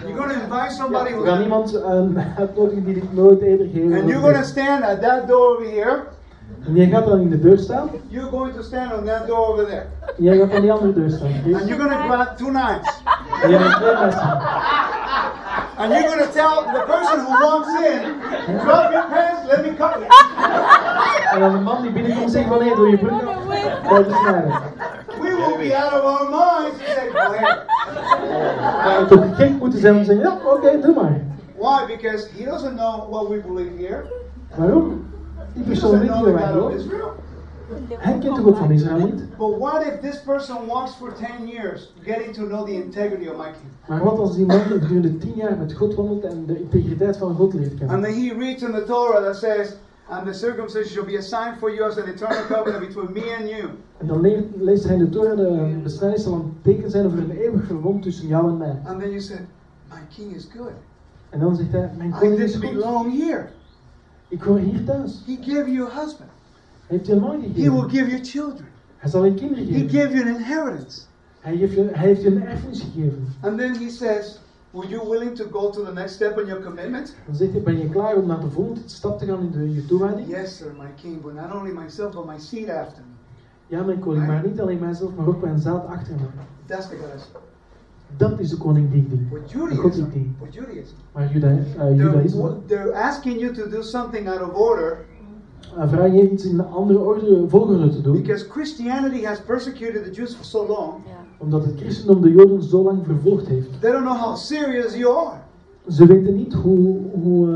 You're going to invite somebody We who's iemand eh, uitnodigen die dit nooit eerder gegeven And you're going to stand at that door over here. En jij gaat dan in de deur staan. You're going to stand on that door over there. En jij gaat aan die andere deur staan. Dus- And you're going to grab two knives. En jij gaat twee messen. And you're going to tell the person who walks in, drop your pants, let me cut you. En dan de man die binnenkomt zegt van hé, doe je broek af. Bij de snijden. We will be out of our minds. He said, ahead. Hij had toch gek moeten zijn om te zeggen, ja, oké, doe maar. Why? Because he doesn't know what we believe here. Waarom? Die persoon weet niet waar hij. Israel. Hij kent de God van Israël niet. But what if this person walks for 10 years getting to know the integrity of my king? Maar wat als die man gedurende tien jaar met God wandelt en de integriteit van God leert And kennen? then he reads in the Torah that says, and the circumcision shall be a sign for you as an eternal covenant between me and you. En dan le- leest hij in de Torah, de besnijdenis zal een teken zijn over een eeuwig verbond tussen jou en mij. And then you said, my king is good. En dan zegt hij, mijn I koning is goed. belong here. Hoor hier. He gave you a husband. Hij heeft je een man He will give you children. Hij zal je kinderen He geven. gave you an inheritance. Hij je, hij heeft je een erfenis gegeven. And then he says, Were you willing to go to the next step in your commitment? Dan zegt hij, ben je klaar om naar de volgende stap te gaan in de, je toewijding? Yes, sir, my king, but not only myself, but my seed after me. Ja, mijn koning, maar niet alleen mijzelf, maar ook mijn zaad achter me. That's the God. Dat is de koning die ik dien. De God die Judaism, ik dien. for Judaism, Maar eh, they're, Judaïsme, they're asking you to do something out of order uh, vraag je iets in een andere orde, volgorde te doen. because Christianity has persecuted the Jews for so long. Omdat het christendom de Joden zo lang vervolgd heeft. They don't know how serious you are. Ze weten niet hoe, hoe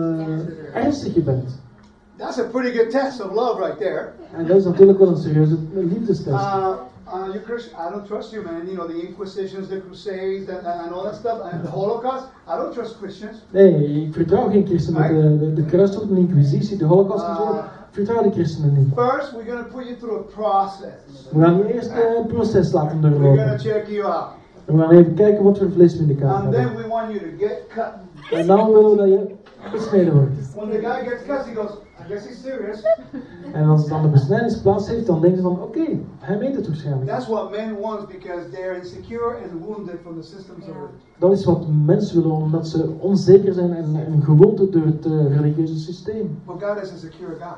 eh, ernstig je bent. That's a pretty good test of love right there. En dat is natuurlijk wel een serieuze liefdestest. Uh, uh, you Christian, I don't trust you, man. You know the Inquisitions, the Crusades, and, and all that stuff, and the Holocaust. I don't trust Christians. Nee, ik vertrouw geen christenen. De, de, de kruistocht, de inquisitie, de holocaust en zo. Ik vertrouw de christenen niet. First, we're going to put you through a process. We gaan eerst eh, een proces laten We're going to doorlopen. check you out, We gaan even kijken wat voor vlees we in de kaart and then we want you to get cut. En dan willen we dat je besneden wordt. When the guy gets cut, he goes, "I guess he's serious." En als dan de besnijdenis plaats heeft, dan denken ze van oké, hij weet het waarschijnlijk. That's what men want because they're insecure and wounded from the systems of it. Dat is wat mensen willen, omdat ze onzeker zijn en, en gewond door het eh, religieuze systeem. But God is a secure God.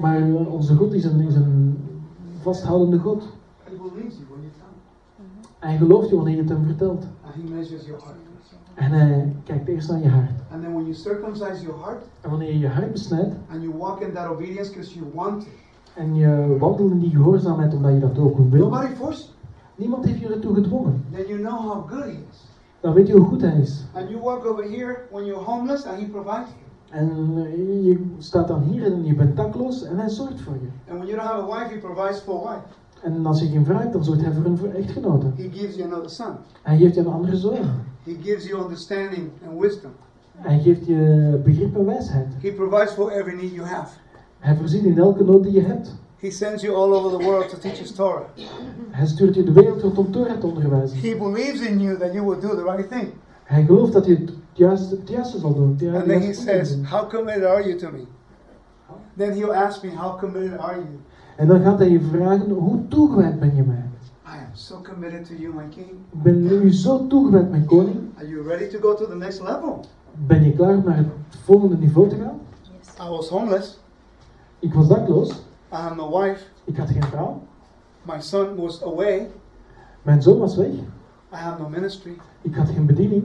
Maar eh, onze God is een, is een vasthoudende God. He believes you when you tell him, Hij gelooft je wanneer je het hem vertelt. and He measures your heart. En hij kijkt eerst naar je hart. And then when you circumcise your heart En wanneer je je hart besnijdt and you walk in that obedience because you want it, en je wandelt in die gehoorzaamheid omdat je dat ook wil, nobody forced niemand heeft je ertoe gedwongen. Then you know how good He is. Dan weet je hoe goed hij is. And you walk over here when you're homeless and He provides you. En eh, je staat dan hier en je bent dakloos en hij zorgt voor je. And when you don't have a wife, He provides for a wife. En als je geen vrouw hebt, dan zorgt hij voor een echtgenote. He gives you another son. Hij geeft je een andere zoon. He gives you understanding and wisdom. Hij geeft je begrip en wijsheid. He provides for every need you have. Hij voorziet in elke nood die je hebt. He sends you all over the world to teach His Torah. Hij stuurt je de wereld rond om Torah te onderwijzen. He believes in you that you will do the right thing. Hij gelooft dat je het juiste, het juiste zal doen. het And then He says, doen. How committed are you to me? Then He'll ask me, How committed are you? En dan gaat hij je vragen, hoe toegewijd ben je mij? So committed to you, my King. Ik ben nu zo toegewijd, mijn koning. Are you ready to go to the next level? Ben je klaar om naar het volgende niveau te gaan? I was homeless. Ik was dakloos. I have no wife. Ik had geen vrouw. My son was away. Mijn zoon was weg. I have no ministry. Ik had geen bediening.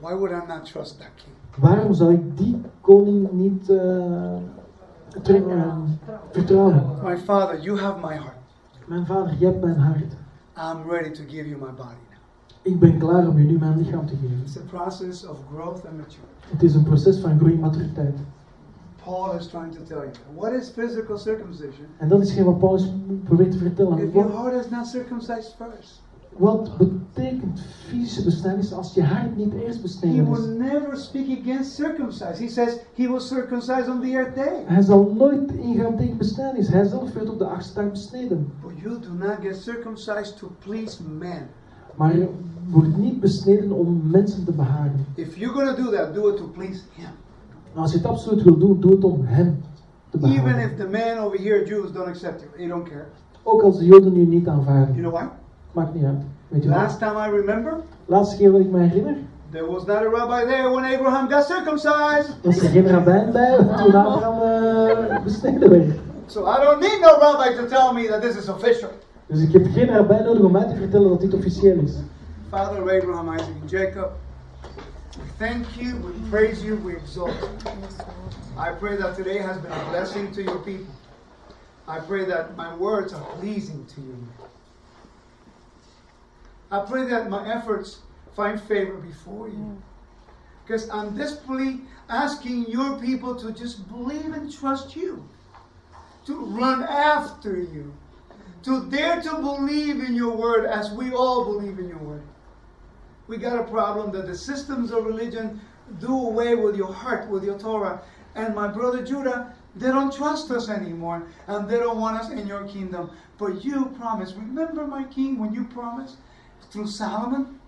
Why would I not trust that King? Waarom zou ik die koning niet eh, vertrouwen? My Father, you have my heart. Mijn vader, je hebt mijn hart. I'm ready to give you my body now. Ik ben klaar om je nu mijn lichaam te geven. It's a process of growth and maturity. Het is een proces van groei en maturiteit. Paul is trying to tell you. What is physical circumcision? En dat is geen wat Paulus probeert te vertellen. If your heart is not circumcised first, wat betekent fysische besnijdenis als je hart niet eerst he besneden is? will never speak against circumcised. He says he was circumcised on the eighth day. Hij zal nooit ingaan tegen besnijdenis. Hij zelf werd op de achtste dag besneden. But you do not get circumcised to please men. Maar word niet besneden om mensen te behagen. If you're going to do that, do it to please Him. Als je het absoluut wil doen, doe het om hem te Even behagen. if the man over here, Jews, don't accept you, he don't care. Ook als de Joden u niet aanvaarden. You know why? Maakt niet uit. Weet je Last time I remember, Laatste keer dat ik me herinner, there was not a rabbi there when Abraham got circumcised. was er geen rabbijn bij toen Abraham eh, besneden werd. So I don't need no rabbi to tell me that this is official. Dus ik heb geen rabbijn nodig om mij te vertellen dat dit officieel is. Father of Abraham, Isaac, and Jacob, we thank you, we praise you, we exalt you. I pray that today has been a blessing to your people. I pray that my words are pleasing to you. I pray that my efforts find favor before you. Mm. Because I'm desperately asking your people to just believe and trust you, to run after you, to dare to believe in your word as we all believe in your word. We got a problem that the systems of religion do away with your heart, with your Torah. And my brother Judah, they don't trust us anymore, and they don't want us in your kingdom. But you promised, remember, my king, when you promised through Solomon,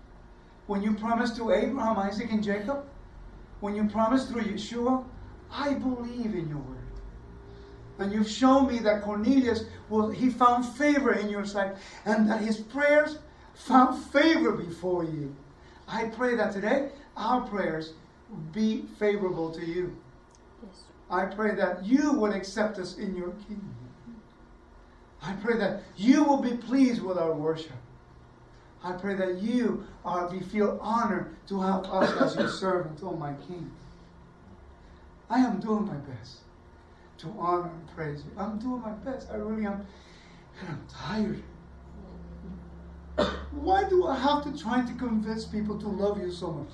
when you promised to Abraham, Isaac, and Jacob, when you promised through Yeshua, I believe in your word. And you've shown me that Cornelius, well, he found favor in your sight, and that his prayers found favor before you. I pray that today our prayers be favorable to you. I pray that you would accept us in your kingdom. I pray that you will be pleased with our worship. I pray that you uh, are be feel honored to have us as your servant, oh my King. I am doing my best to honor and praise you. I'm doing my best. I really am. And I'm tired. Why do I have to try to convince people to love you so much?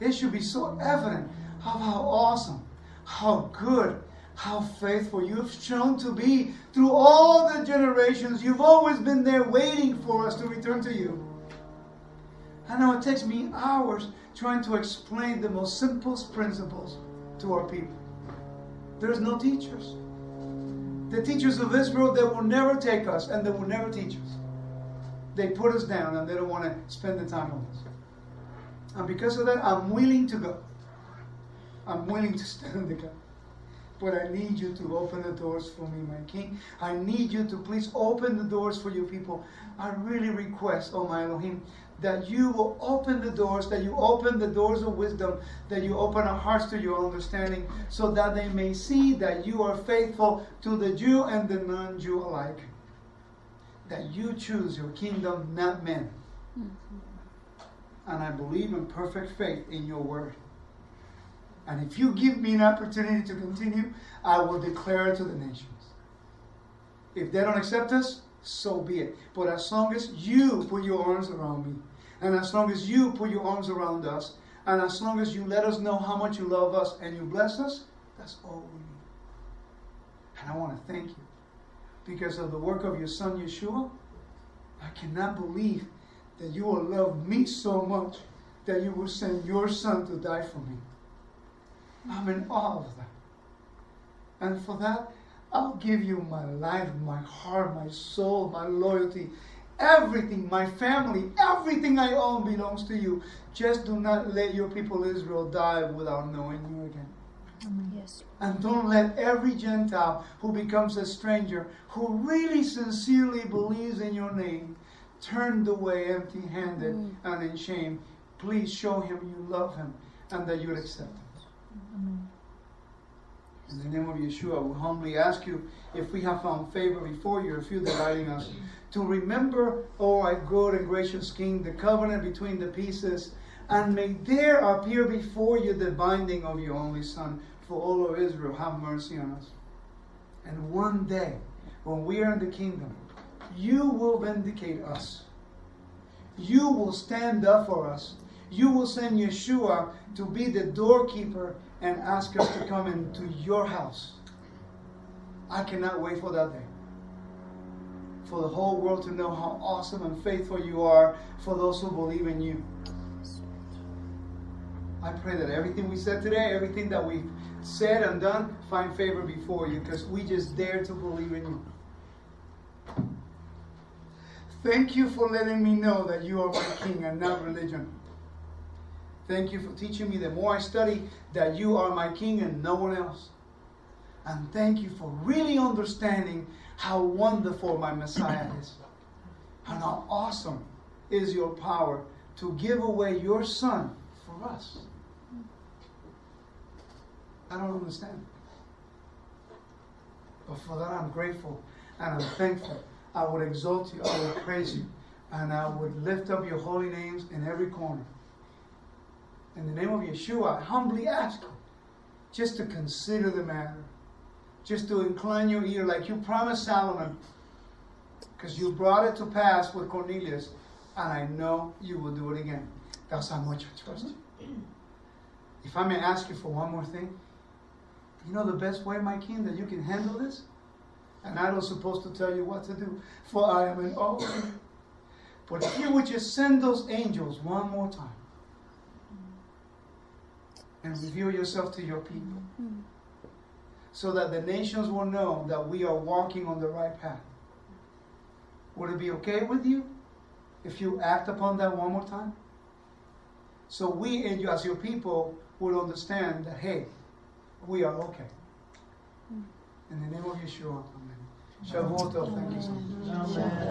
It should be so evident of how awesome, how good, how faithful you've shown to be through all the generations. You've always been there waiting for us to return to you. I know it takes me hours trying to explain the most simplest principles to our people. There's no teachers. The teachers of Israel, they will never take us and they will never teach us. They put us down and they don't want to spend the time with us. And because of that, I'm willing to go. I'm willing to stand in the gap. But I need you to open the doors for me, my King. I need you to please open the doors for your people. I really request, oh my Elohim, that you will open the doors, that you open the doors of wisdom, that you open our hearts to your understanding, so that they may see that you are faithful to the Jew and the non Jew alike. That you choose your kingdom, not men. Mm-hmm. And I believe in perfect faith in your word. And if you give me an opportunity to continue, I will declare it to the nations. If they don't accept us, so be it. But as long as you put your arms around me, and as long as you put your arms around us, and as long as you let us know how much you love us and you bless us, that's all we need. And I want to thank you. Because of the work of your son Yeshua, I cannot believe that you will love me so much that you will send your son to die for me. I'm in awe of that. And for that, I'll give you my life, my heart, my soul, my loyalty, everything, my family, everything I own belongs to you. Just do not let your people Israel die without knowing you again. Yes. And don't let every Gentile who becomes a stranger, who really sincerely believes in your name, turned away empty handed mm. and in shame. Please show him you love him and that you'd accept him. In the name of Yeshua, we humbly ask you if we have found favor before you, if you're delighting us, to remember, O our good and gracious King, the covenant between the pieces, and may there appear before you the binding of your only Son for all of Israel. Have mercy on us. And one day, when we are in the kingdom, you will vindicate us. You will stand up for us. You will send Yeshua to be the doorkeeper and ask us to come into your house. I cannot wait for that day. For the whole world to know how awesome and faithful you are for those who believe in you. I pray that everything we said today, everything that we've said and done, find favor before you because we just dare to believe in you. Thank you for letting me know that you are my king and not religion. Thank you for teaching me the more I study that you are my king and no one else. And thank you for really understanding how wonderful my Messiah is. And how awesome is your power to give away your son for us. I don't understand. But for that, I'm grateful and I'm thankful. I would exalt you, I would praise you, and I would lift up your holy names in every corner. In the name of Yeshua, I humbly ask you just to consider the matter, just to incline your ear like you promised Solomon, because you brought it to pass with Cornelius, and I know you will do it again. That's how much I trust you. Mm-hmm. If I may ask you for one more thing, you know the best way, my king, that you can handle this? And I don't supposed to tell you what to do, for I am in awe. But if you would just send those angels one more time and reveal yourself to your people hmm. so that the nations will know that we are walking on the right path. Would it be okay with you if you act upon that one more time? So we, and you, as your people, would understand that, hey, we are okay. Hmm. In the name of Yeshua, amen. Shavuot, thank you so much.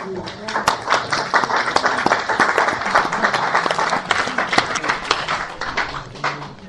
Amen.